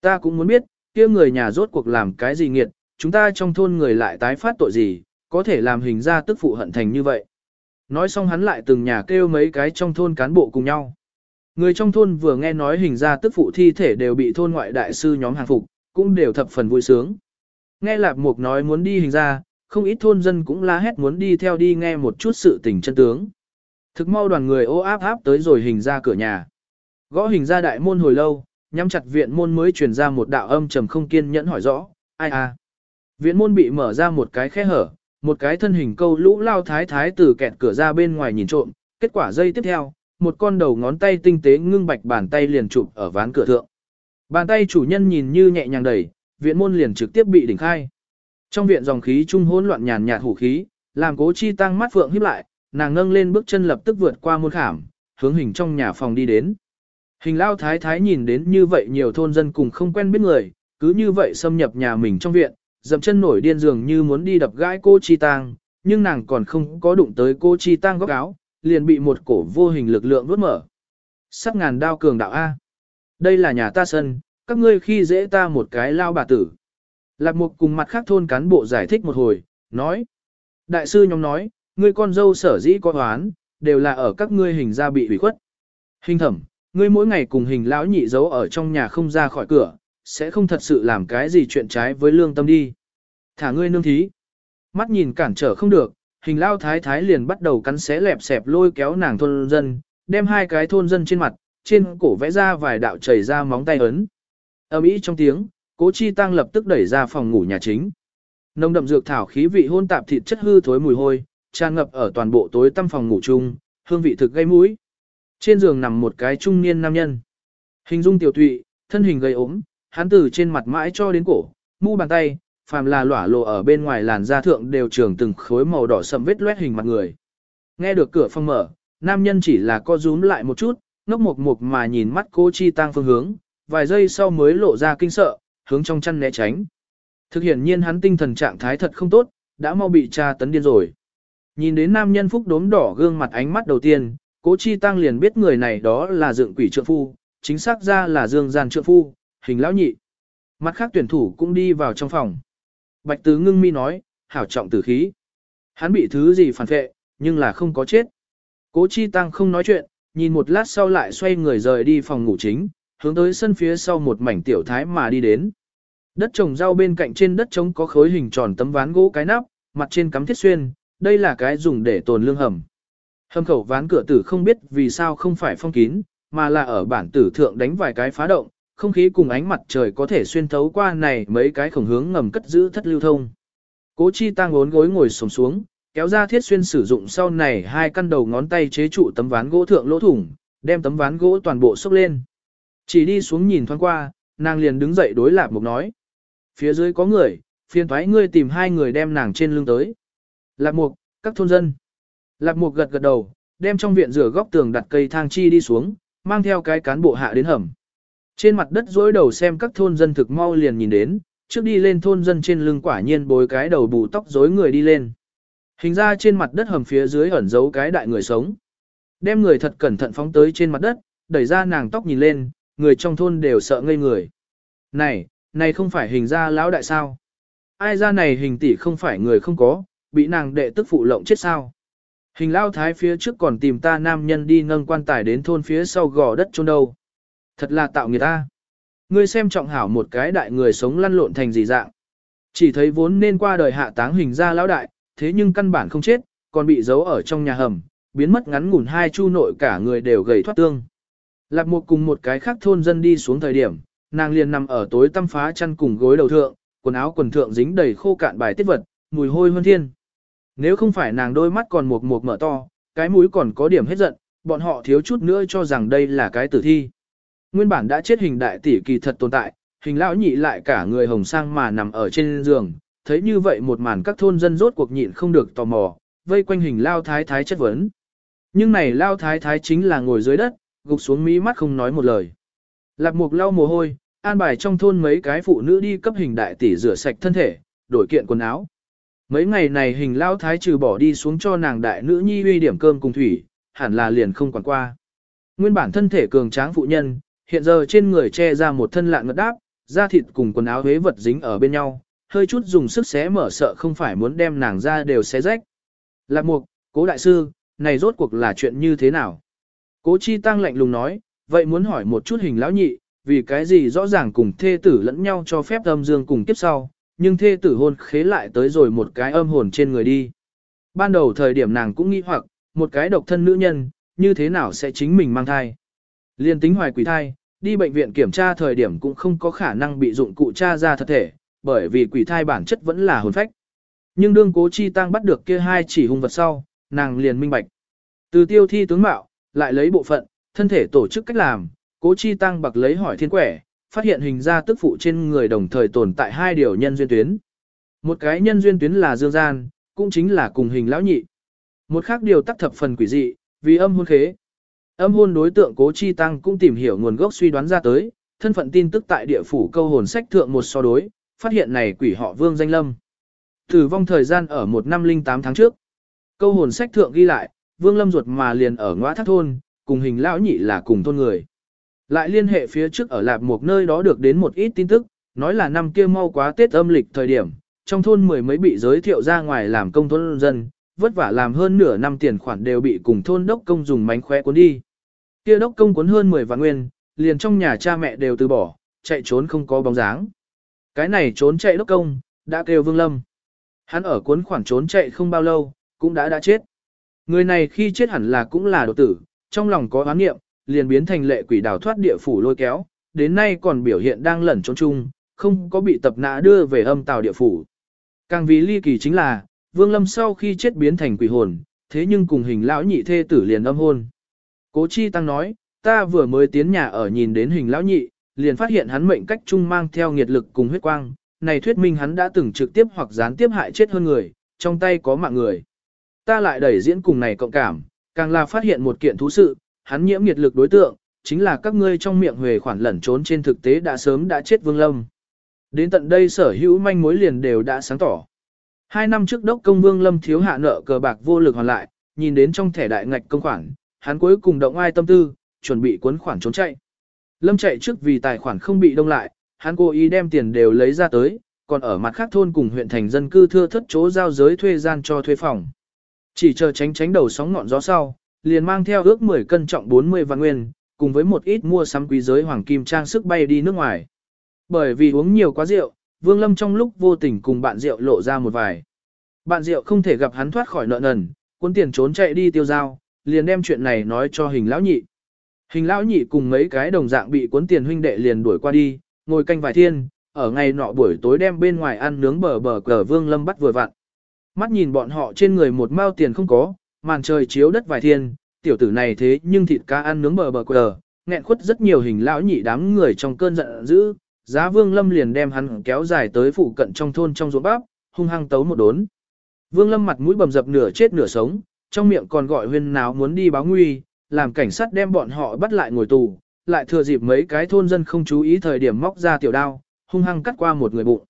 Ta cũng muốn biết, kia người nhà rốt cuộc làm cái gì nghiệt, chúng ta trong thôn người lại tái phát tội gì, có thể làm hình ra tức phụ hận thành như vậy. Nói xong hắn lại từng nhà kêu mấy cái trong thôn cán bộ cùng nhau. Người trong thôn vừa nghe nói hình ra tức phụ thi thể đều bị thôn ngoại đại sư nhóm hàng phục, cũng đều thập phần vui sướng. Nghe Lạp Mục nói muốn đi hình ra, không ít thôn dân cũng la hét muốn đi theo đi nghe một chút sự tình chân tướng. Thực mau đoàn người ô áp áp tới rồi hình ra cửa nhà. Gõ hình ra đại môn hồi lâu, nhắm chặt viện môn mới truyền ra một đạo âm trầm không kiên nhẫn hỏi rõ, ai à. Viện môn bị mở ra một cái khe hở, một cái thân hình câu lũ lao thái thái từ kẹt cửa ra bên ngoài nhìn trộm, kết quả dây tiếp theo, một con đầu ngón tay tinh tế ngưng bạch bàn tay liền chụp ở ván cửa thượng. Bàn tay chủ nhân nhìn như nhẹ nhàng đẩy, viện môn liền trực tiếp bị đỉnh khai. Trong viện dòng khí trung hỗn loạn nhàn nhạt hủ khí, làm cố chi tăng mắt phượng híp lại, nàng nâng lên bước chân lập tức vượt qua môn khảm, hướng hình trong nhà phòng đi đến. Hình lao thái thái nhìn đến như vậy nhiều thôn dân cùng không quen biết người, cứ như vậy xâm nhập nhà mình trong viện, dậm chân nổi điên dường như muốn đi đập gãi cô chi tang, nhưng nàng còn không có đụng tới cô chi tang góc áo, liền bị một cổ vô hình lực lượng vuốt mở. Sắc ngàn đao cường đạo A. Đây là nhà ta sân, các ngươi khi dễ ta một cái lao bà tử. Lạc mục cùng mặt khác thôn cán bộ giải thích một hồi, nói. Đại sư nhóm nói, ngươi con dâu sở dĩ có hoán, đều là ở các ngươi hình ra bị hủy khuất. Hình thẩm, ngươi mỗi ngày cùng hình lão nhị giấu ở trong nhà không ra khỏi cửa, sẽ không thật sự làm cái gì chuyện trái với lương tâm đi. Thả ngươi nương thí. Mắt nhìn cản trở không được, hình lao thái thái liền bắt đầu cắn xé lẹp xẹp lôi kéo nàng thôn dân, đem hai cái thôn dân trên mặt, trên cổ vẽ ra vài đạo chảy ra móng tay ấn. Âm ý trong tiếng, cố chi tăng lập tức đẩy ra phòng ngủ nhà chính. Nồng đậm dược thảo khí vị hôn tạp thịt chất hư thối mùi hôi, tràn ngập ở toàn bộ tối tăm phòng ngủ chung, hương vị thực gây mũi. Trên giường nằm một cái trung niên nam nhân. Hình dung tiểu tụy, thân hình gầy ốm, hắn từ trên mặt mãi cho đến cổ, mu bàn tay, phàm là lỏa lộ ở bên ngoài làn da thượng đều trường từng khối màu đỏ sậm vết loét hình mặt người. Nghe được cửa phòng mở, nam nhân chỉ là co rúm lại một chút, ngốc mục mục mà nhìn mắt cô chi tăng phương hướng, vài giây sau mới lộ ra kinh sợ, hướng trong chăn né tránh. Thực hiện nhiên hắn tinh thần trạng thái thật không tốt, đã mau bị tra tấn điên rồi. Nhìn đến nam nhân phúc đốm đỏ gương mặt ánh mắt đầu tiên, cố chi tăng liền biết người này đó là dựng quỷ trượng phu, chính xác ra là dương gian trượng phu, hình lão nhị. Mặt khác tuyển thủ cũng đi vào trong phòng. Bạch tứ ngưng mi nói, hảo trọng tử khí. Hắn bị thứ gì phản vệ, nhưng là không có chết. Cố chi tăng không nói chuyện, nhìn một lát sau lại xoay người rời đi phòng ngủ chính, hướng tới sân phía sau một mảnh tiểu thái mà đi đến. Đất trồng rau bên cạnh trên đất trống có khối hình tròn tấm ván gỗ cái nắp, mặt trên cắm thiết xuyên, đây là cái dùng để tồn lương hầm. Hầm khẩu ván cửa tử không biết vì sao không phải phong kín, mà là ở bản tử thượng đánh vài cái phá động, không khí cùng ánh mặt trời có thể xuyên thấu qua này mấy cái khổng hướng ngầm cất giữ thất lưu thông. Cố chi tăng ốn gối ngồi sồm xuống, kéo ra thiết xuyên sử dụng sau này hai căn đầu ngón tay chế trụ tấm ván gỗ thượng lỗ thủng, đem tấm ván gỗ toàn bộ xốc lên. Chỉ đi xuống nhìn thoáng qua, nàng liền đứng dậy đối lạp mục nói. Phía dưới có người, phiền thoái ngươi tìm hai người đem nàng trên lưng tới. Lạp mục, các thôn dân. Lạp mục gật gật đầu, đem trong viện rửa góc tường đặt cây thang chi đi xuống, mang theo cái cán bộ hạ đến hầm. Trên mặt đất dối đầu xem các thôn dân thực mau liền nhìn đến, trước đi lên thôn dân trên lưng quả nhiên bồi cái đầu bù tóc rối người đi lên. Hình ra trên mặt đất hầm phía dưới ẩn giấu cái đại người sống. Đem người thật cẩn thận phóng tới trên mặt đất, đẩy ra nàng tóc nhìn lên, người trong thôn đều sợ ngây người. Này, này không phải hình ra lão đại sao? Ai ra này hình tỷ không phải người không có, bị nàng đệ tức phụ lộng chết sao? Hình lao thái phía trước còn tìm ta nam nhân đi nâng quan tài đến thôn phía sau gò đất chôn đâu. Thật là tạo người ta. Ngươi xem trọng hảo một cái đại người sống lăn lộn thành gì dạng. Chỉ thấy vốn nên qua đời hạ táng hình ra lão đại, thế nhưng căn bản không chết, còn bị giấu ở trong nhà hầm, biến mất ngắn ngủn hai chu nội cả người đều gầy thoát tương. Lạc một cùng một cái khác thôn dân đi xuống thời điểm, nàng liền nằm ở tối tăm phá chăn cùng gối đầu thượng, quần áo quần thượng dính đầy khô cạn bài tiết vật, mùi hôi hơn thiên. Nếu không phải nàng đôi mắt còn một một mở to, cái mũi còn có điểm hết giận, bọn họ thiếu chút nữa cho rằng đây là cái tử thi. Nguyên bản đã chết hình đại tỷ kỳ thật tồn tại, hình lão nhị lại cả người hồng sang mà nằm ở trên giường, thấy như vậy một màn các thôn dân rốt cuộc nhịn không được tò mò, vây quanh hình lao thái thái chất vấn. Nhưng này lao thái thái chính là ngồi dưới đất, gục xuống mí mắt không nói một lời. Lạc mục lau mồ hôi, an bài trong thôn mấy cái phụ nữ đi cấp hình đại tỷ rửa sạch thân thể, đổi kiện quần áo. Mấy ngày này hình lao thái trừ bỏ đi xuống cho nàng đại nữ nhi uy điểm cơm cùng thủy, hẳn là liền không quản qua. Nguyên bản thân thể cường tráng phụ nhân, hiện giờ trên người che ra một thân lạn ngất đáp, da thịt cùng quần áo huế vật dính ở bên nhau, hơi chút dùng sức xé mở sợ không phải muốn đem nàng ra đều xé rách. Lạc mục, cố đại sư, này rốt cuộc là chuyện như thế nào? Cố chi tăng lạnh lùng nói, vậy muốn hỏi một chút hình lão nhị, vì cái gì rõ ràng cùng thê tử lẫn nhau cho phép âm dương cùng kiếp sau, nhưng thê tử hôn khế lại tới rồi một cái âm hồn trên người đi. Ban đầu thời điểm nàng cũng nghĩ hoặc, một cái độc thân nữ nhân, như thế nào sẽ chính mình mang thai. Liên tính hoài quỷ thai, đi bệnh viện kiểm tra thời điểm cũng không có khả năng bị dụng cụ tra ra thật thể, bởi vì quỷ thai bản chất vẫn là hồn phách. Nhưng đương cố chi tăng bắt được kia hai chỉ hung vật sau, nàng liền minh bạch. Từ tiêu thi tướng mạo, lại lấy bộ phận, thân thể tổ chức cách làm, cố chi tăng bạc lấy hỏi thiên quẻ, phát hiện hình ra tức phụ trên người đồng thời tồn tại hai điều nhân duyên tuyến. Một cái nhân duyên tuyến là dương gian, cũng chính là cùng hình lão nhị. Một khác điều tắc thập phần quỷ dị, vì âm hôn khế. Âm hôn đối tượng cố chi tăng cũng tìm hiểu nguồn gốc suy đoán ra tới, thân phận tin tức tại địa phủ câu hồn sách thượng một so đối, phát hiện này quỷ họ vương danh lâm. Tử vong thời gian ở một năm linh tám tháng trước. Câu hồn sách thượng ghi lại, vương lâm ruột mà liền ở ngõ thác thôn, cùng hình lão nhị là cùng thôn người. Lại liên hệ phía trước ở lạp một nơi đó được đến một ít tin tức, nói là năm kia mau quá Tết âm lịch thời điểm, trong thôn mười mấy bị giới thiệu ra ngoài làm công thôn dân, vất vả làm hơn nửa năm tiền khoản đều bị cùng thôn đốc công dùng mánh khóe cuốn đi. Kia đốc công cuốn hơn 10 vạn nguyên, liền trong nhà cha mẹ đều từ bỏ, chạy trốn không có bóng dáng. Cái này trốn chạy đốc công, đã kêu Vương Lâm. Hắn ở cuốn khoản trốn chạy không bao lâu, cũng đã đã chết. Người này khi chết hẳn là cũng là đột tử, trong lòng có oán nghiệm, liền biến thành lệ quỷ đào thoát địa phủ lôi kéo, đến nay còn biểu hiện đang lẩn trốn chung, không có bị tập nã đưa về âm tàu địa phủ. Càng vì ly kỳ chính là, Vương Lâm sau khi chết biến thành quỷ hồn, thế nhưng cùng hình lão nhị thê tử liền âm hôn. Cố Chi Tăng nói, ta vừa mới tiến nhà ở nhìn đến hình lão nhị, liền phát hiện hắn mệnh cách chung mang theo nghiệt lực cùng huyết quang, này thuyết minh hắn đã từng trực tiếp hoặc gián tiếp hại chết hơn người, trong tay có mạng người. Ta lại đẩy diễn cùng này cộng cảm, càng là phát hiện một kiện thú sự, hắn nhiễm nghiệt lực đối tượng, chính là các ngươi trong miệng huề khoản lẩn trốn trên thực tế đã sớm đã chết Vương Lâm. Đến tận đây sở hữu manh mối liền đều đã sáng tỏ. Hai năm trước đốc công Vương Lâm thiếu hạ nợ cờ bạc vô lực hoàn lại, nhìn đến trong thẻ đại ngạch công khoản, hắn cuối cùng động ai tâm tư, chuẩn bị cuốn khoản trốn chạy. Lâm chạy trước vì tài khoản không bị đông lại, hắn cố ý đem tiền đều lấy ra tới, còn ở mặt khác thôn cùng huyện thành dân cư thưa thất chỗ giao giới thuê gian cho thuê phòng. Chỉ chờ tránh tránh đầu sóng ngọn gió sau, liền mang theo ước 10 cân trọng 40 vạn nguyên, cùng với một ít mua sắm quý giới hoàng kim trang sức bay đi nước ngoài. Bởi vì uống nhiều quá rượu, Vương Lâm trong lúc vô tình cùng bạn rượu lộ ra một vài. Bạn rượu không thể gặp hắn thoát khỏi nợ nần, cuốn tiền trốn chạy đi tiêu giao, liền đem chuyện này nói cho hình lão nhị. Hình lão nhị cùng mấy cái đồng dạng bị cuốn tiền huynh đệ liền đuổi qua đi, ngồi canh vài thiên, ở ngày nọ buổi tối đem bên ngoài ăn nướng bờ bờ cờ Vương Lâm bắt vừa vặn. Mắt nhìn bọn họ trên người một mao tiền không có, màn trời chiếu đất vài thiên, tiểu tử này thế nhưng thịt cá ăn nướng bờ bờ cờ, nghẹn khuất rất nhiều hình lão nhị đám người trong cơn giận dữ, giá Vương Lâm liền đem hắn kéo dài tới phụ cận trong thôn trong ruộng bắp, hung hăng tấu một đốn. Vương Lâm mặt mũi bầm dập nửa chết nửa sống, trong miệng còn gọi huyên náo muốn đi báo nguy, làm cảnh sát đem bọn họ bắt lại ngồi tù, lại thừa dịp mấy cái thôn dân không chú ý thời điểm móc ra tiểu đao, hung hăng cắt qua một người bụng.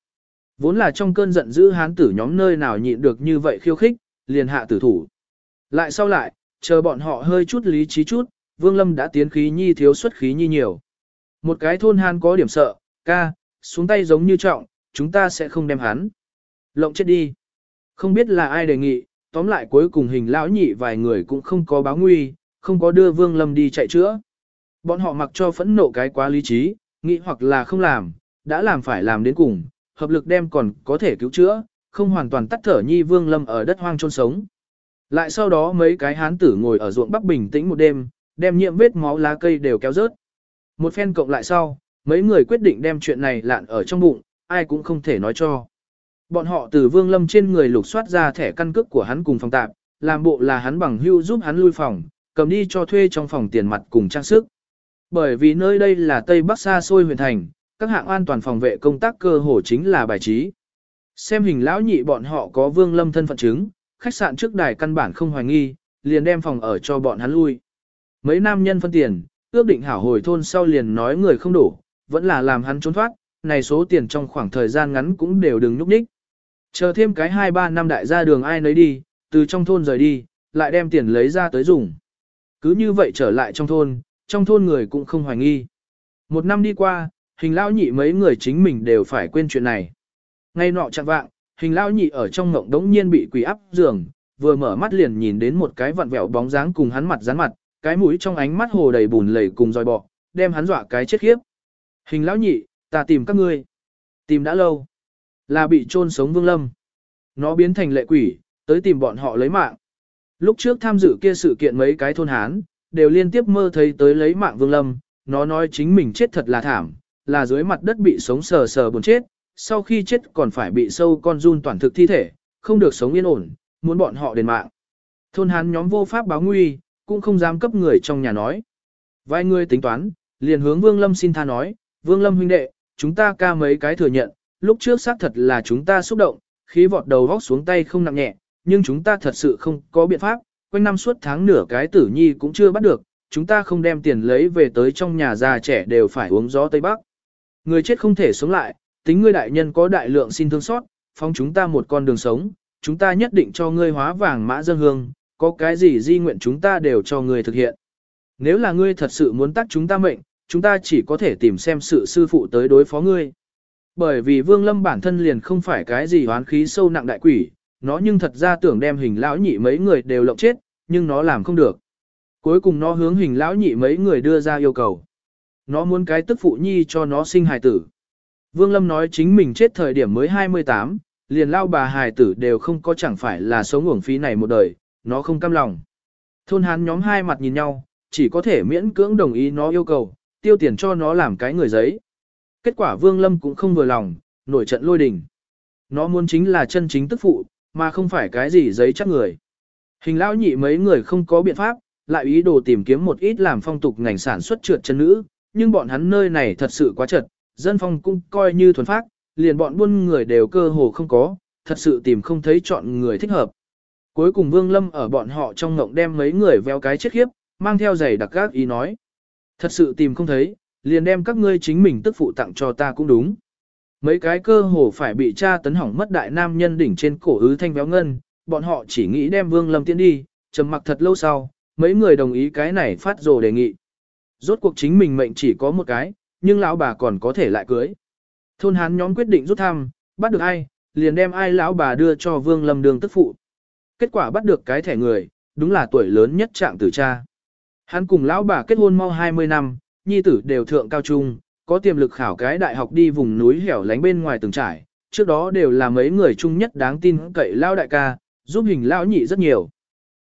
Vốn là trong cơn giận dữ hán tử nhóm nơi nào nhịn được như vậy khiêu khích, liền hạ tử thủ. Lại sau lại, chờ bọn họ hơi chút lý trí chút, Vương Lâm đã tiến khí nhi thiếu xuất khí nhi nhiều. Một cái thôn hán có điểm sợ, ca, xuống tay giống như trọng, chúng ta sẽ không đem hắn. Lộng chết đi. Không biết là ai đề nghị, tóm lại cuối cùng hình lão nhị vài người cũng không có báo nguy, không có đưa Vương Lâm đi chạy chữa. Bọn họ mặc cho phẫn nộ cái quá lý trí, nghĩ hoặc là không làm, đã làm phải làm đến cùng, hợp lực đem còn có thể cứu chữa, không hoàn toàn tắt thở nhi Vương Lâm ở đất hoang chôn sống. Lại sau đó mấy cái hán tử ngồi ở ruộng bắc bình tĩnh một đêm, đem nhiễm vết máu lá cây đều kéo rớt. Một phen cộng lại sau, mấy người quyết định đem chuyện này lạn ở trong bụng, ai cũng không thể nói cho. Bọn họ từ Vương Lâm trên người lục soát ra thẻ căn cước của hắn cùng phòng tạp, làm bộ là hắn bằng hưu giúp hắn lui phòng, cầm đi cho thuê trong phòng tiền mặt cùng trang sức. Bởi vì nơi đây là Tây Bắc xa xôi huyện thành, các hạng an toàn phòng vệ công tác cơ hồ chính là bài trí. Xem hình lão nhị bọn họ có Vương Lâm thân phận chứng, khách sạn trước đài căn bản không hoài nghi, liền đem phòng ở cho bọn hắn lui. Mấy nam nhân phân tiền, ước định hảo hồi thôn sau liền nói người không đủ, vẫn là làm hắn trốn thoát, này số tiền trong khoảng thời gian ngắn cũng đều đừng nhúc nhích. Chờ thêm cái 2-3 năm đại gia đường ai nấy đi, từ trong thôn rời đi, lại đem tiền lấy ra tới dùng. Cứ như vậy trở lại trong thôn, trong thôn người cũng không hoài nghi. Một năm đi qua, hình lão nhị mấy người chính mình đều phải quên chuyện này. Ngay nọ chẳng vạng, hình lão nhị ở trong ngộng đống nhiên bị quỷ áp giường, vừa mở mắt liền nhìn đến một cái vặn vẹo bóng dáng cùng hắn mặt dán mặt, cái mũi trong ánh mắt hồ đầy bùn lầy cùng dòi bọ, đem hắn dọa cái chết khiếp. Hình lão nhị, ta tìm các ngươi. Tìm đã lâu. Là bị trôn sống Vương Lâm. Nó biến thành lệ quỷ, tới tìm bọn họ lấy mạng. Lúc trước tham dự kia sự kiện mấy cái thôn Hán, đều liên tiếp mơ thấy tới lấy mạng Vương Lâm, nó nói chính mình chết thật là thảm, là dưới mặt đất bị sống sờ sờ buồn chết, sau khi chết còn phải bị sâu con run toàn thực thi thể, không được sống yên ổn, muốn bọn họ đền mạng. Thôn Hán nhóm vô pháp báo nguy, cũng không dám cấp người trong nhà nói. Vài người tính toán, liền hướng Vương Lâm xin tha nói, Vương Lâm huynh đệ, chúng ta ca mấy cái thừa nhận, lúc trước xác thật là chúng ta xúc động, khí vọt đầu vóc xuống tay không nặng nhẹ, nhưng chúng ta thật sự không có biện pháp, quanh năm suốt tháng nửa cái tử nhi cũng chưa bắt được, chúng ta không đem tiền lấy về tới trong nhà già trẻ đều phải uống gió Tây Bắc. Người chết không thể sống lại, tính ngươi đại nhân có đại lượng xin thương xót, phóng chúng ta một con đường sống, chúng ta nhất định cho ngươi hóa vàng mã dân hương, có cái gì di nguyện chúng ta đều cho ngươi thực hiện. Nếu là ngươi thật sự muốn tắt chúng ta mệnh, chúng ta chỉ có thể tìm xem sự sư phụ tới đối phó ngươi. Bởi vì Vương Lâm bản thân liền không phải cái gì hoán khí sâu nặng đại quỷ, nó nhưng thật ra tưởng đem hình lão nhị mấy người đều lộng chết, nhưng nó làm không được. Cuối cùng nó hướng hình lão nhị mấy người đưa ra yêu cầu. Nó muốn cái tức phụ nhi cho nó sinh hài tử. Vương Lâm nói chính mình chết thời điểm mới 28, liền lao bà hài tử đều không có chẳng phải là sống uổng phí này một đời, nó không cam lòng. Thôn hán nhóm hai mặt nhìn nhau, chỉ có thể miễn cưỡng đồng ý nó yêu cầu, tiêu tiền cho nó làm cái người giấy. Kết quả Vương Lâm cũng không vừa lòng, nổi trận lôi đình. Nó muốn chính là chân chính tức phụ, mà không phải cái gì giấy chắc người. Hình lão nhị mấy người không có biện pháp, lại ý đồ tìm kiếm một ít làm phong tục ngành sản xuất trượt chân nữ, nhưng bọn hắn nơi này thật sự quá trật, dân phong cũng coi như thuần phát, liền bọn buôn người đều cơ hồ không có, thật sự tìm không thấy chọn người thích hợp. Cuối cùng Vương Lâm ở bọn họ trong ngộng đem mấy người véo cái chết khiếp, mang theo giày đặc gác ý nói. Thật sự tìm không thấy, liền đem các ngươi chính mình tức phụ tặng cho ta cũng đúng. Mấy cái cơ hồ phải bị cha tấn hỏng mất đại nam nhân đỉnh trên cổ ứ thanh béo ngân, bọn họ chỉ nghĩ đem Vương Lâm tiến đi, trầm mặc thật lâu sau, mấy người đồng ý cái này phát rồ đề nghị. Rốt cuộc chính mình mệnh chỉ có một cái, nhưng lão bà còn có thể lại cưới. Thôn hán nhóm quyết định rút thăm, bắt được ai, liền đem ai lão bà đưa cho Vương Lâm đường tức phụ. Kết quả bắt được cái thẻ người, đúng là tuổi lớn nhất trạng tử cha. Hắn cùng lão bà kết hôn mau 20 năm, nhi tử đều thượng cao trung, có tiềm lực khảo cái đại học đi vùng núi hẻo lánh bên ngoài từng trải, trước đó đều là mấy người chung nhất đáng tin cậy Lão đại ca, giúp hình lão nhị rất nhiều.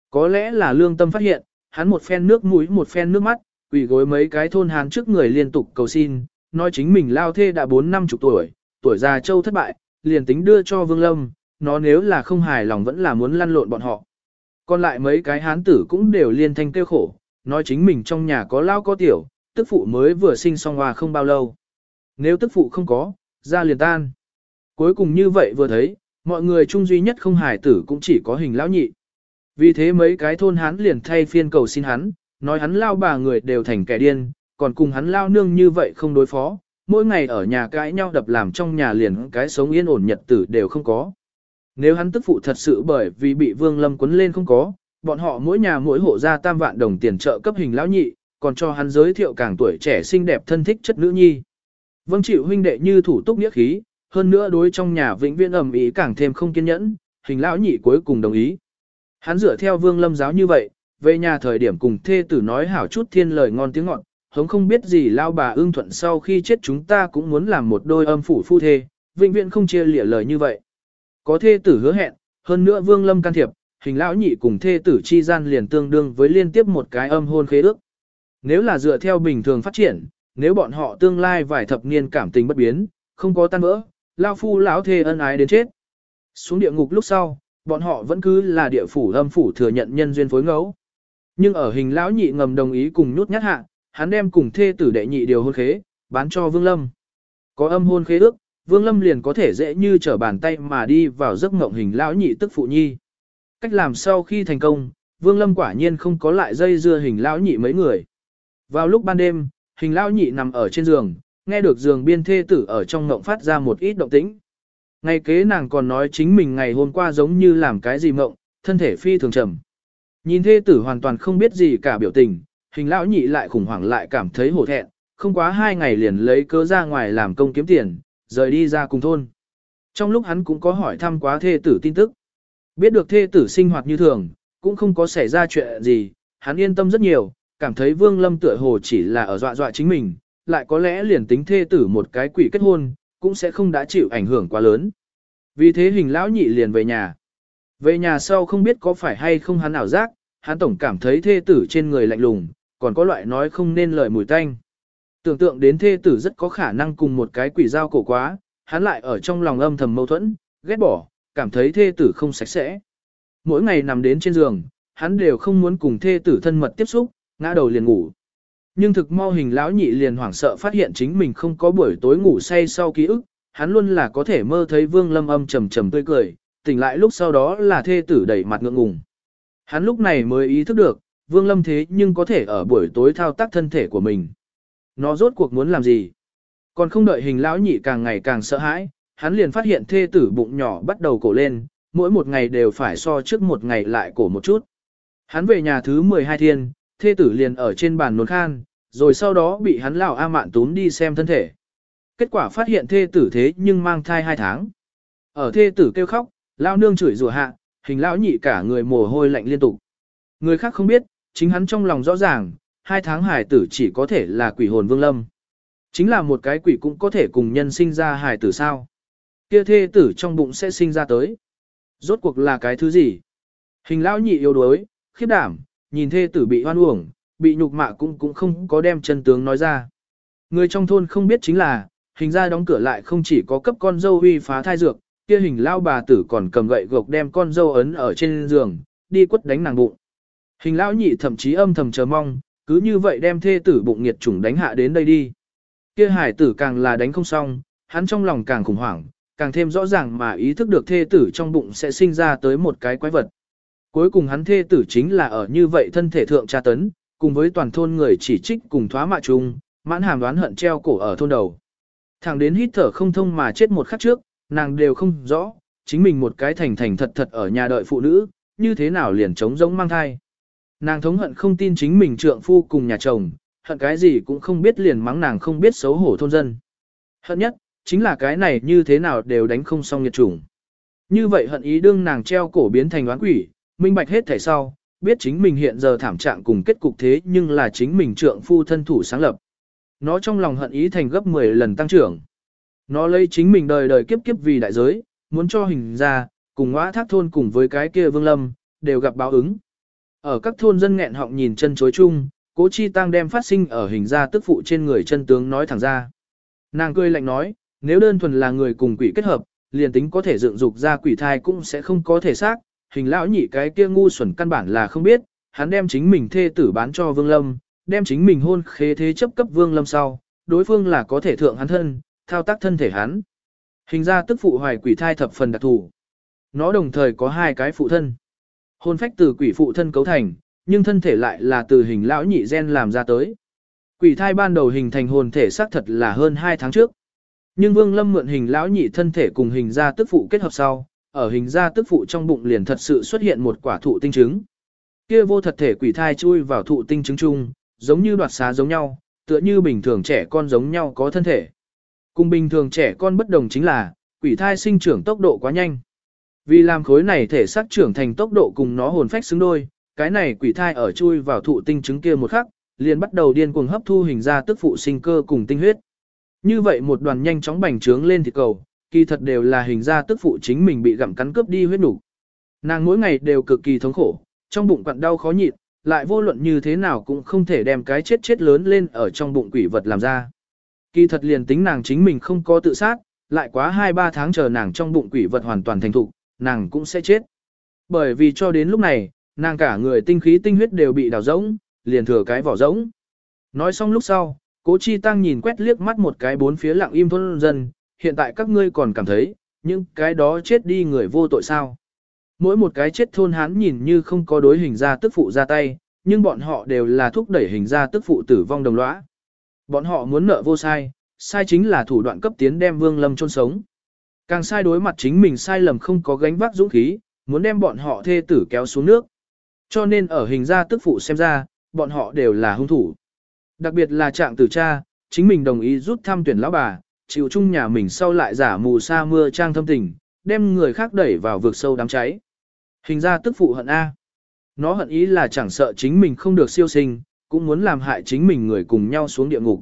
Có lẽ là lương tâm phát hiện, hắn một phen nước mũi một phen nước mắt, quỷ gối mấy cái thôn hán trước người liên tục cầu xin, nói chính mình lao thê đã 4 năm chục tuổi, tuổi già châu thất bại, liền tính đưa cho Vương Lâm, nó nếu là không hài lòng vẫn là muốn lăn lộn bọn họ. Còn lại mấy cái hán tử cũng đều liên thanh kêu khổ, nói chính mình trong nhà có lao có tiểu, tức phụ mới vừa sinh xong hoa không bao lâu. Nếu tức phụ không có, ra liền tan. Cuối cùng như vậy vừa thấy, mọi người chung duy nhất không hài tử cũng chỉ có hình lão nhị. Vì thế mấy cái thôn hắn liền thay phiên cầu xin hắn, nói hắn lao bà người đều thành kẻ điên, còn cùng hắn lao nương như vậy không đối phó, mỗi ngày ở nhà cãi nhau đập làm trong nhà liền cái sống yên ổn nhật tử đều không có. Nếu hắn tức phụ thật sự bởi vì bị vương lâm quấn lên không có, bọn họ mỗi nhà mỗi hộ ra tam vạn đồng tiền trợ cấp hình lão nhị, còn cho hắn giới thiệu càng tuổi trẻ xinh đẹp thân thích chất nữ nhi. Vâng chịu huynh đệ như thủ túc nghĩa khí, hơn nữa đối trong nhà vĩnh viễn ẩm ý càng thêm không kiên nhẫn, hình lão nhị cuối cùng đồng ý. Hắn dựa theo vương lâm giáo như vậy, về nhà thời điểm cùng thê tử nói hảo chút thiên lời ngon tiếng ngọt, hống không biết gì lao bà ưng thuận sau khi chết chúng ta cũng muốn làm một đôi âm phủ phu thê, vĩnh viễn không chia lịa lời như vậy. Có thê tử hứa hẹn, hơn nữa vương lâm can thiệp, hình lão nhị cùng thê tử chi gian liền tương đương với liên tiếp một cái âm hôn khế ước. Nếu là dựa theo bình thường phát triển, nếu bọn họ tương lai vài thập niên cảm tình bất biến, không có tan vỡ, lao phu lão thê ân ái đến chết. Xuống địa ngục lúc sau, bọn họ vẫn cứ là địa phủ âm phủ thừa nhận nhân duyên phối ngẫu. Nhưng ở hình lão nhị ngầm đồng ý cùng nhút nhát hạ, hắn đem cùng thê tử đệ nhị điều hôn khế, bán cho Vương Lâm. Có âm hôn khế ước, Vương Lâm liền có thể dễ như trở bàn tay mà đi vào giấc mộng hình lão nhị tức phụ nhi. Cách làm sau khi thành công, Vương Lâm quả nhiên không có lại dây dưa hình lão nhị mấy người. Vào lúc ban đêm, hình lão nhị nằm ở trên giường, nghe được giường biên thê tử ở trong ngộng phát ra một ít động tĩnh. Ngày kế nàng còn nói chính mình ngày hôm qua giống như làm cái gì mộng, thân thể phi thường trầm. Nhìn thê tử hoàn toàn không biết gì cả biểu tình, hình lão nhị lại khủng hoảng lại cảm thấy hổ thẹn, không quá hai ngày liền lấy cớ ra ngoài làm công kiếm tiền, rời đi ra cùng thôn. Trong lúc hắn cũng có hỏi thăm quá thê tử tin tức. Biết được thê tử sinh hoạt như thường, cũng không có xảy ra chuyện gì, hắn yên tâm rất nhiều, cảm thấy Vương Lâm tựa hồ chỉ là ở dọa dọa chính mình, lại có lẽ liền tính thê tử một cái quỷ kết hôn, cũng sẽ không đã chịu ảnh hưởng quá lớn. Vì thế hình lão nhị liền về nhà. Về nhà sau không biết có phải hay không hắn ảo giác, hắn tổng cảm thấy thê tử trên người lạnh lùng, còn có loại nói không nên lời mùi tanh. Tưởng tượng đến thê tử rất có khả năng cùng một cái quỷ giao cổ quá, hắn lại ở trong lòng âm thầm mâu thuẫn, ghét bỏ, cảm thấy thê tử không sạch sẽ. Mỗi ngày nằm đến trên giường, hắn đều không muốn cùng thê tử thân mật tiếp xúc, ngã đầu liền ngủ. Nhưng thực mau hình lão nhị liền hoảng sợ phát hiện chính mình không có buổi tối ngủ say sau ký ức, hắn luôn là có thể mơ thấy Vương Lâm âm trầm trầm tươi cười, tỉnh lại lúc sau đó là thê tử đẩy mặt ngượng ngùng. Hắn lúc này mới ý thức được, Vương Lâm thế nhưng có thể ở buổi tối thao tác thân thể của mình. Nó rốt cuộc muốn làm gì? Còn không đợi hình lão nhị càng ngày càng sợ hãi, hắn liền phát hiện thê tử bụng nhỏ bắt đầu cổ lên, mỗi một ngày đều phải so trước một ngày lại cổ một chút. Hắn về nhà thứ 12 thiên, thê tử liền ở trên bàn nôn khan, rồi sau đó bị hắn lão A mạn túm đi xem thân thể. Kết quả phát hiện thê tử thế nhưng mang thai 2 tháng. Ở thê tử kêu khóc, lão nương chửi rủa hạ, hình lão nhị cả người mồ hôi lạnh liên tục. Người khác không biết, chính hắn trong lòng rõ ràng, hai tháng hải tử chỉ có thể là quỷ hồn vương lâm. Chính là một cái quỷ cũng có thể cùng nhân sinh ra hải tử sao. Kia thê tử trong bụng sẽ sinh ra tới. Rốt cuộc là cái thứ gì? Hình lão nhị yếu đuối, khiếp đảm, nhìn thê tử bị hoan uổng, bị nhục mạ cũng cũng không có đem chân tướng nói ra. Người trong thôn không biết chính là, hình ra đóng cửa lại không chỉ có cấp con dâu uy phá thai dược, kia hình lao bà tử còn cầm gậy gộc đem con dâu ấn ở trên giường, đi quất đánh nàng bụng. Hình lão nhị thậm chí âm thầm chờ mong, cứ như vậy đem thê tử bụng nghiệt chủng đánh hạ đến đây đi. Kia hải tử càng là đánh không xong, hắn trong lòng càng khủng hoảng, càng thêm rõ ràng mà ý thức được thê tử trong bụng sẽ sinh ra tới một cái quái vật. Cuối cùng hắn thê tử chính là ở như vậy thân thể thượng tra tấn, cùng với toàn thôn người chỉ trích cùng thoá mạ chung, mãn hàm đoán hận treo cổ ở thôn đầu. Thẳng đến hít thở không thông mà chết một khắc trước, nàng đều không rõ, chính mình một cái thành thành thật thật ở nhà đợi phụ nữ, như thế nào liền trống giống mang thai. Nàng thống hận không tin chính mình trượng phu cùng nhà chồng, hận cái gì cũng không biết liền mắng nàng không biết xấu hổ thôn dân. Hận nhất, chính là cái này như thế nào đều đánh không xong nhiệt chủng. Như vậy hận ý đương nàng treo cổ biến thành oán quỷ, minh bạch hết thể sau, biết chính mình hiện giờ thảm trạng cùng kết cục thế nhưng là chính mình trượng phu thân thủ sáng lập. Nó trong lòng hận ý thành gấp 10 lần tăng trưởng. Nó lấy chính mình đời đời kiếp kiếp vì đại giới, muốn cho hình ra, cùng ngõ thác thôn cùng với cái kia vương lâm, đều gặp báo ứng. Ở các thôn dân nghẹn họng nhìn chân chối chung, cố chi tăng đem phát sinh ở hình ra tức phụ trên người chân tướng nói thẳng ra. Nàng cười lạnh nói, nếu đơn thuần là người cùng quỷ kết hợp, liền tính có thể dựng dục ra quỷ thai cũng sẽ không có thể xác, hình lão nhị cái kia ngu xuẩn căn bản là không biết, hắn đem chính mình thê tử bán cho Vương Lâm, đem chính mình hôn khế thế chấp cấp Vương Lâm sau, đối phương là có thể thượng hắn thân, thao tác thân thể hắn. Hình ra tức phụ hoài quỷ thai thập phần đặc thù. Nó đồng thời có hai cái phụ thân. Hôn phách từ quỷ phụ thân cấu thành, nhưng thân thể lại là từ hình lão nhị gen làm ra tới. Quỷ thai ban đầu hình thành hồn thể xác thật là hơn 2 tháng trước. Nhưng Vương Lâm mượn hình lão nhị thân thể cùng hình gia tức phụ kết hợp sau, ở hình gia tức phụ trong bụng liền thật sự xuất hiện một quả thụ tinh trứng. Kia vô thật thể quỷ thai chui vào thụ tinh trứng chung, giống như đoạt xá giống nhau, tựa như bình thường trẻ con giống nhau có thân thể. Cùng bình thường trẻ con bất đồng chính là, quỷ thai sinh trưởng tốc độ quá nhanh. Vì làm khối này thể xác trưởng thành tốc độ cùng nó hồn phách xứng đôi, cái này quỷ thai ở chui vào thụ tinh trứng kia một khắc, liền bắt đầu điên cuồng hấp thu hình ra tức phụ sinh cơ cùng tinh huyết. Như vậy một đoàn nhanh chóng bành trướng lên thịt cầu, kỳ thật đều là hình ra tức phụ chính mình bị gặm cắn cướp đi huyết đủ. Nàng mỗi ngày đều cực kỳ thống khổ, trong bụng quặn đau khó nhịn, lại vô luận như thế nào cũng không thể đem cái chết chết lớn lên ở trong bụng quỷ vật làm ra. Kỳ thật liền tính nàng chính mình không có tự sát, lại quá 2-3 tháng chờ nàng trong bụng quỷ vật hoàn toàn thành thục, nàng cũng sẽ chết. Bởi vì cho đến lúc này, nàng cả người tinh khí tinh huyết đều bị đào rỗng, liền thừa cái vỏ rỗng. Nói xong lúc sau, cố chi tăng nhìn quét liếc mắt một cái bốn phía lặng im thôn dân, hiện tại các ngươi còn cảm thấy, những cái đó chết đi người vô tội sao. Mỗi một cái chết thôn hán nhìn như không có đối hình ra tức phụ ra tay, nhưng bọn họ đều là thúc đẩy hình ra tức phụ tử vong đồng lõa. Bọn họ muốn nợ vô sai, sai chính là thủ đoạn cấp tiến đem vương lâm chôn sống. Càng sai đối mặt chính mình sai lầm không có gánh vác dũng khí, muốn đem bọn họ thê tử kéo xuống nước. Cho nên ở hình ra tức phụ xem ra, bọn họ đều là hung thủ. Đặc biệt là trạng tử cha, chính mình đồng ý rút thăm tuyển lão bà, chịu chung nhà mình sau lại giả mù sa mưa trang thâm tình, đem người khác đẩy vào vực sâu đám cháy. Hình ra tức phụ hận A. Nó hận ý là chẳng sợ chính mình không được siêu sinh, cũng muốn làm hại chính mình người cùng nhau xuống địa ngục.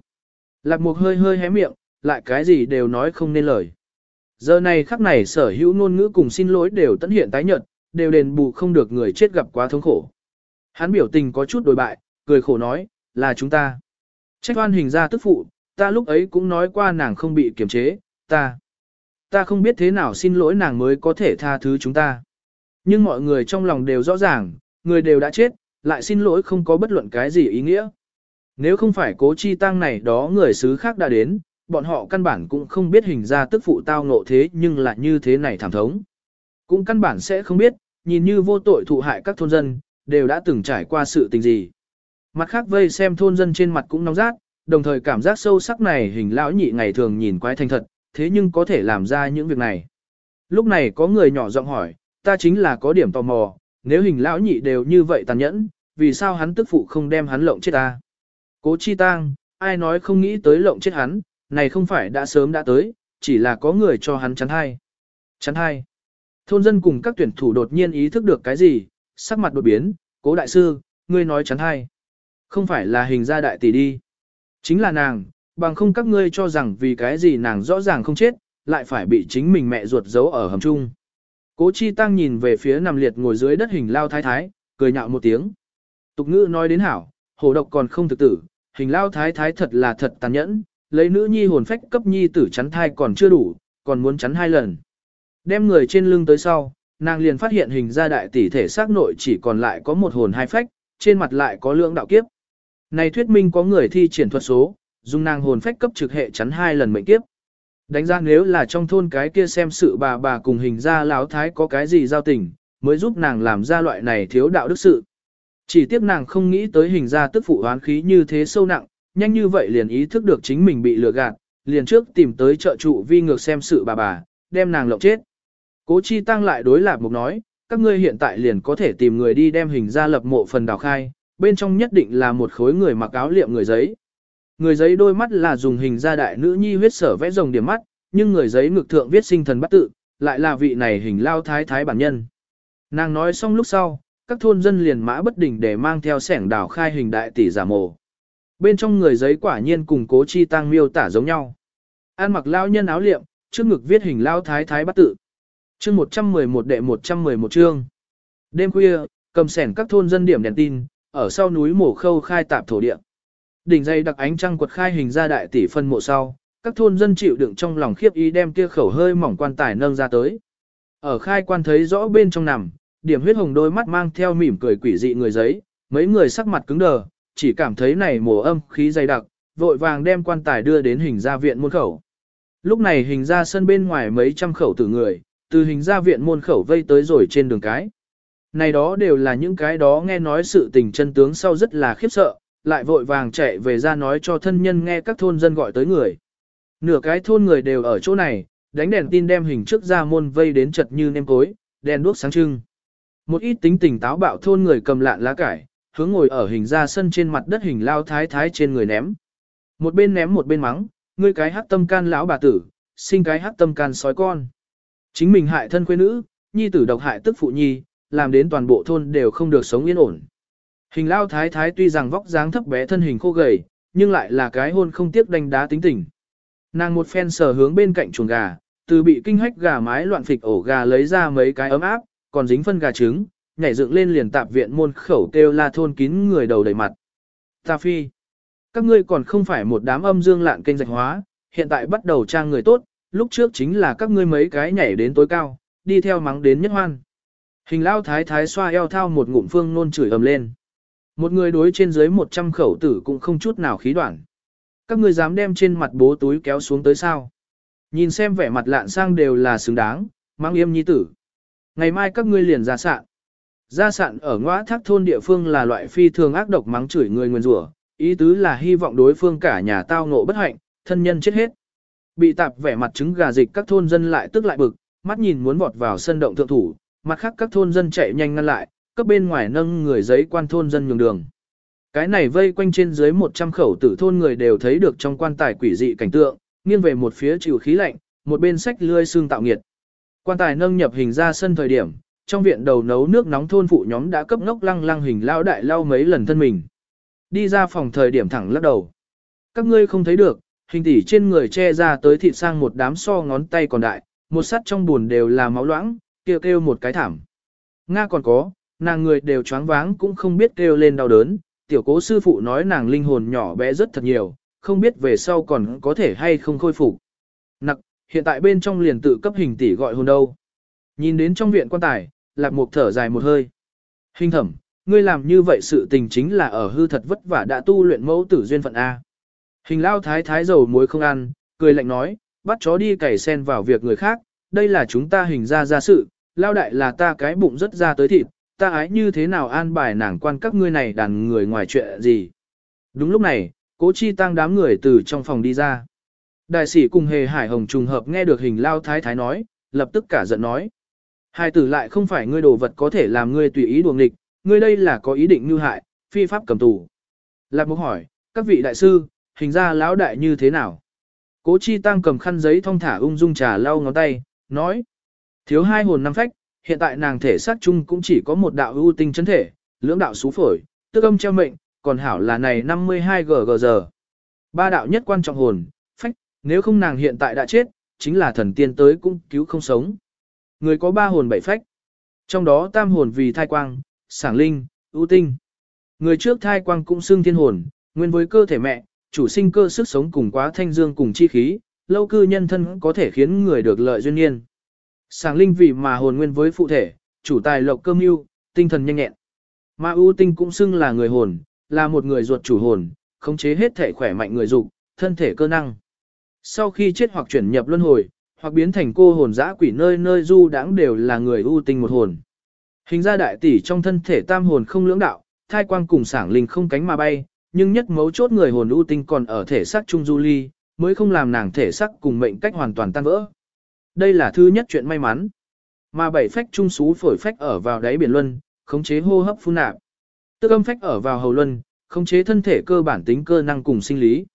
Lạc mục hơi hơi hé miệng, lại cái gì đều nói không nên lời. Giờ này khắc này sở hữu ngôn ngữ cùng xin lỗi đều tận hiện tái nhợt, đều đền bù không được người chết gặp quá thống khổ. Hắn biểu tình có chút đổi bại, cười khổ nói, là chúng ta. Trách oan hình ra tức phụ, ta lúc ấy cũng nói qua nàng không bị kiềm chế, ta. Ta không biết thế nào xin lỗi nàng mới có thể tha thứ chúng ta. Nhưng mọi người trong lòng đều rõ ràng, người đều đã chết, lại xin lỗi không có bất luận cái gì ý nghĩa. Nếu không phải cố chi tăng này đó người xứ khác đã đến, bọn họ căn bản cũng không biết hình ra tức phụ tao ngộ thế nhưng lại như thế này thảm thống. Cũng căn bản sẽ không biết, nhìn như vô tội thụ hại các thôn dân, đều đã từng trải qua sự tình gì. Mặt khác vây xem thôn dân trên mặt cũng nóng rát, đồng thời cảm giác sâu sắc này hình lão nhị ngày thường nhìn quái thành thật, thế nhưng có thể làm ra những việc này. Lúc này có người nhỏ giọng hỏi, ta chính là có điểm tò mò, nếu hình lão nhị đều như vậy tàn nhẫn, vì sao hắn tức phụ không đem hắn lộng chết ta? Cố chi tang, ai nói không nghĩ tới lộng chết hắn, này không phải đã sớm đã tới, chỉ là có người cho hắn chắn hai. Chắn hai. Thôn dân cùng các tuyển thủ đột nhiên ý thức được cái gì, sắc mặt đột biến, cố đại sư, ngươi nói chắn hai. Không phải là hình gia đại tỷ đi. Chính là nàng, bằng không các ngươi cho rằng vì cái gì nàng rõ ràng không chết, lại phải bị chính mình mẹ ruột giấu ở hầm chung. Cố chi tăng nhìn về phía nằm liệt ngồi dưới đất hình lao thái thái, cười nhạo một tiếng. Tục ngữ nói đến hảo, hồ độc còn không thực tử, hình lao thái thái thật là thật tàn nhẫn, lấy nữ nhi hồn phách cấp nhi tử chắn thai còn chưa đủ, còn muốn chắn hai lần. Đem người trên lưng tới sau, nàng liền phát hiện hình ra đại tỷ thể xác nội chỉ còn lại có một hồn hai phách, trên mặt lại có lượng đạo kiếp. Này thuyết minh có người thi triển thuật số, dùng nàng hồn phách cấp trực hệ chắn hai lần mệnh kiếp. Đánh ra nếu là trong thôn cái kia xem sự bà bà cùng hình ra láo thái có cái gì giao tình, mới giúp nàng làm ra loại này thiếu đạo đức sự. Chỉ tiếc nàng không nghĩ tới hình ra tức phụ hoán khí như thế sâu nặng, nhanh như vậy liền ý thức được chính mình bị lừa gạt, liền trước tìm tới trợ trụ vi ngược xem sự bà bà, đem nàng lộng chết. Cố chi tăng lại đối lạc mục nói, các ngươi hiện tại liền có thể tìm người đi đem hình ra lập mộ phần đào khai, bên trong nhất định là một khối người mặc áo liệm người giấy. Người giấy đôi mắt là dùng hình gia đại nữ nhi huyết sở vẽ rồng điểm mắt, nhưng người giấy ngực thượng viết sinh thần bắt tự, lại là vị này hình lao thái thái bản nhân. Nàng nói xong lúc sau, các thôn dân liền mã bất đình để mang theo sẻng đào khai hình đại tỷ giả mồ. Bên trong người giấy quả nhiên cùng cố chi tăng miêu tả giống nhau. An mặc lao nhân áo liệm, trước ngực viết hình lao thái thái bắt tự. Chương 111 đệ 111 chương. Đêm khuya, cầm sẻn các thôn dân điểm đèn tin, ở sau núi mổ khâu khai tạp thổ địa. Đỉnh dây đặc ánh trăng quật khai hình ra đại tỷ phân mộ sau, các thôn dân chịu đựng trong lòng khiếp ý đem kia khẩu hơi mỏng quan tài nâng ra tới. Ở khai quan thấy rõ bên trong nằm, điểm huyết hồng đôi mắt mang theo mỉm cười quỷ dị người giấy, mấy người sắc mặt cứng đờ, chỉ cảm thấy này mồ âm khí dày đặc, vội vàng đem quan tài đưa đến hình gia viện môn khẩu. Lúc này hình gia sân bên ngoài mấy trăm khẩu tử người, từ hình gia viện môn khẩu vây tới rồi trên đường cái. Này đó đều là những cái đó nghe nói sự tình chân tướng sau rất là khiếp sợ, lại vội vàng chạy về ra nói cho thân nhân nghe các thôn dân gọi tới người. Nửa cái thôn người đều ở chỗ này, đánh đèn tin đem hình trước ra môn vây đến chật như nêm cối, đèn đuốc sáng trưng. Một ít tính tình táo bạo thôn người cầm lạn lá cải, hướng ngồi ở hình ra sân trên mặt đất hình lao thái thái trên người ném. Một bên ném một bên mắng, ngươi cái hắc tâm can lão bà tử, sinh cái hắc tâm can sói con. Chính mình hại thân quê nữ, nhi tử độc hại tức phụ nhi, làm đến toàn bộ thôn đều không được sống yên ổn. Hình lao thái thái tuy rằng vóc dáng thấp bé thân hình khô gầy, nhưng lại là cái hôn không tiếc đánh đá tính tình. Nàng một phen sờ hướng bên cạnh chuồng gà, từ bị kinh hách gà mái loạn phịch ổ gà lấy ra mấy cái ấm áp, còn dính phân gà trứng, nhảy dựng lên liền tạp viện môn khẩu kêu la thôn kín người đầu đầy mặt. Ta phi, các ngươi còn không phải một đám âm dương lạn kênh rạch hóa, hiện tại bắt đầu trang người tốt, lúc trước chính là các ngươi mấy cái nhảy đến tối cao, đi theo mắng đến nhất hoan. Hình lao thái thái xoa eo thao một ngụm phương nôn chửi ầm lên. Một người đối trên dưới 100 khẩu tử cũng không chút nào khí đoạn. Các ngươi dám đem trên mặt bố túi kéo xuống tới sao. Nhìn xem vẻ mặt lạn sang đều là xứng đáng, mang yêm nhi tử. Ngày mai các ngươi liền ra sạn. Ra sạn ở ngõ thác thôn địa phương là loại phi thường ác độc mắng chửi người nguyên rủa, ý tứ là hy vọng đối phương cả nhà tao ngộ bất hạnh, thân nhân chết hết. Bị tạp vẻ mặt trứng gà dịch các thôn dân lại tức lại bực, mắt nhìn muốn vọt vào sân động thượng thủ, mặt khác các thôn dân chạy nhanh ngăn lại, cấp bên ngoài nâng người giấy quan thôn dân nhường đường. Cái này vây quanh trên dưới 100 khẩu tử thôn người đều thấy được trong quan tài quỷ dị cảnh tượng, nghiêng về một phía chịu khí lạnh, một bên sách lươi xương tạo nghiệt. Quan tài nâng nhập hình ra sân thời điểm, trong viện đầu nấu nước nóng thôn phụ nhóm đã cấp ngốc lăng lăng hình lao đại lao mấy lần thân mình. Đi ra phòng thời điểm thẳng lắc đầu. Các ngươi không thấy được, hình tỷ trên người che ra tới thịt sang một đám so ngón tay còn đại, một sắt trong buồn đều là máu loãng, kêu kêu một cái thảm. Nga còn có, nàng người đều choáng váng cũng không biết kêu lên đau đớn, tiểu cố sư phụ nói nàng linh hồn nhỏ bé rất thật nhiều, không biết về sau còn có thể hay không khôi phục. Nặc, hiện tại bên trong liền tự cấp hình tỷ gọi hồn đâu. Nhìn đến trong viện quan tài, lạc mục thở dài một hơi. Hình thẩm, ngươi làm như vậy sự tình chính là ở hư thật vất vả đã tu luyện mẫu tử duyên phận A. Hình lao thái thái dầu muối không ăn, cười lạnh nói, bắt chó đi cày sen vào việc người khác, đây là chúng ta hình ra ra sự, lao đại là ta cái bụng rất ra tới thịt, ta ái như thế nào an bài nàng quan các ngươi này đàn người ngoài chuyện gì. Đúng lúc này, cố chi tăng đám người từ trong phòng đi ra. Đại sĩ cùng hề hải hồng trùng hợp nghe được hình lao thái thái nói, lập tức cả giận nói. Hai tử lại không phải ngươi đồ vật có thể làm ngươi tùy ý đuồng địch, ngươi đây là có ý định như hại, phi pháp cầm tù. Lạc mục hỏi, các vị đại sư, hình ra lão đại như thế nào? Cố chi tăng cầm khăn giấy thong thả ung dung trà lau ngón tay, nói. Thiếu hai hồn năm phách, hiện tại nàng thể xác chung cũng chỉ có một đạo ưu tinh chân thể, lưỡng đạo xú phổi, tức âm treo mệnh, còn hảo là này 52 gg giờ. Ba đạo nhất quan trọng hồn, phách, nếu không nàng hiện tại đã chết, chính là thần tiên tới cũng cứu không sống. Người có ba hồn bảy phách. Trong đó tam hồn vì thai quang, sảng linh, ưu tinh. Người trước thai quang cũng xưng thiên hồn, nguyên với cơ thể mẹ, chủ sinh cơ sức sống cùng quá thanh dương cùng chi khí, lâu cư nhân thân có thể khiến người được lợi duyên nhiên. Sảng linh vì mà hồn nguyên với phụ thể, chủ tài lộc cơ mưu, tinh thần nhanh nhẹn. Ma ưu tinh cũng xưng là người hồn, là một người ruột chủ hồn, khống chế hết thể khỏe mạnh người dục, thân thể cơ năng. Sau khi chết hoặc chuyển nhập luân hồi, hoặc biến thành cô hồn dã quỷ nơi nơi du đãng đều là người ưu tinh một hồn. Hình ra đại tỷ trong thân thể tam hồn không lưỡng đạo, thai quang cùng sảng linh không cánh mà bay, nhưng nhất mấu chốt người hồn ưu tinh còn ở thể xác trung du ly, mới không làm nàng thể xác cùng mệnh cách hoàn toàn tan vỡ. Đây là thứ nhất chuyện may mắn. Mà bảy phách trung sú phổi phách ở vào đáy biển luân, khống chế hô hấp phun nạp. Tức âm phách ở vào hầu luân, khống chế thân thể cơ bản tính cơ năng cùng sinh lý.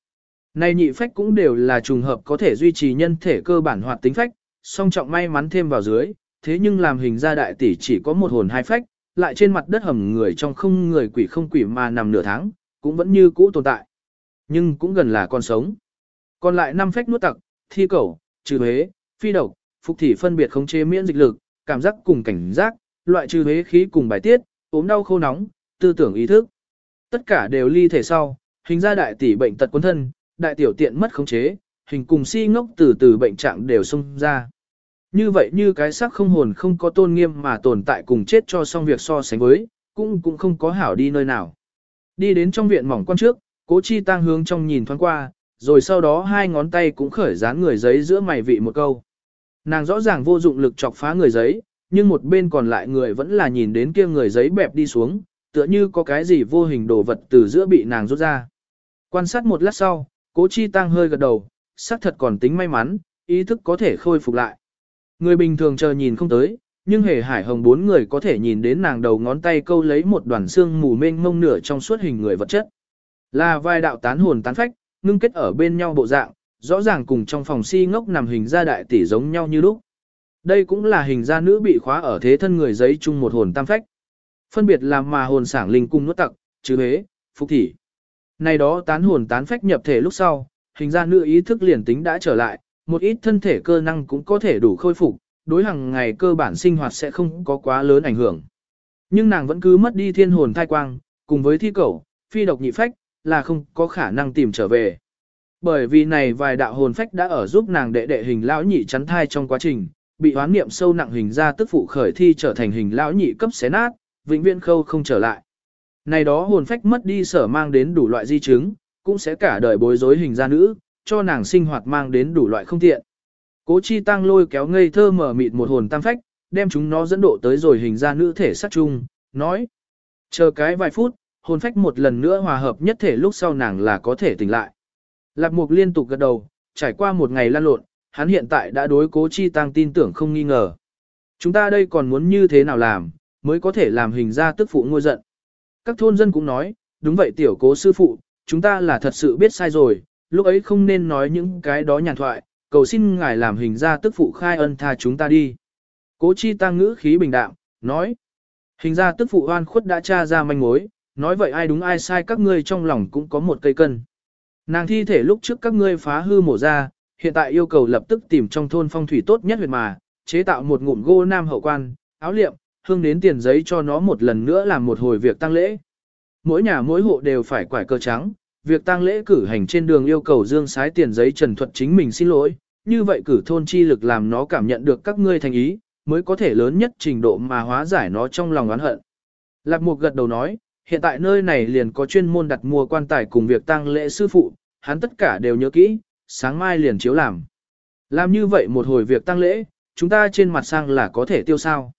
Này nhị phách cũng đều là trùng hợp có thể duy trì nhân thể cơ bản hoạt tính phách, song trọng may mắn thêm vào dưới, thế nhưng làm hình ra đại tỷ chỉ có một hồn hai phách, lại trên mặt đất hầm người trong không người quỷ không quỷ mà nằm nửa tháng, cũng vẫn như cũ tồn tại. Nhưng cũng gần là con sống. Còn lại năm phách nuốt tặc, thi cẩu, trừ huế, phi độc, phục thị phân biệt khống chế miễn dịch lực, cảm giác cùng cảnh giác, loại trừ hế khí cùng bài tiết, ốm đau khô nóng, tư tưởng ý thức. Tất cả đều ly thể sau, hình ra đại tỷ bệnh tật quân thân, đại tiểu tiện mất khống chế, hình cùng si ngốc từ từ bệnh trạng đều xông ra. Như vậy như cái xác không hồn không có tôn nghiêm mà tồn tại cùng chết cho xong việc so sánh với, cũng cũng không có hảo đi nơi nào. Đi đến trong viện mỏng quan trước, cố chi tăng hướng trong nhìn thoáng qua, rồi sau đó hai ngón tay cũng khởi dán người giấy giữa mày vị một câu. Nàng rõ ràng vô dụng lực chọc phá người giấy, nhưng một bên còn lại người vẫn là nhìn đến kia người giấy bẹp đi xuống, tựa như có cái gì vô hình đồ vật từ giữa bị nàng rút ra. Quan sát một lát sau, cố chi tăng hơi gật đầu, xác thật còn tính may mắn, ý thức có thể khôi phục lại. Người bình thường chờ nhìn không tới, nhưng hề hải hồng bốn người có thể nhìn đến nàng đầu ngón tay câu lấy một đoàn xương mù mênh mông nửa trong suốt hình người vật chất. Là vai đạo tán hồn tán phách, ngưng kết ở bên nhau bộ dạng, rõ ràng cùng trong phòng si ngốc nằm hình ra đại tỷ giống nhau như lúc. Đây cũng là hình ra nữ bị khóa ở thế thân người giấy chung một hồn tam phách. Phân biệt là mà hồn sảng linh cung nuốt tặc, chứ hế, phục thị. Này đó tán hồn tán phách nhập thể lúc sau, hình ra nữ ý thức liền tính đã trở lại, một ít thân thể cơ năng cũng có thể đủ khôi phục, đối hàng ngày cơ bản sinh hoạt sẽ không có quá lớn ảnh hưởng. Nhưng nàng vẫn cứ mất đi thiên hồn thai quang, cùng với thi cầu, phi độc nhị phách, là không có khả năng tìm trở về. Bởi vì này vài đạo hồn phách đã ở giúp nàng đệ đệ hình lão nhị chắn thai trong quá trình, bị hoán niệm sâu nặng hình ra tức phụ khởi thi trở thành hình lão nhị cấp xé nát, vĩnh viễn khâu không trở lại. Này đó hồn phách mất đi sở mang đến đủ loại di chứng, cũng sẽ cả đời bối rối hình ra nữ, cho nàng sinh hoạt mang đến đủ loại không tiện. Cố chi tăng lôi kéo ngây thơ mở mịt một hồn tam phách, đem chúng nó dẫn độ tới rồi hình ra nữ thể sát chung, nói. Chờ cái vài phút, hồn phách một lần nữa hòa hợp nhất thể lúc sau nàng là có thể tỉnh lại. Lạc mục liên tục gật đầu, trải qua một ngày lan lộn, hắn hiện tại đã đối cố chi tăng tin tưởng không nghi ngờ. Chúng ta đây còn muốn như thế nào làm, mới có thể làm hình ra tức phụ ngôi giận. Các thôn dân cũng nói, đúng vậy tiểu cố sư phụ, chúng ta là thật sự biết sai rồi, lúc ấy không nên nói những cái đó nhàn thoại, cầu xin ngài làm hình ra tức phụ khai ân tha chúng ta đi. Cố chi tăng ngữ khí bình đạm, nói, hình ra tức phụ oan khuất đã tra ra manh mối, nói vậy ai đúng ai sai các ngươi trong lòng cũng có một cây cân. Nàng thi thể lúc trước các ngươi phá hư mổ ra, hiện tại yêu cầu lập tức tìm trong thôn phong thủy tốt nhất huyệt mà, chế tạo một ngụm gô nam hậu quan, áo liệm, hương đến tiền giấy cho nó một lần nữa làm một hồi việc tăng lễ. Mỗi nhà mỗi hộ đều phải quải cờ trắng, việc tăng lễ cử hành trên đường yêu cầu dương sái tiền giấy trần thuật chính mình xin lỗi, như vậy cử thôn chi lực làm nó cảm nhận được các ngươi thành ý, mới có thể lớn nhất trình độ mà hóa giải nó trong lòng oán hận. Lạc Mục gật đầu nói, hiện tại nơi này liền có chuyên môn đặt mua quan tài cùng việc tăng lễ sư phụ, hắn tất cả đều nhớ kỹ, sáng mai liền chiếu làm. Làm như vậy một hồi việc tăng lễ, chúng ta trên mặt sang là có thể tiêu sao.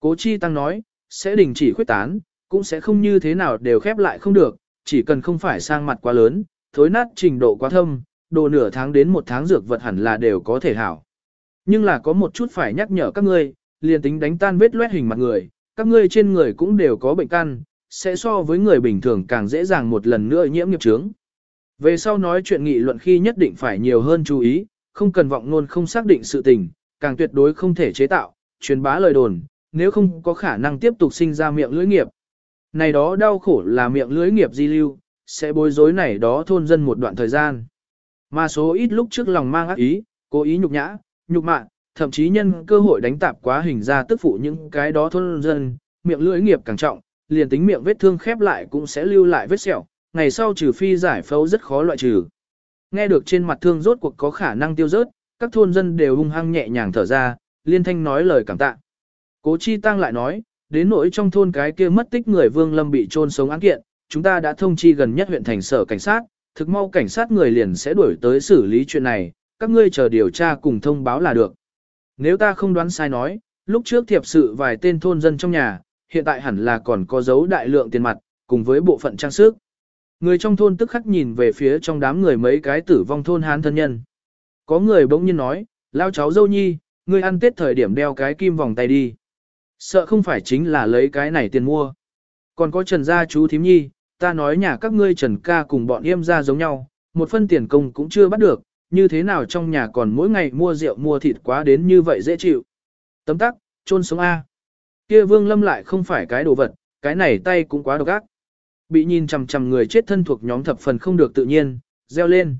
Cố chi tăng nói, sẽ đình chỉ khuyết tán, cũng sẽ không như thế nào đều khép lại không được, chỉ cần không phải sang mặt quá lớn, thối nát trình độ quá thâm, đồ nửa tháng đến một tháng dược vật hẳn là đều có thể hảo. Nhưng là có một chút phải nhắc nhở các ngươi, liền tính đánh tan vết loét hình mặt người, các ngươi trên người cũng đều có bệnh căn, sẽ so với người bình thường càng dễ dàng một lần nữa nhiễm nghiệp chướng. Về sau nói chuyện nghị luận khi nhất định phải nhiều hơn chú ý, không cần vọng ngôn không xác định sự tình, càng tuyệt đối không thể chế tạo, truyền bá lời đồn, nếu không có khả năng tiếp tục sinh ra miệng lưỡi nghiệp. Này đó đau khổ là miệng lưỡi nghiệp di lưu, sẽ bối rối này đó thôn dân một đoạn thời gian. Mà số ít lúc trước lòng mang ác ý, cố ý nhục nhã, nhục mạ, thậm chí nhân cơ hội đánh tạp quá hình ra tức phụ những cái đó thôn dân, miệng lưỡi nghiệp càng trọng, liền tính miệng vết thương khép lại cũng sẽ lưu lại vết sẹo, ngày sau trừ phi giải phẫu rất khó loại trừ. Nghe được trên mặt thương rốt cuộc có khả năng tiêu rớt, các thôn dân đều hung hăng nhẹ nhàng thở ra, liên thanh nói lời cảm tạ. Cố Chi Tăng lại nói, đến nỗi trong thôn cái kia mất tích người Vương Lâm bị trôn sống án kiện, chúng ta đã thông chi gần nhất huyện thành sở cảnh sát, thực mau cảnh sát người liền sẽ đuổi tới xử lý chuyện này, các ngươi chờ điều tra cùng thông báo là được. Nếu ta không đoán sai nói, lúc trước thiệp sự vài tên thôn dân trong nhà, hiện tại hẳn là còn có dấu đại lượng tiền mặt, cùng với bộ phận trang sức. Người trong thôn tức khắc nhìn về phía trong đám người mấy cái tử vong thôn hán thân nhân. Có người bỗng nhiên nói, lao cháu dâu nhi, ngươi ăn tết thời điểm đeo cái kim vòng tay đi. Sợ không phải chính là lấy cái này tiền mua. Còn có trần gia chú thím nhi, ta nói nhà các ngươi trần ca cùng bọn yêm ra giống nhau, một phân tiền công cũng chưa bắt được, như thế nào trong nhà còn mỗi ngày mua rượu mua thịt quá đến như vậy dễ chịu. Tấm tắc, trôn sống A. Kia vương lâm lại không phải cái đồ vật, cái này tay cũng quá độc ác. Bị nhìn chằm chằm người chết thân thuộc nhóm thập phần không được tự nhiên, reo lên.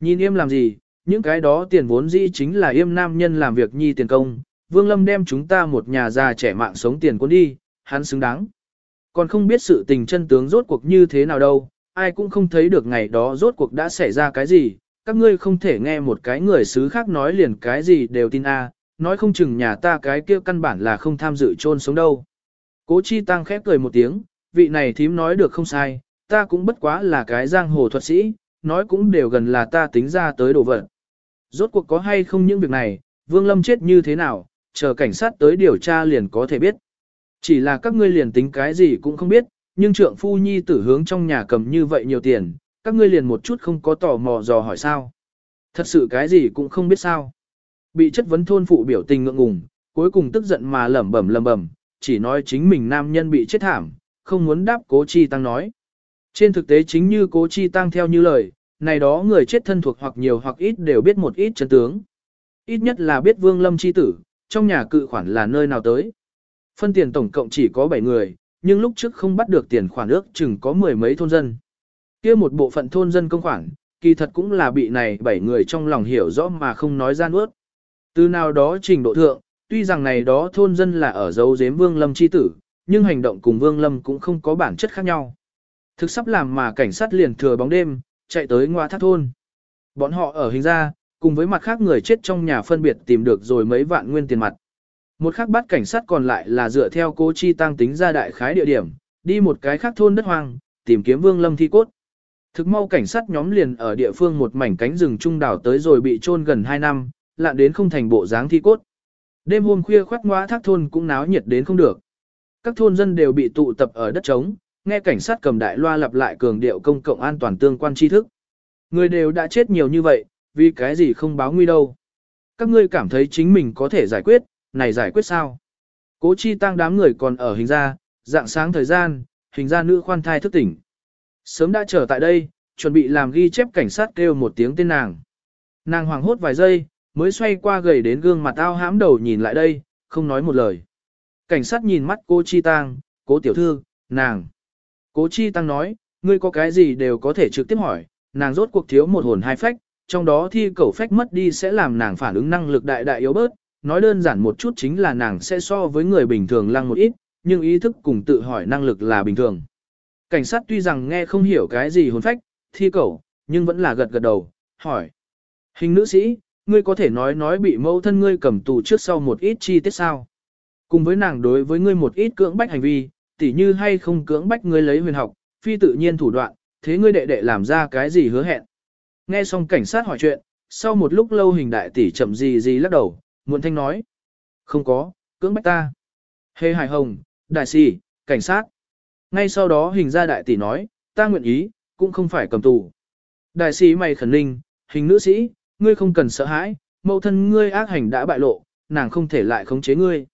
Nhìn im làm gì, những cái đó tiền vốn dĩ chính là im nam nhân làm việc nhi tiền công. Vương Lâm đem chúng ta một nhà già trẻ mạng sống tiền cuốn đi, hắn xứng đáng. Còn không biết sự tình chân tướng rốt cuộc như thế nào đâu, ai cũng không thấy được ngày đó rốt cuộc đã xảy ra cái gì, các ngươi không thể nghe một cái người xứ khác nói liền cái gì đều tin a, nói không chừng nhà ta cái kia căn bản là không tham dự chôn sống đâu. Cố Chi Tăng khép cười một tiếng, vị này thím nói được không sai, ta cũng bất quá là cái giang hồ thuật sĩ, nói cũng đều gần là ta tính ra tới đồ vật. Rốt cuộc có hay không những việc này, Vương Lâm chết như thế nào, chờ cảnh sát tới điều tra liền có thể biết. Chỉ là các ngươi liền tính cái gì cũng không biết, nhưng trượng phu nhi tử hướng trong nhà cầm như vậy nhiều tiền, các ngươi liền một chút không có tò mò dò hỏi sao. Thật sự cái gì cũng không biết sao. Bị chất vấn thôn phụ biểu tình ngượng ngùng, cuối cùng tức giận mà lẩm bẩm lẩm bẩm, chỉ nói chính mình nam nhân bị chết thảm, không muốn đáp cố chi tăng nói. Trên thực tế chính như cố chi tăng theo như lời, này đó người chết thân thuộc hoặc nhiều hoặc ít đều biết một ít chân tướng. Ít nhất là biết vương lâm chi tử, trong nhà cự khoản là nơi nào tới. Phân tiền tổng cộng chỉ có 7 người, nhưng lúc trước không bắt được tiền khoản ước chừng có mười mấy thôn dân. kia một bộ phận thôn dân công khoản, kỳ thật cũng là bị này 7 người trong lòng hiểu rõ mà không nói ra nuốt. Từ nào đó trình độ thượng, tuy rằng này đó thôn dân là ở dấu giếm vương lâm chi tử, nhưng hành động cùng Vương Lâm cũng không có bản chất khác nhau. Thực sắp làm mà cảnh sát liền thừa bóng đêm, chạy tới ngoa thác thôn. Bọn họ ở hình ra, cùng với mặt khác người chết trong nhà phân biệt tìm được rồi mấy vạn nguyên tiền mặt. Một khác bắt cảnh sát còn lại là dựa theo cố chi tăng tính ra đại khái địa điểm, đi một cái khác thôn đất hoang, tìm kiếm Vương Lâm thi cốt. Thực mau cảnh sát nhóm liền ở địa phương một mảnh cánh rừng trung đảo tới rồi bị chôn gần 2 năm, lạn đến không thành bộ dáng thi cốt. Đêm hôm khuya khoác ngoa thác thôn cũng náo nhiệt đến không được. Các thôn dân đều bị tụ tập ở đất trống, nghe cảnh sát cầm đại loa lặp lại cường điệu công cộng an toàn tương quan tri thức. Người đều đã chết nhiều như vậy, vì cái gì không báo nguy đâu. Các ngươi cảm thấy chính mình có thể giải quyết, này giải quyết sao? Cố chi tăng đám người còn ở hình gia, dạng sáng thời gian, hình gia nữ khoan thai thức tỉnh. Sớm đã trở tại đây, chuẩn bị làm ghi chép cảnh sát kêu một tiếng tên nàng. Nàng hoàng hốt vài giây, mới xoay qua gầy đến gương mặt ao hãm đầu nhìn lại đây, không nói một lời. Cảnh sát nhìn mắt cô Chi Tăng, cố tiểu thư, nàng. Cố Chi Tăng nói, ngươi có cái gì đều có thể trực tiếp hỏi, nàng rốt cuộc thiếu một hồn hai phách, trong đó thi cẩu phách mất đi sẽ làm nàng phản ứng năng lực đại đại yếu bớt, nói đơn giản một chút chính là nàng sẽ so với người bình thường lăng một ít, nhưng ý thức cùng tự hỏi năng lực là bình thường. Cảnh sát tuy rằng nghe không hiểu cái gì hồn phách, thi cẩu, nhưng vẫn là gật gật đầu, hỏi. Hình nữ sĩ, ngươi có thể nói nói bị mẫu thân ngươi cầm tù trước sau một ít chi tiết sao? Cùng với nàng đối với ngươi một ít cưỡng bách hành vi, tỉ như hay không cưỡng bách ngươi lấy huyền học, phi tự nhiên thủ đoạn, thế ngươi đệ đệ làm ra cái gì hứa hẹn. Nghe xong cảnh sát hỏi chuyện, sau một lúc lâu hình đại tỷ chậm gì gì lắc đầu, muộn thanh nói. Không có, cưỡng bách ta. Hê Hải Hồng, đại sĩ, cảnh sát. Ngay sau đó hình ra đại tỷ nói, ta nguyện ý, cũng không phải cầm tù. Đại sĩ mày khẩn ninh, hình nữ sĩ, ngươi không cần sợ hãi, mẫu thân ngươi ác hành đã bại lộ, nàng không thể lại khống chế ngươi.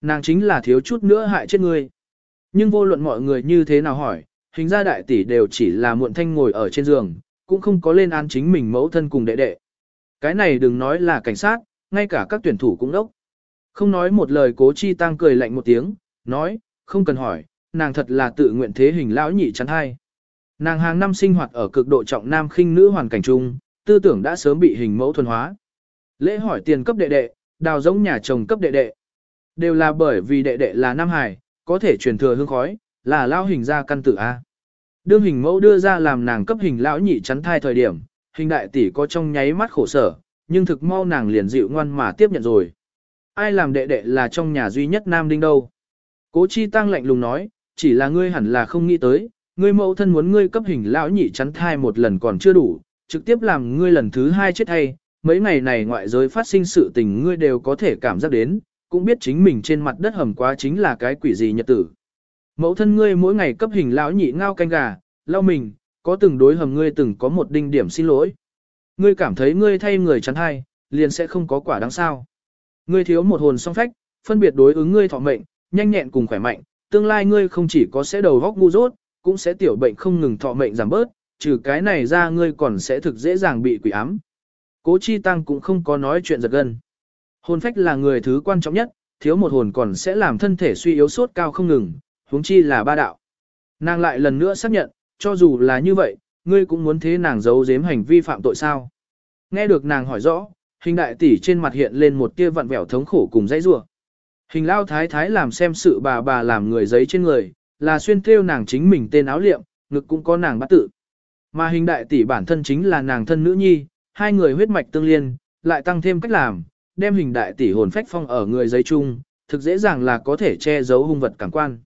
Nàng chính là thiếu chút nữa hại chết ngươi. Nhưng vô luận mọi người như thế nào hỏi, hình ra đại tỷ đều chỉ là muộn thanh ngồi ở trên giường, cũng không có lên án chính mình mẫu thân cùng đệ đệ. Cái này đừng nói là cảnh sát, ngay cả các tuyển thủ cũng đốc. Không nói một lời cố chi tăng cười lạnh một tiếng, nói, không cần hỏi, nàng thật là tự nguyện thế hình lão nhị chắn hai. Nàng hàng năm sinh hoạt ở cực độ trọng nam khinh nữ hoàn cảnh chung, tư tưởng đã sớm bị hình mẫu thuần hóa. Lễ hỏi tiền cấp đệ đệ, đào giống nhà chồng cấp đệ đệ. Đều là bởi vì đệ đệ là Nam Hải, có thể truyền thừa hương khói, là lao hình ra căn tử A. Đương hình mẫu đưa ra làm nàng cấp hình lão nhị chắn thai thời điểm, hình đại tỷ có trong nháy mắt khổ sở, nhưng thực mau nàng liền dịu ngoan mà tiếp nhận rồi. Ai làm đệ đệ là trong nhà duy nhất nam đinh đâu. Cố chi tăng lạnh lùng nói, chỉ là ngươi hẳn là không nghĩ tới, ngươi mẫu thân muốn ngươi cấp hình lão nhị chắn thai một lần còn chưa đủ, trực tiếp làm ngươi lần thứ hai chết hay, mấy ngày này ngoại giới phát sinh sự tình ngươi đều có thể cảm giác đến, cũng biết chính mình trên mặt đất hầm quá chính là cái quỷ gì nhật tử. Mẫu thân ngươi mỗi ngày cấp hình lão nhị ngao canh gà, lau mình, có từng đối hầm ngươi từng có một đinh điểm xin lỗi. Ngươi cảm thấy ngươi thay người chắn hay, liền sẽ không có quả đáng sao. Ngươi thiếu một hồn song phách, phân biệt đối ứng ngươi thọ mệnh, nhanh nhẹn cùng khỏe mạnh, tương lai ngươi không chỉ có sẽ đầu góc ngu dốt, cũng sẽ tiểu bệnh không ngừng thọ mệnh giảm bớt, trừ cái này ra ngươi còn sẽ thực dễ dàng bị quỷ ám. Cố Chi Tăng cũng không có nói chuyện giật gân. Hồn phách là người thứ quan trọng nhất, thiếu một hồn còn sẽ làm thân thể suy yếu sốt cao không ngừng, huống chi là ba đạo. Nàng lại lần nữa xác nhận, cho dù là như vậy, ngươi cũng muốn thế nàng giấu giếm hành vi phạm tội sao. Nghe được nàng hỏi rõ, hình đại tỷ trên mặt hiện lên một tia vặn vẹo thống khổ cùng dãy rủa. Hình lao thái thái làm xem sự bà bà làm người giấy trên người, là xuyên thêu nàng chính mình tên áo liệm, ngực cũng có nàng bắt tự. Mà hình đại tỷ bản thân chính là nàng thân nữ nhi, hai người huyết mạch tương liên, lại tăng thêm cách làm, đem hình đại tỷ hồn phách phong ở người giấy chung, thực dễ dàng là có thể che giấu hung vật cảm quan.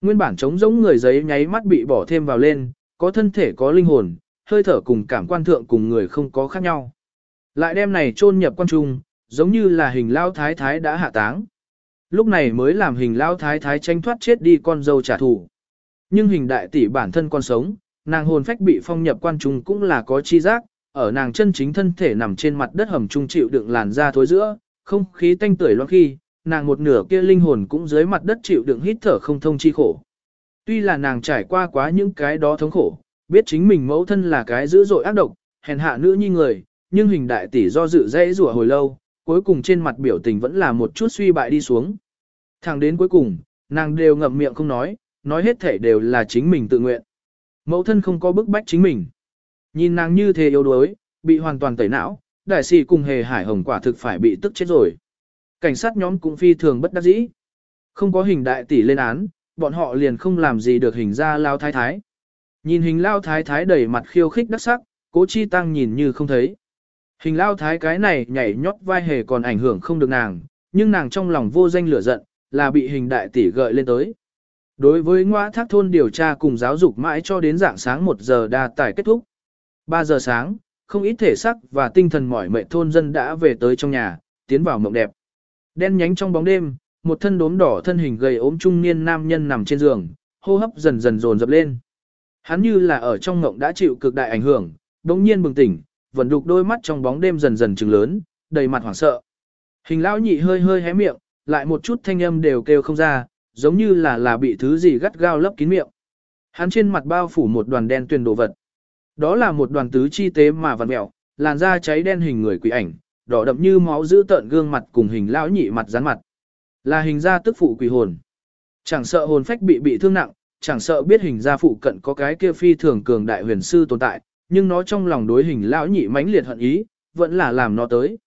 Nguyên bản trống giống người giấy nháy mắt bị bỏ thêm vào lên, có thân thể có linh hồn, hơi thở cùng cảm quan thượng cùng người không có khác nhau. Lại đem này chôn nhập quan trung, giống như là hình lao thái thái đã hạ táng. Lúc này mới làm hình lao thái thái tranh thoát chết đi con dâu trả thù. Nhưng hình đại tỷ bản thân còn sống, nàng hồn phách bị phong nhập quan trung cũng là có chi giác, ở nàng chân chính thân thể nằm trên mặt đất hầm trung chịu đựng làn da thối giữa, không khí tanh tưởi loang khi, nàng một nửa kia linh hồn cũng dưới mặt đất chịu đựng hít thở không thông chi khổ. Tuy là nàng trải qua quá những cái đó thống khổ, biết chính mình mẫu thân là cái dữ dội ác độc, hèn hạ nữ như người, nhưng hình đại tỷ do dự dễ rủa hồi lâu, cuối cùng trên mặt biểu tình vẫn là một chút suy bại đi xuống. Thẳng đến cuối cùng, nàng đều ngậm miệng không nói, nói hết thể đều là chính mình tự nguyện. Mẫu thân không có bức bách chính mình. Nhìn nàng như thế yếu đuối, bị hoàn toàn tẩy não, đại sĩ cùng hề hải hồng quả thực phải bị tức chết rồi. Cảnh sát nhóm cũng phi thường bất đắc dĩ. Không có hình đại tỷ lên án, bọn họ liền không làm gì được hình ra lao thái thái. Nhìn hình lao thái thái đầy mặt khiêu khích đắc sắc, cố chi tăng nhìn như không thấy. Hình lao thái cái này nhảy nhót vai hề còn ảnh hưởng không được nàng, nhưng nàng trong lòng vô danh lửa giận, là bị hình đại tỷ gợi lên tới. Đối với ngoa thác thôn điều tra cùng giáo dục mãi cho đến dạng sáng 1 giờ đa tải kết thúc. 3 giờ sáng, không ít thể sắc và tinh thần mỏi mệt thôn dân đã về tới trong nhà, tiến vào mộng đẹp. Đen nhánh trong bóng đêm, một thân đốm đỏ thân hình gầy ốm trung niên nam nhân nằm trên giường, hô hấp dần dần dồn dập lên. Hắn như là ở trong mộng đã chịu cực đại ảnh hưởng, đống nhiên bừng tỉnh, vẫn đục đôi mắt trong bóng đêm dần dần trừng lớn, đầy mặt hoảng sợ. Hình lão nhị hơi hơi hé miệng, lại một chút thanh âm đều kêu không ra, giống như là là bị thứ gì gắt gao lấp kín miệng. Hắn trên mặt bao phủ một đoàn đen tuyền đồ vật. Đó là một đoàn tứ chi tế mà vằn mẹo, làn da cháy đen hình người quỷ ảnh, đỏ đậm như máu giữ tợn gương mặt cùng hình lão nhị mặt rắn mặt. Là hình da tức phụ quỷ hồn. Chẳng sợ hồn phách bị bị thương nặng, chẳng sợ biết hình gia phụ cận có cái kia phi thường cường đại huyền sư tồn tại, nhưng nó trong lòng đối hình lão nhị mãnh liệt hận ý, vẫn là làm nó tới.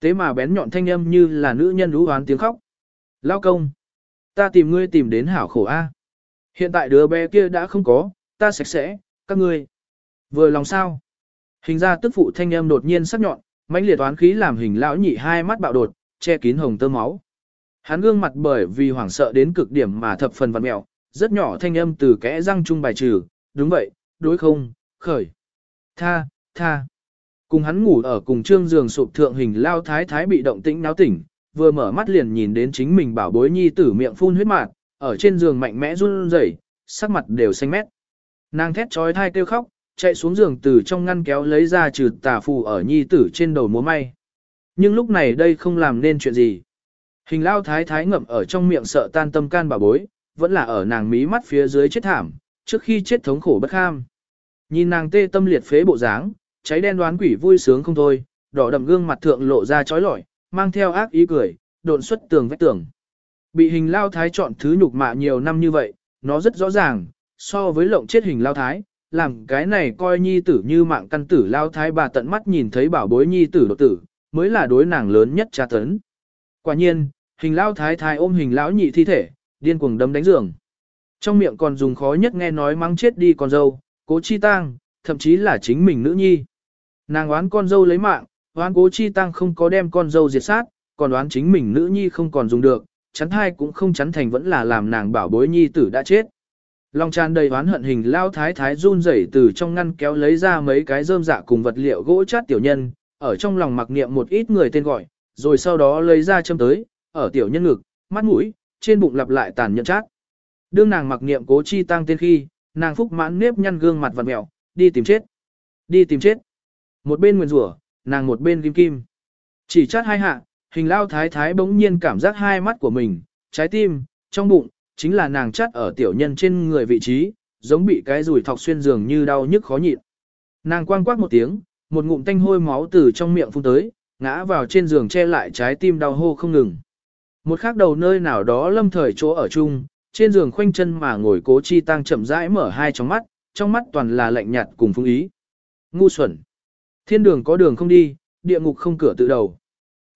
Thế mà bén nhọn thanh âm như là nữ nhân lũ hoán tiếng khóc. Lao công, ta tìm ngươi tìm đến hảo khổ a. Hiện tại đứa bé kia đã không có, ta sạch sẽ, các ngươi. Vừa lòng sao? Hình ra tức phụ thanh âm đột nhiên sắc nhọn, mãnh liệt toán khí làm hình lão nhị hai mắt bạo đột, che kín hồng tơ máu. Hắn gương mặt bởi vì hoảng sợ đến cực điểm mà thập phần vặn mẹo, rất nhỏ thanh âm từ kẽ răng trung bài trừ, đúng vậy, đối không, khởi. Tha, tha. Cùng hắn ngủ ở cùng trương giường sụp thượng hình lao thái thái bị động tĩnh náo tỉnh, vừa mở mắt liền nhìn đến chính mình bảo bối nhi tử miệng phun huyết mạt, ở trên giường mạnh mẽ run rẩy, sắc mặt đều xanh mét. Nàng thét trói thai kêu khóc, chạy xuống giường từ trong ngăn kéo lấy ra trừ tà phù ở nhi tử trên đầu múa may. Nhưng lúc này đây không làm nên chuyện gì. Hình lao thái thái ngậm ở trong miệng sợ tan tâm can bà bối, vẫn là ở nàng mí mắt phía dưới chết thảm, trước khi chết thống khổ bất kham. Nhìn nàng tê tâm liệt phế bộ dáng, cháy đen đoán quỷ vui sướng không thôi, đỏ đậm gương mặt thượng lộ ra chói lọi, mang theo ác ý cười, độn xuất tường vách tường. Bị hình lao thái chọn thứ nhục mạ nhiều năm như vậy, nó rất rõ ràng, so với lộng chết hình lao thái, làm cái này coi nhi tử như mạng căn tử lao thái bà tận mắt nhìn thấy bảo bối nhi tử đột tử, mới là đối nàng lớn nhất tra tấn. Quả nhiên, hình lao thái thái ôm hình lão nhị thi thể, điên cuồng đấm đánh giường. Trong miệng còn dùng khó nhất nghe nói mắng chết đi con dâu, cố chi tang, thậm chí là chính mình nữ nhi. Nàng oán con dâu lấy mạng, Hoán cố chi tăng không có đem con dâu diệt sát, còn đoán chính mình nữ nhi không còn dùng được, chắn thai cũng không chắn thành vẫn là làm nàng bảo bối nhi tử đã chết. Long tràn đầy oán hận hình lao thái thái run rẩy từ trong ngăn kéo lấy ra mấy cái rơm dạ cùng vật liệu gỗ chát tiểu nhân, ở trong lòng mặc niệm một ít người tên gọi, rồi sau đó lấy ra châm tới, ở tiểu nhân ngực, mắt mũi, trên bụng lặp lại tàn nhẫn chát. Đương nàng mặc niệm cố chi tăng tên khi, nàng phúc mãn nếp nhăn gương mặt vặn mẹo, đi tìm chết. Đi tìm chết. Một bên nguyền rủa, nàng một bên kim kim. Chỉ chát hai hạ, hình lao thái thái bỗng nhiên cảm giác hai mắt của mình, trái tim, trong bụng, chính là nàng chát ở tiểu nhân trên người vị trí, giống bị cái rùi thọc xuyên giường như đau nhức khó nhịn. Nàng quang quát một tiếng, một ngụm tanh hôi máu từ trong miệng phun tới, ngã vào trên giường che lại trái tim đau hô không ngừng. Một khác đầu nơi nào đó lâm thời chỗ ở chung, trên giường khoanh chân mà ngồi cố chi tăng chậm rãi mở hai tròng mắt, trong mắt toàn là lạnh nhạt cùng phương ý. Ngu xuẩn. Thiên đường có đường không đi, địa ngục không cửa tự đầu.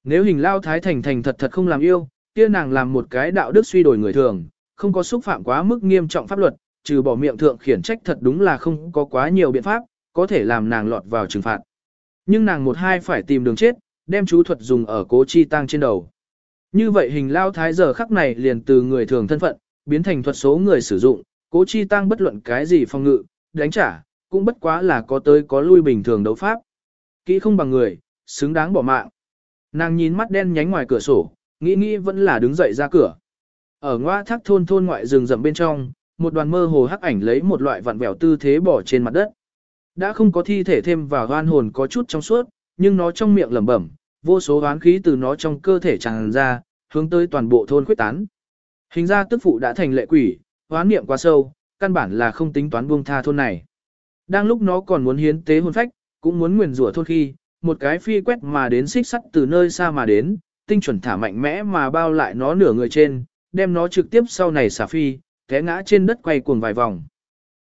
Nếu hình lao thái thành thành thật thật không làm yêu, kia nàng làm một cái đạo đức suy đổi người thường, không có xúc phạm quá mức nghiêm trọng pháp luật, trừ bỏ miệng thượng khiển trách thật đúng là không có quá nhiều biện pháp, có thể làm nàng lọt vào trừng phạt. Nhưng nàng một hai phải tìm đường chết, đem chú thuật dùng ở cố chi tăng trên đầu. Như vậy hình lao thái giờ khắc này liền từ người thường thân phận, biến thành thuật số người sử dụng, cố chi tăng bất luận cái gì phong ngự, đánh trả, cũng bất quá là có tới có lui bình thường đấu pháp. Kỹ không bằng người, xứng đáng bỏ mạng. Nàng nhìn mắt đen nhánh ngoài cửa sổ, nghĩ nghĩ vẫn là đứng dậy ra cửa. Ở ngoa thác thôn thôn ngoại rừng rậm bên trong, một đoàn mơ hồ hắc ảnh lấy một loại vặn vẹo tư thế bỏ trên mặt đất. Đã không có thi thể thêm vào hoan hồn có chút trong suốt, nhưng nó trong miệng lẩm bẩm, vô số oán khí từ nó trong cơ thể tràn ra, hướng tới toàn bộ thôn quyết tán. Hình ra tức phụ đã thành lệ quỷ, hoán niệm quá sâu, căn bản là không tính toán buông tha thôn này. Đang lúc nó còn muốn hiến tế hồn phách, cũng muốn nguyền rủa thôn khi, một cái phi quét mà đến xích sắt từ nơi xa mà đến, tinh chuẩn thả mạnh mẽ mà bao lại nó nửa người trên, đem nó trực tiếp sau này xả phi, té ngã trên đất quay cuồng vài vòng.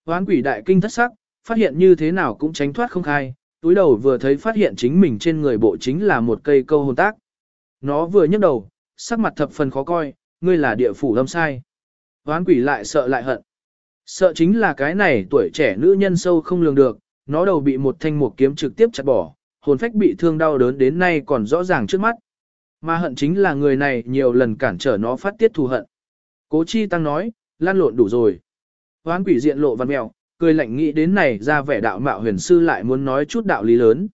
Hoán quỷ đại kinh thất sắc, phát hiện như thế nào cũng tránh thoát không khai, túi đầu vừa thấy phát hiện chính mình trên người bộ chính là một cây câu hồn tác. Nó vừa nhấc đầu, sắc mặt thập phần khó coi, ngươi là địa phủ lâm sai. Hoán quỷ lại sợ lại hận. Sợ chính là cái này tuổi trẻ nữ nhân sâu không lường được, nó đầu bị một thanh một kiếm trực tiếp chặt bỏ, hồn phách bị thương đau đớn đến nay còn rõ ràng trước mắt. Mà hận chính là người này nhiều lần cản trở nó phát tiết thù hận. Cố chi tăng nói, lan lộn đủ rồi. Hoán quỷ diện lộ văn mèo, cười lạnh nghĩ đến này ra vẻ đạo mạo huyền sư lại muốn nói chút đạo lý lớn.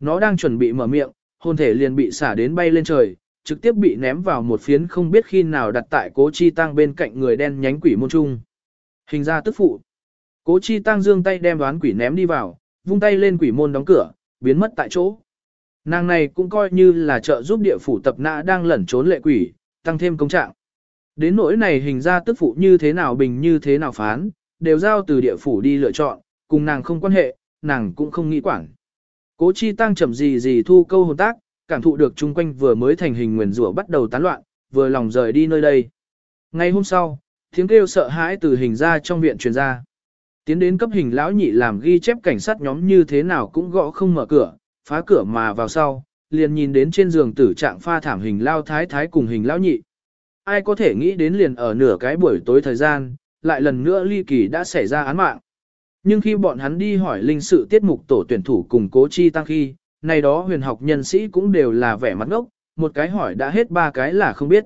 Nó đang chuẩn bị mở miệng, hồn thể liền bị xả đến bay lên trời, trực tiếp bị ném vào một phiến không biết khi nào đặt tại cố chi tăng bên cạnh người đen nhánh quỷ môn trung. Hình ra tức phụ. Cố chi tăng dương tay đem đoán quỷ ném đi vào, vung tay lên quỷ môn đóng cửa, biến mất tại chỗ. Nàng này cũng coi như là trợ giúp địa phủ tập nã đang lẩn trốn lệ quỷ, tăng thêm công trạng. Đến nỗi này hình ra tức phụ như thế nào bình như thế nào phán, đều giao từ địa phủ đi lựa chọn, cùng nàng không quan hệ, nàng cũng không nghĩ quản. Cố chi tăng chậm gì gì thu câu hồn tác, cảm thụ được chung quanh vừa mới thành hình nguyền rủa bắt đầu tán loạn, vừa lòng rời đi nơi đây. Ngay hôm sau, tiếng kêu sợ hãi từ hình ra trong viện truyền ra. Tiến đến cấp hình lão nhị làm ghi chép cảnh sát nhóm như thế nào cũng gõ không mở cửa, phá cửa mà vào sau, liền nhìn đến trên giường tử trạng pha thảm hình lao thái thái cùng hình lão nhị. Ai có thể nghĩ đến liền ở nửa cái buổi tối thời gian, lại lần nữa ly kỳ đã xảy ra án mạng. Nhưng khi bọn hắn đi hỏi linh sự tiết mục tổ tuyển thủ cùng cố chi tăng khi, này đó huyền học nhân sĩ cũng đều là vẻ mặt ngốc, một cái hỏi đã hết ba cái là không biết.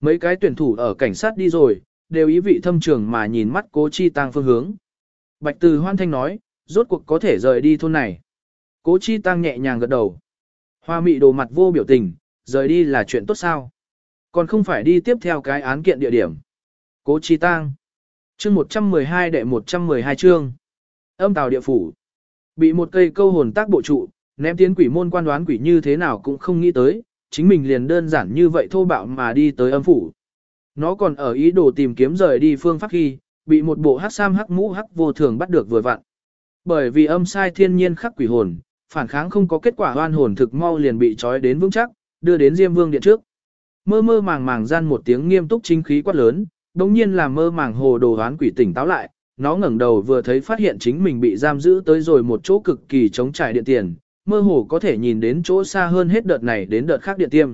Mấy cái tuyển thủ ở cảnh sát đi rồi, đều ý vị thâm trường mà nhìn mắt cố chi tăng phương hướng. Bạch Từ Hoan Thanh nói, rốt cuộc có thể rời đi thôn này. Cố chi tăng nhẹ nhàng gật đầu. Hoa mị đồ mặt vô biểu tình, rời đi là chuyện tốt sao. Còn không phải đi tiếp theo cái án kiện địa điểm. Cố chi tăng. Chương 112 đệ 112 chương. Âm tào địa phủ. Bị một cây câu hồn tác bộ trụ, ném tiến quỷ môn quan đoán quỷ như thế nào cũng không nghĩ tới, chính mình liền đơn giản như vậy thô bạo mà đi tới âm phủ. Nó còn ở ý đồ tìm kiếm rời đi phương pháp khi, bị một bộ hắc sam hắc mũ hắc vô thường bắt được vừa vặn. Bởi vì âm sai thiên nhiên khắc quỷ hồn, phản kháng không có kết quả hoan hồn thực mau liền bị trói đến vững chắc, đưa đến Diêm Vương điện trước. Mơ mơ màng màng gian một tiếng nghiêm túc chính khí quát lớn, đồng nhiên làm mơ màng hồ đồ hoán quỷ tỉnh táo lại, nó ngẩng đầu vừa thấy phát hiện chính mình bị giam giữ tới rồi một chỗ cực kỳ chống trải điện tiền, mơ hồ có thể nhìn đến chỗ xa hơn hết đợt này đến đợt khác điện tiêm.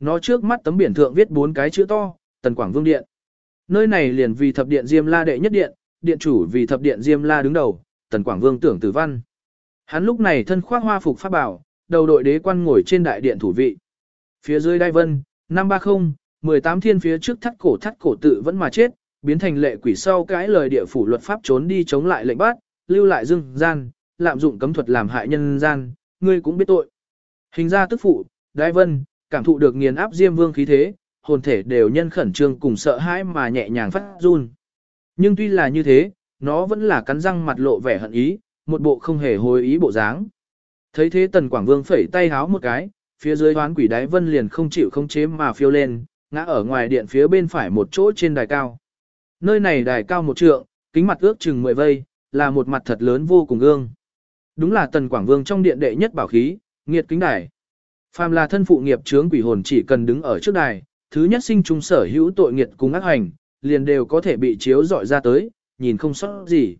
Nó trước mắt tấm biển thượng viết bốn cái chữ to, Tần Quảng Vương Điện. Nơi này liền vì thập điện Diêm La đệ nhất điện, điện chủ vì thập điện Diêm La đứng đầu, Tần Quảng Vương tưởng tử văn. Hắn lúc này thân khoác hoa phục pháp bảo, đầu đội đế quan ngồi trên đại điện thủ vị. Phía dưới đai vân, 530, 18 thiên phía trước thắt cổ thắt cổ tự vẫn mà chết, biến thành lệ quỷ sau cái lời địa phủ luật pháp trốn đi chống lại lệnh bắt, lưu lại dương gian, lạm dụng cấm thuật làm hại nhân gian, ngươi cũng biết tội. Hình ra tức phụ, đai vân, cảm thụ được nghiền áp diêm vương khí thế, hồn thể đều nhân khẩn trương cùng sợ hãi mà nhẹ nhàng phát run. Nhưng tuy là như thế, nó vẫn là cắn răng mặt lộ vẻ hận ý, một bộ không hề hối ý bộ dáng. Thấy thế tần quảng vương phẩy tay háo một cái, phía dưới hoán quỷ đáy vân liền không chịu không chế mà phiêu lên, ngã ở ngoài điện phía bên phải một chỗ trên đài cao. Nơi này đài cao một trượng, kính mặt ước chừng mười vây, là một mặt thật lớn vô cùng gương. Đúng là tần quảng vương trong điện đệ nhất bảo khí, nghiệt kính đài. Phàm là thân phụ nghiệp chướng quỷ hồn chỉ cần đứng ở trước đài, thứ nhất sinh chúng sở hữu tội nghiệt cùng ác hành, liền đều có thể bị chiếu dọi ra tới, nhìn không sót gì.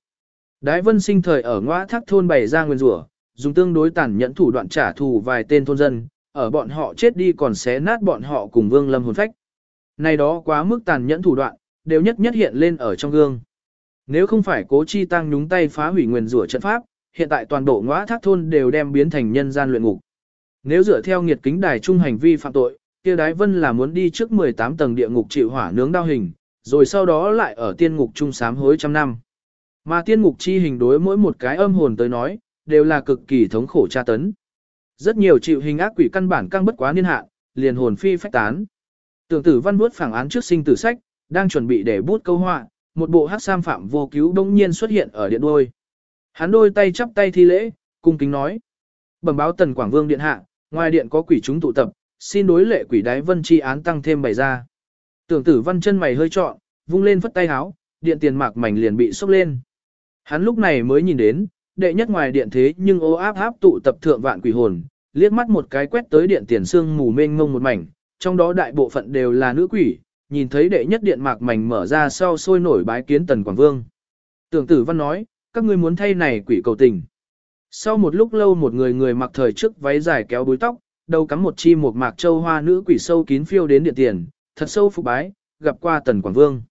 Đái vân sinh thời ở ngõ thác thôn bày ra nguyên rủa, dùng tương đối tàn nhẫn thủ đoạn trả thù vài tên thôn dân, ở bọn họ chết đi còn xé nát bọn họ cùng vương lâm hồn phách. Này đó quá mức tàn nhẫn thủ đoạn, đều nhất nhất hiện lên ở trong gương. Nếu không phải cố chi tăng nhúng tay phá hủy nguyên rủa trận pháp, hiện tại toàn bộ ngõ thác thôn đều đem biến thành nhân gian luyện ngục. Nếu dựa theo nghiệt kính đài trung hành vi phạm tội, kia đái vân là muốn đi trước 18 tầng địa ngục chịu hỏa nướng đau hình, rồi sau đó lại ở tiên ngục trung sám hối trăm năm. Mà tiên ngục chi hình đối mỗi một cái âm hồn tới nói, đều là cực kỳ thống khổ tra tấn. Rất nhiều chịu hình ác quỷ căn bản căng bất quá niên hạn, liền hồn phi phách tán. Tưởng tử văn bút phảng án trước sinh tử sách, đang chuẩn bị để bút câu họa, một bộ hát sam phạm vô cứu đông nhiên xuất hiện ở điện đôi. Hắn đôi tay chắp tay thi lễ, cung kính nói. Bẩm báo tần Quảng Vương điện hạ, ngoài điện có quỷ chúng tụ tập, xin đối lệ quỷ đái vân chi án tăng thêm bày ra. Tưởng tử văn chân mày hơi trọn, vung lên phất tay háo, điện tiền mạc mảnh liền bị sốc lên. Hắn lúc này mới nhìn đến, đệ nhất ngoài điện thế nhưng ô áp áp tụ tập thượng vạn quỷ hồn, liếc mắt một cái quét tới điện tiền xương mù mênh ngông một mảnh, trong đó đại bộ phận đều là nữ quỷ, nhìn thấy đệ nhất điện mạc mảnh mở ra sau sôi nổi bái kiến tần quảng vương. Tưởng tử văn nói, các ngươi muốn thay này quỷ cầu tình. Sau một lúc lâu một người người mặc thời trước váy dài kéo đuôi tóc, đầu cắm một chi một mạc châu hoa nữ quỷ sâu kín phiêu đến điện tiền, thật sâu phục bái, gặp qua tần quảng vương.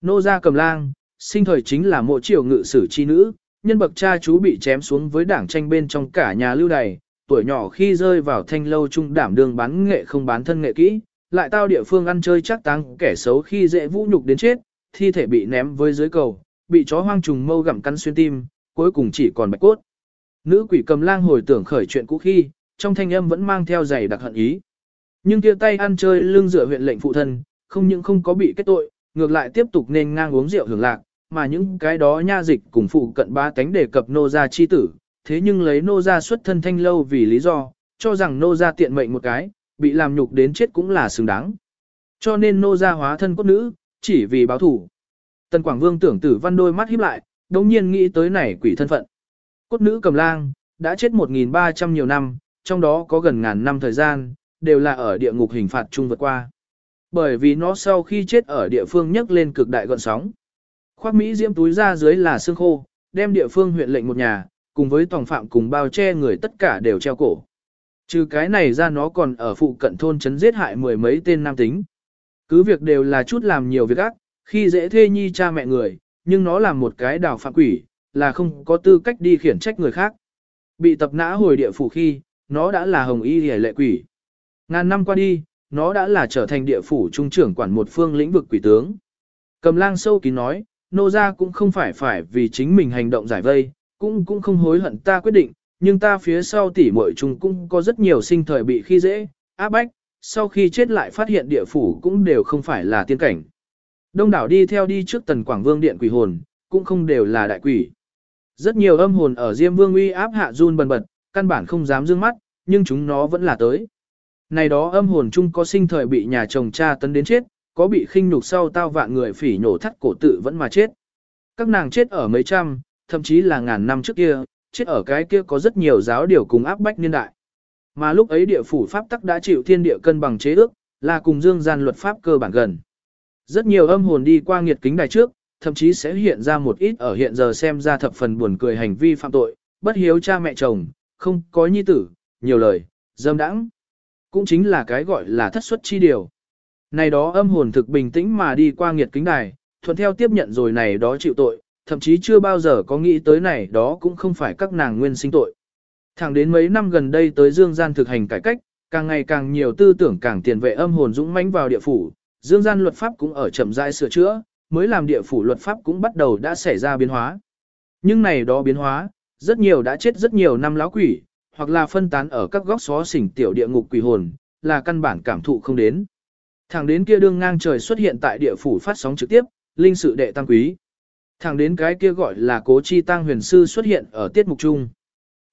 Nô gia cầm lang, sinh thời chính là mộ triều ngự sử chi nữ, nhân bậc cha chú bị chém xuống với đảng tranh bên trong cả nhà lưu đày, tuổi nhỏ khi rơi vào thanh lâu trung đảm đường bán nghệ không bán thân nghệ kỹ, lại tao địa phương ăn chơi chắc tăng kẻ xấu khi dễ vũ nhục đến chết, thi thể bị ném với dưới cầu, bị chó hoang trùng mâu gặm cắn xuyên tim, cuối cùng chỉ còn bạch cốt. Nữ quỷ cầm lang hồi tưởng khởi chuyện cũ khi, trong thanh âm vẫn mang theo giày đặc hận ý. Nhưng kia tay ăn chơi lưng dựa huyện lệnh phụ thân, không những không có bị kết tội, ngược lại tiếp tục nên ngang uống rượu hưởng lạc, mà những cái đó nha dịch cùng phụ cận ba tánh đề cập nô gia chi tử, thế nhưng lấy nô gia xuất thân thanh lâu vì lý do, cho rằng nô gia tiện mệnh một cái, bị làm nhục đến chết cũng là xứng đáng. Cho nên nô gia hóa thân cốt nữ, chỉ vì báo thủ. Tần Quảng Vương tưởng tử văn đôi mắt híp lại, đồng nhiên nghĩ tới này quỷ thân phận. Cốt nữ cầm lang, đã chết 1.300 nhiều năm, trong đó có gần ngàn năm thời gian, đều là ở địa ngục hình phạt chung vượt qua. Bởi vì nó sau khi chết ở địa phương nhấc lên cực đại gọn sóng. Khoác Mỹ diễm túi ra dưới là xương khô, đem địa phương huyện lệnh một nhà, cùng với tòng phạm cùng bao che người tất cả đều treo cổ. Trừ cái này ra nó còn ở phụ cận thôn chấn giết hại mười mấy tên nam tính. Cứ việc đều là chút làm nhiều việc ác, khi dễ thê nhi cha mẹ người, nhưng nó làm một cái đào phạm quỷ, là không có tư cách đi khiển trách người khác. Bị tập nã hồi địa phủ khi, nó đã là hồng y hề lệ quỷ. Ngàn năm qua đi, nó đã là trở thành địa phủ trung trưởng quản một phương lĩnh vực quỷ tướng. Cầm lang sâu kín nói, nô gia cũng không phải phải vì chính mình hành động giải vây, cũng cũng không hối hận ta quyết định, nhưng ta phía sau tỉ muội chung cũng có rất nhiều sinh thời bị khi dễ, áp bách, sau khi chết lại phát hiện địa phủ cũng đều không phải là tiên cảnh. Đông đảo đi theo đi trước tần quảng vương điện quỷ hồn, cũng không đều là đại quỷ. Rất nhiều âm hồn ở Diêm Vương uy áp hạ run bần bật, căn bản không dám dương mắt, nhưng chúng nó vẫn là tới. Này đó âm hồn chung có sinh thời bị nhà chồng cha tấn đến chết, có bị khinh nhục sau tao vạn người phỉ nhổ thắt cổ tự vẫn mà chết. Các nàng chết ở mấy trăm, thậm chí là ngàn năm trước kia, chết ở cái kia có rất nhiều giáo điều cùng áp bách niên đại. Mà lúc ấy địa phủ pháp tắc đã chịu thiên địa cân bằng chế ước, là cùng dương gian luật pháp cơ bản gần. Rất nhiều âm hồn đi qua nghiệt kính đài trước, thậm chí sẽ hiện ra một ít ở hiện giờ xem ra thập phần buồn cười hành vi phạm tội, bất hiếu cha mẹ chồng, không có nhi tử, nhiều lời, dâm đãng. Cũng chính là cái gọi là thất xuất chi điều. Này đó âm hồn thực bình tĩnh mà đi qua nghiệt kính đài, thuận theo tiếp nhận rồi này đó chịu tội, thậm chí chưa bao giờ có nghĩ tới này đó cũng không phải các nàng nguyên sinh tội. Thẳng đến mấy năm gần đây tới Dương Gian thực hành cải cách, càng ngày càng nhiều tư tưởng càng tiền vệ âm hồn dũng mãnh vào địa phủ, Dương Gian luật pháp cũng ở chậm rãi sửa chữa, mới làm địa phủ luật pháp cũng bắt đầu đã xảy ra biến hóa. Nhưng này đó biến hóa, rất nhiều đã chết rất nhiều năm lão quỷ, hoặc là phân tán ở các góc xó xỉnh tiểu địa ngục quỷ hồn, là căn bản cảm thụ không đến. Thẳng đến kia đương ngang trời xuất hiện tại địa phủ phát sóng trực tiếp, linh sự đệ tăng quý. Thẳng đến cái kia gọi là cố chi tăng huyền sư xuất hiện ở tiết mục chung.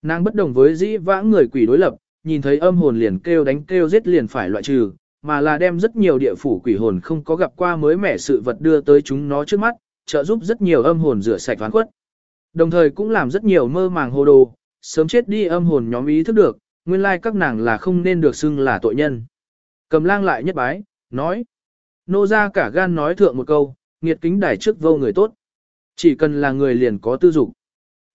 Nàng bất đồng với dĩ vãng người quỷ đối lập, nhìn thấy âm hồn liền kêu đánh kêu giết liền phải loại trừ, mà là đem rất nhiều địa phủ quỷ hồn không có gặp qua mới mẻ sự vật đưa tới chúng nó trước mắt, trợ giúp rất nhiều âm hồn rửa sạch ván khuất. Đồng thời cũng làm rất nhiều mơ màng hồ đồ, sớm chết đi âm hồn nhóm ý thức được, nguyên lai các nàng là không nên được xưng là tội nhân. Cầm lang lại nhất bái, nói. Nô ra cả gan nói thượng một câu, nghiệt kính đài trước vô người tốt. Chỉ cần là người liền có tư dục.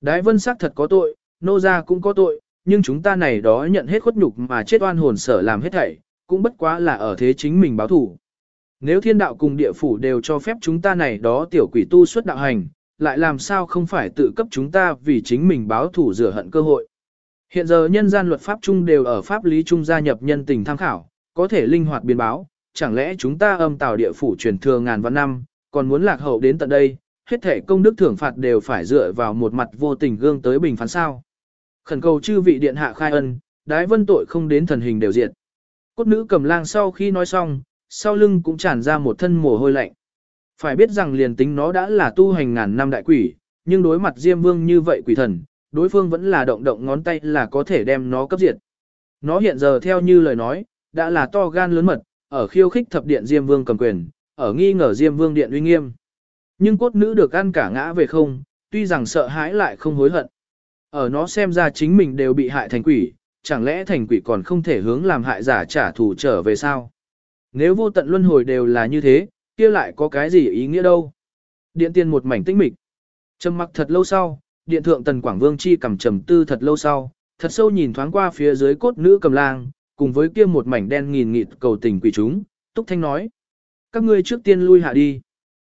Đái vân sắc thật có tội, nô ra cũng có tội, nhưng chúng ta này đó nhận hết khuất nhục mà chết oan hồn sở làm hết thảy, cũng bất quá là ở thế chính mình báo thủ. Nếu thiên đạo cùng địa phủ đều cho phép chúng ta này đó tiểu quỷ tu xuất đạo hành, lại làm sao không phải tự cấp chúng ta vì chính mình báo thủ rửa hận cơ hội. Hiện giờ nhân gian luật pháp chung đều ở pháp lý chung gia nhập nhân tình tham khảo, có thể linh hoạt biến báo, chẳng lẽ chúng ta âm tào địa phủ truyền thừa ngàn vạn năm, còn muốn lạc hậu đến tận đây, hết thể công đức thưởng phạt đều phải dựa vào một mặt vô tình gương tới bình phán sao. Khẩn cầu chư vị điện hạ khai ân, đái vân tội không đến thần hình đều diệt. Cốt nữ cầm lang sau khi nói xong, sau lưng cũng tràn ra một thân mồ hôi lạnh. Phải biết rằng liền tính nó đã là tu hành ngàn năm đại quỷ, nhưng đối mặt Diêm Vương như vậy quỷ thần, đối phương vẫn là động động ngón tay là có thể đem nó cấp diệt. Nó hiện giờ theo như lời nói, đã là to gan lớn mật, ở khiêu khích thập điện Diêm Vương cầm quyền, ở nghi ngờ Diêm Vương điện uy nghiêm. Nhưng cốt nữ được ăn cả ngã về không, tuy rằng sợ hãi lại không hối hận. Ở nó xem ra chính mình đều bị hại thành quỷ, chẳng lẽ thành quỷ còn không thể hướng làm hại giả trả thù trở về sao? Nếu vô tận luân hồi đều là như thế, kia lại có cái gì ý nghĩa đâu? Điện tiên một mảnh tĩnh mịch. Trầm mặc thật lâu sau, điện thượng tần Quảng Vương chi cầm trầm tư thật lâu sau, thật sâu nhìn thoáng qua phía dưới cốt nữ cầm lang, cùng với kia một mảnh đen nghìn nghịt cầu tình quỷ chúng, túc thanh nói. Các ngươi trước tiên lui hạ đi.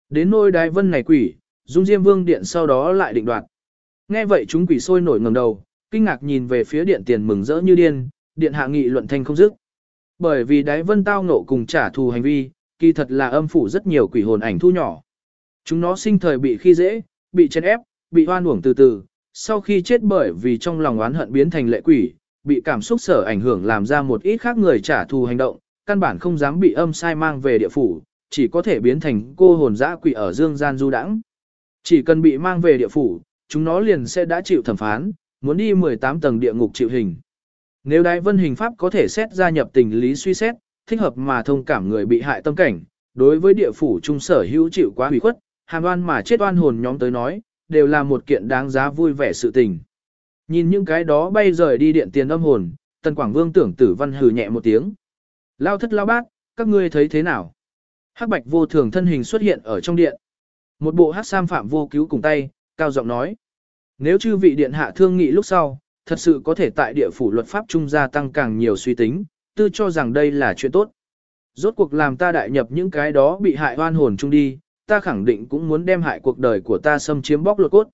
Đến nôi đái vân này quỷ, dung diêm vương điện sau đó lại định đoạt. Nghe vậy chúng quỷ sôi nổi ngầm đầu, kinh ngạc nhìn về phía điện tiền mừng rỡ như điên, điện hạ nghị luận thanh không dứt. Bởi vì đái vân tao nộ cùng trả thù hành vi, kỳ thật là âm phủ rất nhiều quỷ hồn ảnh thu nhỏ. Chúng nó sinh thời bị khi dễ, bị chèn ép, bị hoan uổng từ từ, sau khi chết bởi vì trong lòng oán hận biến thành lệ quỷ, bị cảm xúc sở ảnh hưởng làm ra một ít khác người trả thù hành động, căn bản không dám bị âm sai mang về địa phủ, chỉ có thể biến thành cô hồn dã quỷ ở dương gian du đãng. Chỉ cần bị mang về địa phủ, chúng nó liền sẽ đã chịu thẩm phán, muốn đi 18 tầng địa ngục chịu hình. Nếu đái vân hình pháp có thể xét gia nhập tình lý suy xét, thích hợp mà thông cảm người bị hại tâm cảnh, đối với địa phủ trung sở hữu chịu quá hủy khuất, hàm oan mà chết oan hồn nhóm tới nói, đều là một kiện đáng giá vui vẻ sự tình. Nhìn những cái đó bay rời đi điện tiền âm hồn, Tần Quảng Vương tưởng tử văn hừ nhẹ một tiếng. Lao thất lao bác, các ngươi thấy thế nào? Hắc bạch vô thường thân hình xuất hiện ở trong điện. Một bộ hát sam phạm vô cứu cùng tay, cao giọng nói. Nếu chư vị điện hạ thương nghị lúc sau, thật sự có thể tại địa phủ luật pháp trung gia tăng càng nhiều suy tính, tư cho rằng đây là chuyện tốt. Rốt cuộc làm ta đại nhập những cái đó bị hại hoan hồn chung đi, ta khẳng định cũng muốn đem hại cuộc đời của ta xâm chiếm bóc lột cốt.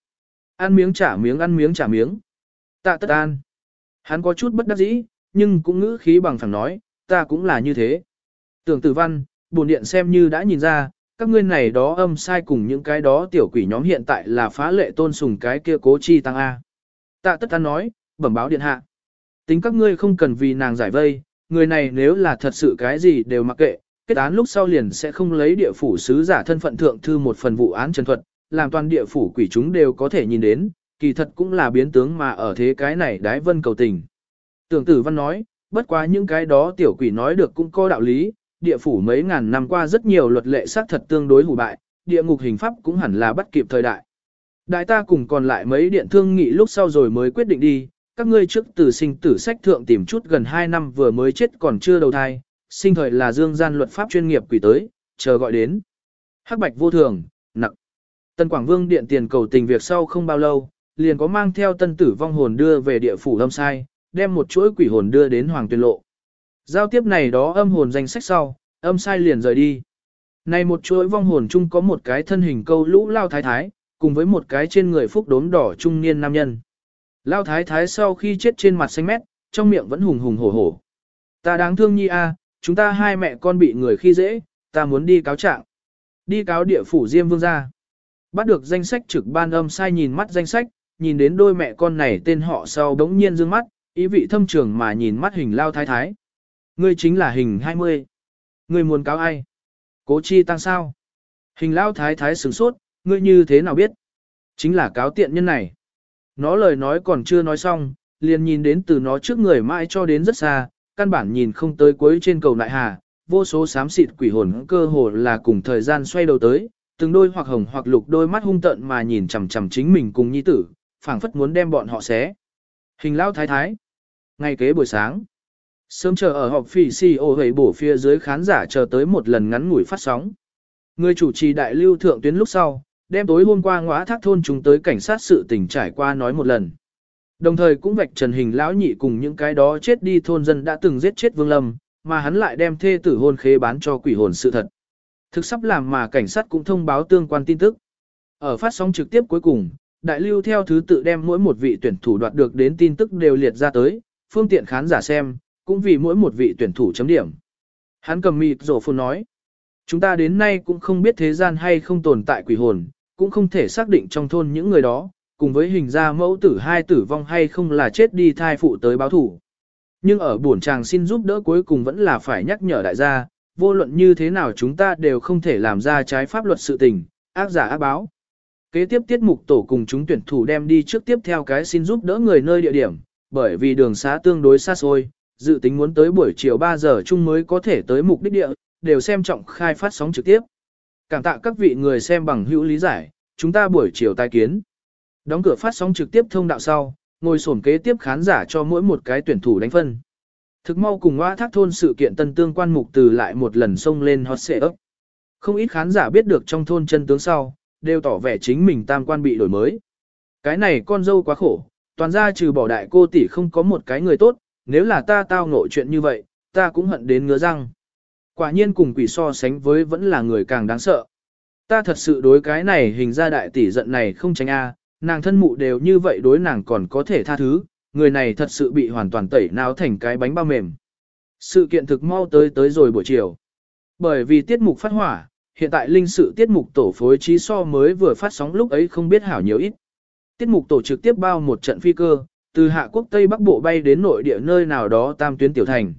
Ăn miếng trả miếng ăn miếng trả miếng. Tạ tất an. Hắn có chút bất đắc dĩ, nhưng cũng ngữ khí bằng phẳng nói, ta cũng là như thế. Tưởng tử văn, buồn điện xem như đã nhìn ra, các ngươi này đó âm sai cùng những cái đó tiểu quỷ nhóm hiện tại là phá lệ tôn sùng cái kia cố chi tăng A. Tạ tất an nói, bẩm báo điện hạ. Tính các ngươi không cần vì nàng giải vây, người này nếu là thật sự cái gì đều mặc kệ, kết án lúc sau liền sẽ không lấy địa phủ sứ giả thân phận thượng thư một phần vụ án trần thuật, làm toàn địa phủ quỷ chúng đều có thể nhìn đến, kỳ thật cũng là biến tướng mà ở thế cái này đái vân cầu tình. Tưởng tử văn nói, bất quá những cái đó tiểu quỷ nói được cũng có đạo lý, địa phủ mấy ngàn năm qua rất nhiều luật lệ xác thật tương đối hủ bại, địa ngục hình pháp cũng hẳn là bắt kịp thời đại. Đại ta cùng còn lại mấy điện thương nghị lúc sau rồi mới quyết định đi, các ngươi trước từ sinh tử sách thượng tìm chút gần 2 năm vừa mới chết còn chưa đầu thai, sinh thời là dương gian luật pháp chuyên nghiệp quỷ tới, chờ gọi đến. Hắc bạch vô thường, nặng. Tân Quảng Vương điện tiền cầu tình việc sau không bao lâu, liền có mang theo tân tử vong hồn đưa về địa phủ lâm sai, đem một chuỗi quỷ hồn đưa đến Hoàng Tuyên Lộ. Giao tiếp này đó âm hồn danh sách sau, âm sai liền rời đi. Này một chuỗi vong hồn chung có một cái thân hình câu lũ lao thái thái, cùng với một cái trên người phúc đốm đỏ trung niên nam nhân. Lao thái thái sau khi chết trên mặt xanh mét, trong miệng vẫn hùng hùng hổ hổ. Ta đáng thương nhi a, chúng ta hai mẹ con bị người khi dễ, ta muốn đi cáo trạng. Đi cáo địa phủ Diêm Vương ra. Bắt được danh sách trực ban âm sai nhìn mắt danh sách, nhìn đến đôi mẹ con này tên họ sau đống nhiên dương mắt, ý vị thâm trường mà nhìn mắt hình lao thái thái. Ngươi chính là hình 20. Ngươi muốn cáo ai? Cố chi tăng sao? Hình lao thái thái sửng sốt, ngươi như thế nào biết? Chính là cáo tiện nhân này. Nó lời nói còn chưa nói xong, liền nhìn đến từ nó trước người mãi cho đến rất xa, căn bản nhìn không tới cuối trên cầu nại hà, vô số xám xịt quỷ hồn cơ hồ là cùng thời gian xoay đầu tới, từng đôi hoặc hồng hoặc lục đôi mắt hung tợn mà nhìn chằm chằm chính mình cùng nhi tử, phảng phất muốn đem bọn họ xé. Hình lao thái thái. Ngay kế buổi sáng, sớm chờ ở họp phỉ si ô hầy bổ phía dưới khán giả chờ tới một lần ngắn ngủi phát sóng. Người chủ trì đại lưu thượng tuyến lúc sau, đem tối hôm qua ngõa thác thôn chúng tới cảnh sát sự tình trải qua nói một lần. Đồng thời cũng vạch trần hình lão nhị cùng những cái đó chết đi thôn dân đã từng giết chết Vương Lâm, mà hắn lại đem thê tử hôn khế bán cho quỷ hồn sự thật. Thực sắp làm mà cảnh sát cũng thông báo tương quan tin tức. Ở phát sóng trực tiếp cuối cùng, đại lưu theo thứ tự đem mỗi một vị tuyển thủ đoạt được đến tin tức đều liệt ra tới, phương tiện khán giả xem, cũng vì mỗi một vị tuyển thủ chấm điểm. Hắn cầm mịt rổ phun nói, chúng ta đến nay cũng không biết thế gian hay không tồn tại quỷ hồn, cũng không thể xác định trong thôn những người đó, cùng với hình ra mẫu tử hai tử vong hay không là chết đi thai phụ tới báo thủ. Nhưng ở buồn chàng xin giúp đỡ cuối cùng vẫn là phải nhắc nhở đại gia, vô luận như thế nào chúng ta đều không thể làm ra trái pháp luật sự tình, ác giả ác báo. Kế tiếp tiết mục tổ cùng chúng tuyển thủ đem đi trước tiếp theo cái xin giúp đỡ người nơi địa điểm, bởi vì đường xá tương đối xa xôi, dự tính muốn tới buổi chiều 3 giờ chung mới có thể tới mục đích địa, đều xem trọng khai phát sóng trực tiếp. Cảm tạ các vị người xem bằng hữu lý giải, chúng ta buổi chiều tai kiến. Đóng cửa phát sóng trực tiếp thông đạo sau, ngồi sổm kế tiếp khán giả cho mỗi một cái tuyển thủ đánh phân. Thực mau cùng hoa thác thôn sự kiện tân tương quan mục từ lại một lần xông lên hot xệ ấp. Không ít khán giả biết được trong thôn chân tướng sau, đều tỏ vẻ chính mình tam quan bị đổi mới. Cái này con dâu quá khổ, toàn ra trừ bỏ đại cô tỷ không có một cái người tốt, nếu là ta tao ngộ chuyện như vậy, ta cũng hận đến ngứa răng. Quả nhiên cùng quỷ so sánh với vẫn là người càng đáng sợ. Ta thật sự đối cái này hình ra đại tỷ giận này không tránh a, nàng thân mụ đều như vậy đối nàng còn có thể tha thứ, người này thật sự bị hoàn toàn tẩy não thành cái bánh bao mềm. Sự kiện thực mau tới tới rồi buổi chiều. Bởi vì tiết mục phát hỏa, hiện tại linh sự tiết mục tổ phối trí so mới vừa phát sóng lúc ấy không biết hảo nhiều ít. Tiết mục tổ trực tiếp bao một trận phi cơ, từ hạ quốc Tây Bắc Bộ bay đến nội địa nơi nào đó tam tuyến tiểu thành.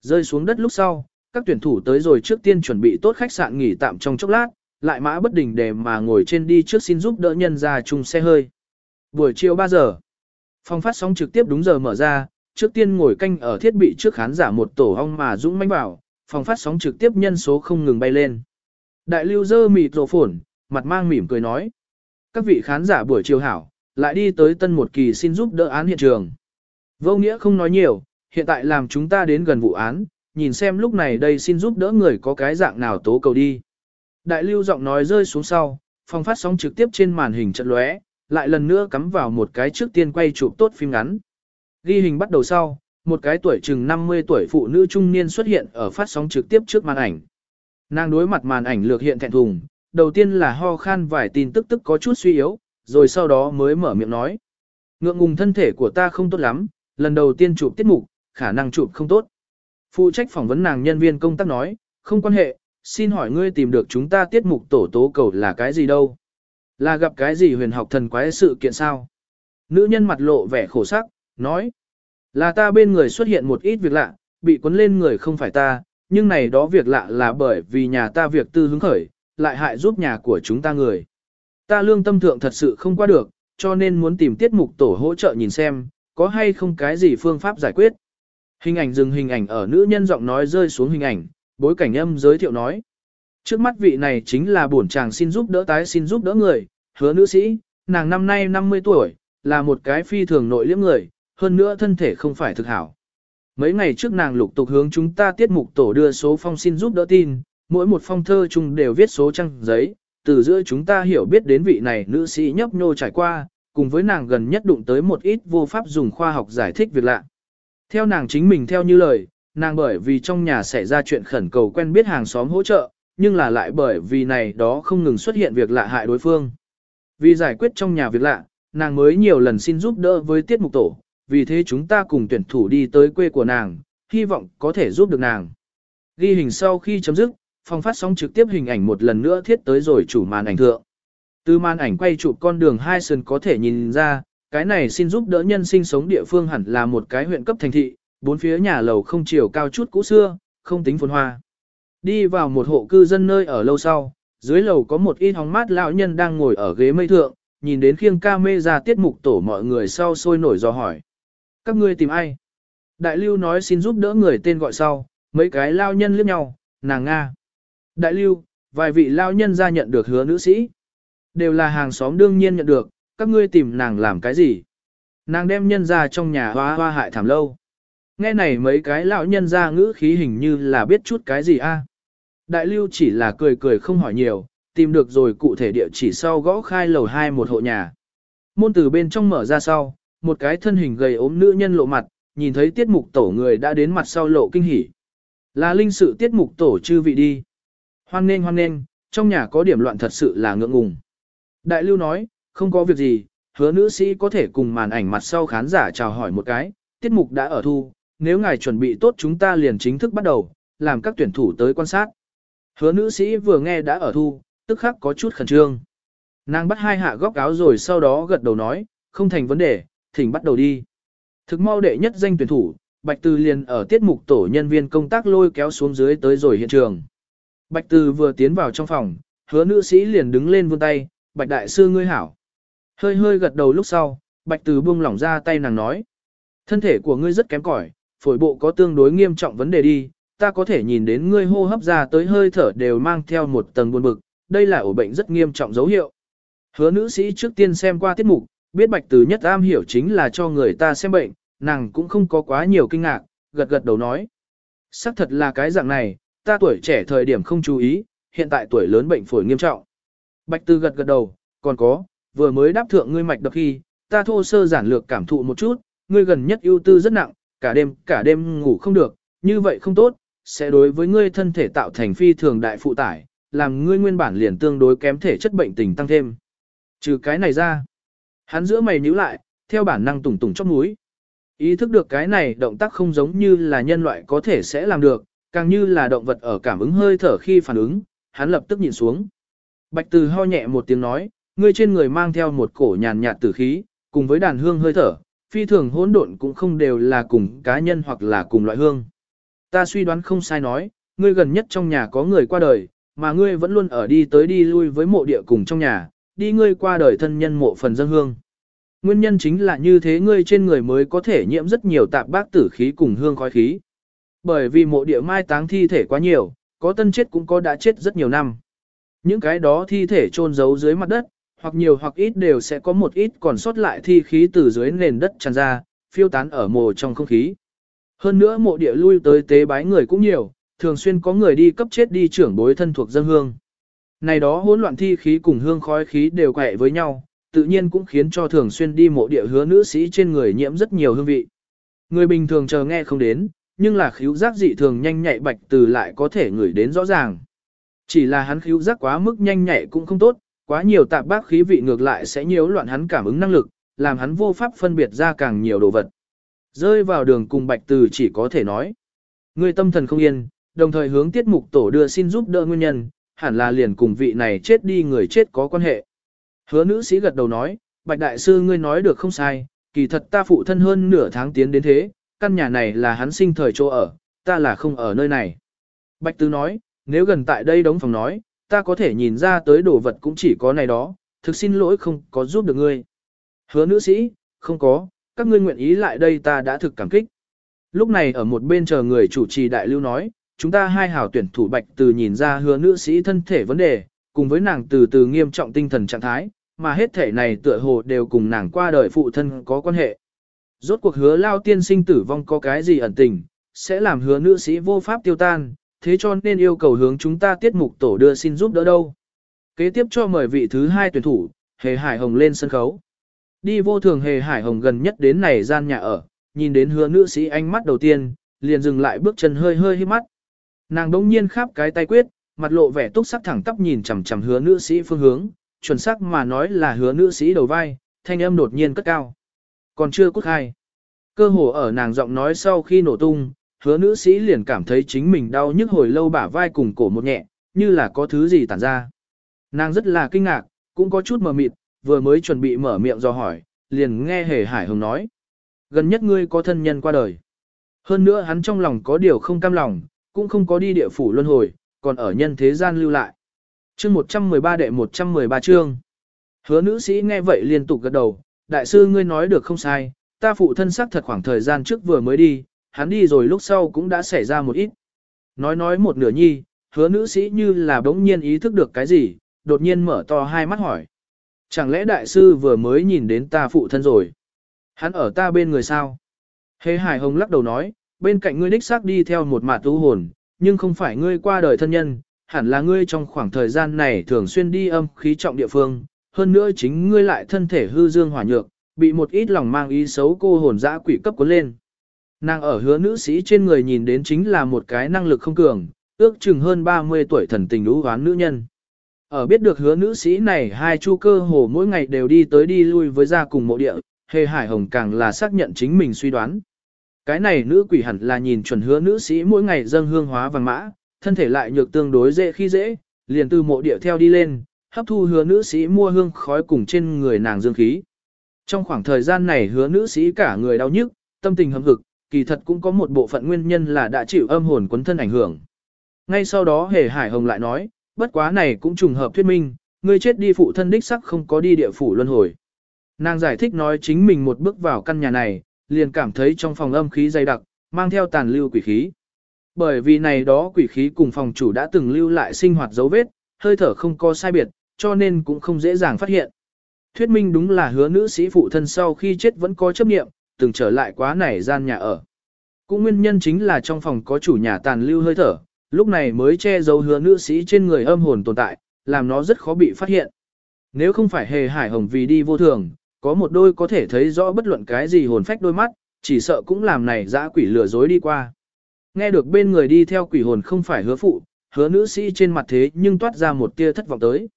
Rơi xuống đất lúc sau, các tuyển thủ tới rồi trước tiên chuẩn bị tốt khách sạn nghỉ tạm trong chốc lát, lại mã bất đình để mà ngồi trên đi trước xin giúp đỡ nhân ra chung xe hơi. Buổi chiều 3 giờ, phòng phát sóng trực tiếp đúng giờ mở ra, trước tiên ngồi canh ở thiết bị trước khán giả một tổ hong mà dũng manh bảo, phòng phát sóng trực tiếp nhân số không ngừng bay lên. Đại lưu dơ mịt rộ phổn, mặt mang mỉm cười nói. Các vị khán giả buổi chiều hảo, lại đi tới tân một kỳ xin giúp đỡ án hiện trường. Vô nghĩa không nói nhiều, hiện tại làm chúng ta đến gần vụ án, nhìn xem lúc này đây xin giúp đỡ người có cái dạng nào tố cầu đi. Đại lưu giọng nói rơi xuống sau, phòng phát sóng trực tiếp trên màn hình trận lóe, lại lần nữa cắm vào một cái trước tiên quay chụp tốt phim ngắn. Ghi hình bắt đầu sau, một cái tuổi chừng 50 tuổi phụ nữ trung niên xuất hiện ở phát sóng trực tiếp trước màn ảnh. Nàng đối mặt màn ảnh lược hiện thẹn thùng, đầu tiên là ho khan vài tin tức tức có chút suy yếu, rồi sau đó mới mở miệng nói. Ngượng ngùng thân thể của ta không tốt lắm, lần đầu tiên chụp tiết mục, khả năng chụp không tốt. Phụ trách phỏng vấn nàng nhân viên công tác nói, không quan hệ, xin hỏi ngươi tìm được chúng ta tiết mục tổ tố cầu là cái gì đâu? Là gặp cái gì huyền học thần quái sự kiện sao? Nữ nhân mặt lộ vẻ khổ sắc, nói, là ta bên người xuất hiện một ít việc lạ, bị cuốn lên người không phải ta, nhưng này đó việc lạ là bởi vì nhà ta việc tư hứng khởi, lại hại giúp nhà của chúng ta người. Ta lương tâm thượng thật sự không qua được, cho nên muốn tìm tiết mục tổ hỗ trợ nhìn xem, có hay không cái gì phương pháp giải quyết. Hình ảnh dừng hình ảnh ở nữ nhân giọng nói rơi xuống hình ảnh, bối cảnh âm giới thiệu nói. Trước mắt vị này chính là bổn chàng xin giúp đỡ tái xin giúp đỡ người, hứa nữ sĩ, nàng năm nay 50 tuổi, là một cái phi thường nội liễm người, hơn nữa thân thể không phải thực hảo. Mấy ngày trước nàng lục tục hướng chúng ta tiết mục tổ đưa số phong xin giúp đỡ tin, mỗi một phong thơ chung đều viết số trang giấy, từ giữa chúng ta hiểu biết đến vị này nữ sĩ nhấp nhô trải qua, cùng với nàng gần nhất đụng tới một ít vô pháp dùng khoa học giải thích việc lạ. Theo nàng chính mình theo như lời, nàng bởi vì trong nhà xảy ra chuyện khẩn cầu quen biết hàng xóm hỗ trợ, nhưng là lại bởi vì này đó không ngừng xuất hiện việc lạ hại đối phương. Vì giải quyết trong nhà việc lạ, nàng mới nhiều lần xin giúp đỡ với tiết mục tổ, vì thế chúng ta cùng tuyển thủ đi tới quê của nàng, hy vọng có thể giúp được nàng. Ghi hình sau khi chấm dứt, phòng phát sóng trực tiếp hình ảnh một lần nữa thiết tới rồi chủ màn ảnh thượng. Từ màn ảnh quay chụp con đường hai sườn có thể nhìn ra, cái này xin giúp đỡ nhân sinh sống địa phương hẳn là một cái huyện cấp thành thị, bốn phía nhà lầu không chiều cao chút cũ xưa, không tính phồn hoa. Đi vào một hộ cư dân nơi ở lâu sau, dưới lầu có một ít hóng mát lão nhân đang ngồi ở ghế mây thượng, nhìn đến khiêng ca mê ra tiết mục tổ mọi người sau sôi nổi do hỏi. Các ngươi tìm ai? Đại lưu nói xin giúp đỡ người tên gọi sau, mấy cái lao nhân liếc nhau, nàng Nga. Đại lưu, vài vị lao nhân ra nhận được hứa nữ sĩ. Đều là hàng xóm đương nhiên nhận được, các ngươi tìm nàng làm cái gì? Nàng đem nhân ra trong nhà hoa hoa hại thảm lâu. Nghe này mấy cái lão nhân ra ngữ khí hình như là biết chút cái gì a. Đại lưu chỉ là cười cười không hỏi nhiều, tìm được rồi cụ thể địa chỉ sau gõ khai lầu hai một hộ nhà. Môn từ bên trong mở ra sau, một cái thân hình gầy ốm nữ nhân lộ mặt, nhìn thấy tiết mục tổ người đã đến mặt sau lộ kinh hỉ. Là linh sự tiết mục tổ chư vị đi. Hoan nên hoan nên, trong nhà có điểm loạn thật sự là ngượng ngùng. Đại lưu nói, không có việc gì, hứa nữ sĩ có thể cùng màn ảnh mặt sau khán giả chào hỏi một cái, tiết mục đã ở thu, nếu ngài chuẩn bị tốt chúng ta liền chính thức bắt đầu, làm các tuyển thủ tới quan sát. Hứa nữ sĩ vừa nghe đã ở thu, tức khắc có chút khẩn trương. Nàng bắt hai hạ góc áo rồi sau đó gật đầu nói, không thành vấn đề, thỉnh bắt đầu đi. Thực mau đệ nhất danh tuyển thủ, Bạch Từ liền ở tiết mục tổ nhân viên công tác lôi kéo xuống dưới tới rồi hiện trường. Bạch Từ vừa tiến vào trong phòng, hứa nữ sĩ liền đứng lên vươn tay, Bạch Đại Sư ngươi hảo. Hơi hơi gật đầu lúc sau, Bạch Từ buông lỏng ra tay nàng nói. Thân thể của ngươi rất kém cỏi, phổi bộ có tương đối nghiêm trọng vấn đề đi, ta có thể nhìn đến ngươi hô hấp ra tới hơi thở đều mang theo một tầng buồn bực, đây là ổ bệnh rất nghiêm trọng dấu hiệu. Hứa nữ sĩ trước tiên xem qua tiết mục, biết Bạch Từ nhất am hiểu chính là cho người ta xem bệnh, nàng cũng không có quá nhiều kinh ngạc, gật gật đầu nói. Sắc thật là cái dạng này, ta tuổi trẻ thời điểm không chú ý, hiện tại tuổi lớn bệnh phổi nghiêm trọng. Bạch từ gật gật đầu, còn có, vừa mới đáp thượng ngươi mạch đập khi, ta thô sơ giản lược cảm thụ một chút, ngươi gần nhất ưu tư rất nặng, cả đêm, cả đêm ngủ không được, như vậy không tốt, sẽ đối với ngươi thân thể tạo thành phi thường đại phụ tải, làm ngươi nguyên bản liền tương đối kém thể chất bệnh tình tăng thêm. Trừ cái này ra, hắn giữa mày nhíu lại, theo bản năng tủng tủng chóp mũi. Ý thức được cái này động tác không giống như là nhân loại có thể sẽ làm được, càng như là động vật ở cảm ứng hơi thở khi phản ứng, hắn lập tức nhìn xuống. Bạch Từ ho nhẹ một tiếng nói, ngươi trên người mang theo một cổ nhàn nhạt tử khí, cùng với đàn hương hơi thở, phi thường hỗn độn cũng không đều là cùng cá nhân hoặc là cùng loại hương. Ta suy đoán không sai nói, ngươi gần nhất trong nhà có người qua đời, mà ngươi vẫn luôn ở đi tới đi lui với mộ địa cùng trong nhà, đi ngươi qua đời thân nhân mộ phần dân hương. Nguyên nhân chính là như thế ngươi trên người mới có thể nhiễm rất nhiều tạp bác tử khí cùng hương khói khí. Bởi vì mộ địa mai táng thi thể quá nhiều, có tân chết cũng có đã chết rất nhiều năm. Những cái đó thi thể chôn giấu dưới mặt đất, hoặc nhiều hoặc ít đều sẽ có một ít còn sót lại thi khí từ dưới nền đất tràn ra, phiêu tán ở mồ trong không khí. Hơn nữa mộ địa lui tới tế bái người cũng nhiều, thường xuyên có người đi cấp chết đi trưởng bối thân thuộc dân hương. Này đó hỗn loạn thi khí cùng hương khói khí đều quẹ với nhau, tự nhiên cũng khiến cho thường xuyên đi mộ địa hứa nữ sĩ trên người nhiễm rất nhiều hương vị. Người bình thường chờ nghe không đến, nhưng là khíu giác dị thường nhanh nhạy bạch từ lại có thể ngửi đến rõ ràng. Chỉ là hắn khíu giác quá mức nhanh nhạy cũng không tốt, quá nhiều tạp bác khí vị ngược lại sẽ nhiễu loạn hắn cảm ứng năng lực, làm hắn vô pháp phân biệt ra càng nhiều đồ vật. Rơi vào đường cùng bạch từ chỉ có thể nói. Người tâm thần không yên, đồng thời hướng tiết mục tổ đưa xin giúp đỡ nguyên nhân, hẳn là liền cùng vị này chết đi người chết có quan hệ. Hứa nữ sĩ gật đầu nói, bạch đại sư ngươi nói được không sai, kỳ thật ta phụ thân hơn nửa tháng tiến đến thế, căn nhà này là hắn sinh thời chỗ ở, ta là không ở nơi này. Bạch Tư nói, nếu gần tại đây đóng phòng nói, ta có thể nhìn ra tới đồ vật cũng chỉ có này đó, thực xin lỗi không có giúp được ngươi. Hứa nữ sĩ, không có, các ngươi nguyện ý lại đây ta đã thực cảm kích. Lúc này ở một bên chờ người chủ trì đại lưu nói, chúng ta hai hảo tuyển thủ Bạch Từ nhìn ra hứa nữ sĩ thân thể vấn đề, cùng với nàng từ từ nghiêm trọng tinh thần trạng thái, mà hết thể này tựa hồ đều cùng nàng qua đời phụ thân có quan hệ. Rốt cuộc hứa lao tiên sinh tử vong có cái gì ẩn tình, sẽ làm hứa nữ sĩ vô pháp tiêu tan, thế cho nên yêu cầu hướng chúng ta tiết mục tổ đưa xin giúp đỡ đâu. Kế tiếp cho mời vị thứ hai tuyển thủ, Hề Hải Hồng lên sân khấu. Đi vô thường Hề Hải Hồng gần nhất đến này gian nhà ở, nhìn đến hứa nữ sĩ ánh mắt đầu tiên, liền dừng lại bước chân hơi hơi hít mắt. Nàng đống nhiên khắp cái tay quyết, mặt lộ vẻ túc sắc thẳng tắp nhìn chằm chằm hứa nữ sĩ phương hướng, chuẩn xác mà nói là hứa nữ sĩ đầu vai, thanh âm đột nhiên cất cao. Còn chưa cút hai. Cơ hồ ở nàng giọng nói sau khi nổ tung, hứa nữ sĩ liền cảm thấy chính mình đau nhức hồi lâu bả vai cùng cổ một nhẹ, như là có thứ gì tản ra. Nàng rất là kinh ngạc, cũng có chút mờ mịt, vừa mới chuẩn bị mở miệng do hỏi, liền nghe hề hải hồng nói. Gần nhất ngươi có thân nhân qua đời. Hơn nữa hắn trong lòng có điều không cam lòng, cũng không có đi địa phủ luân hồi, còn ở nhân thế gian lưu lại. Chương 113 đệ 113 chương. Hứa nữ sĩ nghe vậy liên tục gật đầu, đại sư ngươi nói được không sai, ta phụ thân xác thật khoảng thời gian trước vừa mới đi, hắn đi rồi lúc sau cũng đã xảy ra một ít. Nói nói một nửa nhi, hứa nữ sĩ như là bỗng nhiên ý thức được cái gì, đột nhiên mở to hai mắt hỏi. Chẳng lẽ đại sư vừa mới nhìn đến ta phụ thân rồi? Hắn ở ta bên người sao? Hề Hải Hồng lắc đầu nói, bên cạnh ngươi đích xác đi theo một mạt tu hồn, nhưng không phải ngươi qua đời thân nhân, hẳn là ngươi trong khoảng thời gian này thường xuyên đi âm khí trọng địa phương, hơn nữa chính ngươi lại thân thể hư dương hỏa nhược, bị một ít lòng mang ý xấu cô hồn dã quỷ cấp cuốn lên. Nàng ở hứa nữ sĩ trên người nhìn đến chính là một cái năng lực không cường, ước chừng hơn 30 tuổi thần tình lũ hoán nữ nhân. Ở biết được hứa nữ sĩ này hai chu cơ hồ mỗi ngày đều đi tới đi lui với gia cùng mộ địa, hề hải hồng càng là xác nhận chính mình suy đoán. Cái này nữ quỷ hẳn là nhìn chuẩn hứa nữ sĩ mỗi ngày dâng hương hóa vàng mã, thân thể lại nhược tương đối dễ khi dễ, liền từ mộ địa theo đi lên, hấp thu hứa nữ sĩ mua hương khói cùng trên người nàng dương khí. Trong khoảng thời gian này hứa nữ sĩ cả người đau nhức, tâm tình hâm hực, kỳ thật cũng có một bộ phận nguyên nhân là đã chịu âm hồn quấn thân ảnh hưởng. Ngay sau đó hề hải hồng lại nói, bất quá này cũng trùng hợp thuyết minh, người chết đi phụ thân đích sắc không có đi địa phủ luân hồi. Nàng giải thích nói chính mình một bước vào căn nhà này, liền cảm thấy trong phòng âm khí dày đặc, mang theo tàn lưu quỷ khí. Bởi vì này đó quỷ khí cùng phòng chủ đã từng lưu lại sinh hoạt dấu vết, hơi thở không có sai biệt, cho nên cũng không dễ dàng phát hiện. Thuyết minh đúng là hứa nữ sĩ phụ thân sau khi chết vẫn có chấp niệm, từng trở lại quá nảy gian nhà ở. Cũng nguyên nhân chính là trong phòng có chủ nhà tàn lưu hơi thở, lúc này mới che giấu hứa nữ sĩ trên người âm hồn tồn tại, làm nó rất khó bị phát hiện. Nếu không phải hề hải hồng vì đi vô thường, có một đôi có thể thấy rõ bất luận cái gì hồn phách đôi mắt, chỉ sợ cũng làm này dã quỷ lừa dối đi qua. Nghe được bên người đi theo quỷ hồn không phải hứa phụ, hứa nữ sĩ trên mặt thế nhưng toát ra một tia thất vọng tới.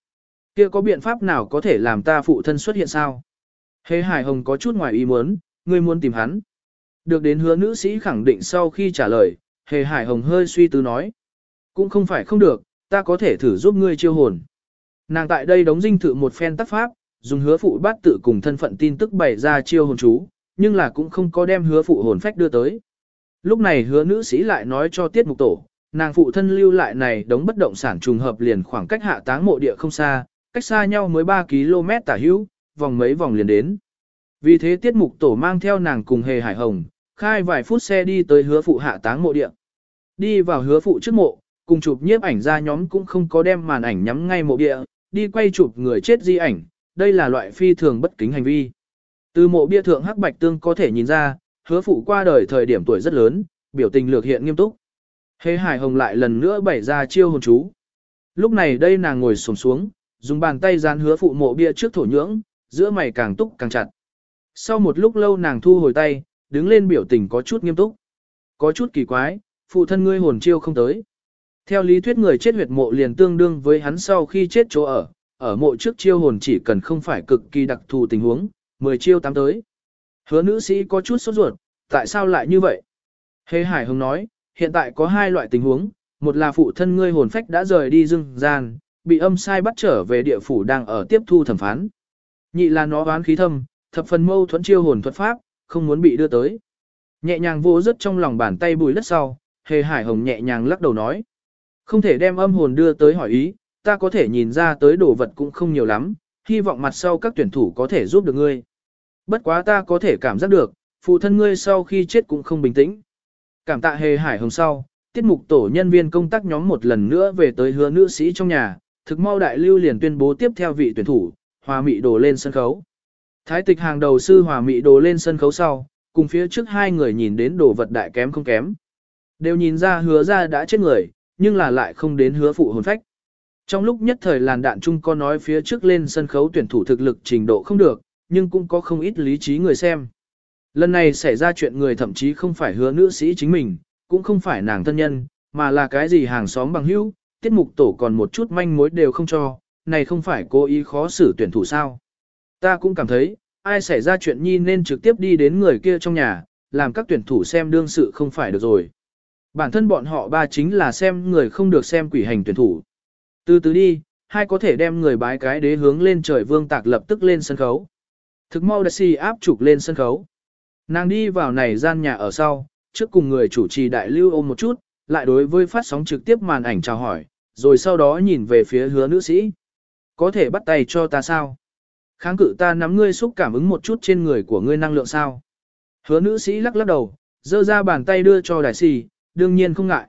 Kia có biện pháp nào có thể làm ta phụ thân xuất hiện sao? Hề hải hồng có chút ngoài ý muốn, ngươi muốn tìm hắn. Được đến hứa nữ sĩ khẳng định sau khi trả lời, hề hải hồng hơi suy tư nói. Cũng không phải không được, ta có thể thử giúp ngươi chiêu hồn. Nàng tại đây đóng dinh thự một phen tác pháp, dùng hứa phụ bát tự cùng thân phận tin tức bày ra chiêu hồn chú, nhưng là cũng không có đem hứa phụ hồn phách đưa tới. Lúc này hứa nữ sĩ lại nói cho tiết mục tổ, nàng phụ thân lưu lại này đóng bất động sản trùng hợp liền khoảng cách hạ táng mộ địa không xa, cách xa nhau mới 3 km tả hữu, vòng mấy vòng liền đến. Vì thế tiết mục tổ mang theo nàng cùng hề hải hồng, khai vài phút xe đi tới hứa phụ hạ táng mộ địa. Đi vào hứa phụ trước mộ, cùng chụp nhiếp ảnh ra nhóm cũng không có đem màn ảnh nhắm ngay mộ địa, đi quay chụp người chết di ảnh, đây là loại phi thường bất kính hành vi. Từ mộ bia thượng hắc bạch tương có thể nhìn ra, hứa phụ qua đời thời điểm tuổi rất lớn, biểu tình lược hiện nghiêm túc. Hề hải hồng lại lần nữa bày ra chiêu hồn chú. Lúc này đây nàng ngồi xuống xuống, dùng bàn tay dán hứa phụ mộ bia trước thổ nhưỡng, giữa mày càng túc càng chặt. Sau một lúc lâu nàng thu hồi tay, đứng lên biểu tình có chút nghiêm túc. Có chút kỳ quái, phụ thân ngươi hồn chiêu không tới. Theo lý thuyết người chết huyệt mộ liền tương đương với hắn sau khi chết chỗ ở, ở mộ trước chiêu hồn chỉ cần không phải cực kỳ đặc thù tình huống, 10 chiêu tám tới. Hứa nữ sĩ có chút sốt ruột, tại sao lại như vậy? Hề Hải Hồng nói, hiện tại có hai loại tình huống, một là phụ thân ngươi hồn phách đã rời đi dưng gian, bị âm sai bắt trở về địa phủ đang ở tiếp thu thẩm phán. Nhị là nó oán khí thâm, thập phần mâu thuẫn chiêu hồn thuật pháp, không muốn bị đưa tới. Nhẹ nhàng vô rất trong lòng bàn tay bùi đất sau, hề hải hồng nhẹ nhàng lắc đầu nói. Không thể đem âm hồn đưa tới hỏi ý, ta có thể nhìn ra tới đồ vật cũng không nhiều lắm, hy vọng mặt sau các tuyển thủ có thể giúp được ngươi. Bất quá ta có thể cảm giác được, phụ thân ngươi sau khi chết cũng không bình tĩnh. Cảm tạ hề hải hồng sau, tiết mục tổ nhân viên công tác nhóm một lần nữa về tới hứa nữ sĩ trong nhà, thực mau đại lưu liền tuyên bố tiếp theo vị tuyển thủ, hòa mị đồ lên sân khấu. Thái tịch hàng đầu sư hòa mị đồ lên sân khấu sau, cùng phía trước hai người nhìn đến đồ vật đại kém không kém. Đều nhìn ra hứa ra đã chết người, nhưng là lại không đến hứa phụ hồn phách. Trong lúc nhất thời làn đạn chung có nói phía trước lên sân khấu tuyển thủ thực lực trình độ không được, nhưng cũng có không ít lý trí người xem. Lần này xảy ra chuyện người thậm chí không phải hứa nữ sĩ chính mình, cũng không phải nàng thân nhân, mà là cái gì hàng xóm bằng hữu, tiết mục tổ còn một chút manh mối đều không cho, này không phải cố ý khó xử tuyển thủ sao. Ta cũng cảm thấy, ai xảy ra chuyện nhi nên trực tiếp đi đến người kia trong nhà, làm các tuyển thủ xem đương sự không phải được rồi. Bản thân bọn họ ba chính là xem người không được xem quỷ hành tuyển thủ. Từ từ đi, hai có thể đem người bái cái đế hướng lên trời vương tạc lập tức lên sân khấu. Thực mau đã si áp trục lên sân khấu. Nàng đi vào này gian nhà ở sau, trước cùng người chủ trì đại lưu ôm một chút, lại đối với phát sóng trực tiếp màn ảnh chào hỏi, rồi sau đó nhìn về phía hứa nữ sĩ. Có thể bắt tay cho ta sao? Kháng cự ta nắm ngươi xúc cảm ứng một chút trên người của ngươi năng lượng sao? Hứa nữ sĩ lắc lắc đầu, giơ ra bàn tay đưa cho đại sĩ, đương nhiên không ngại.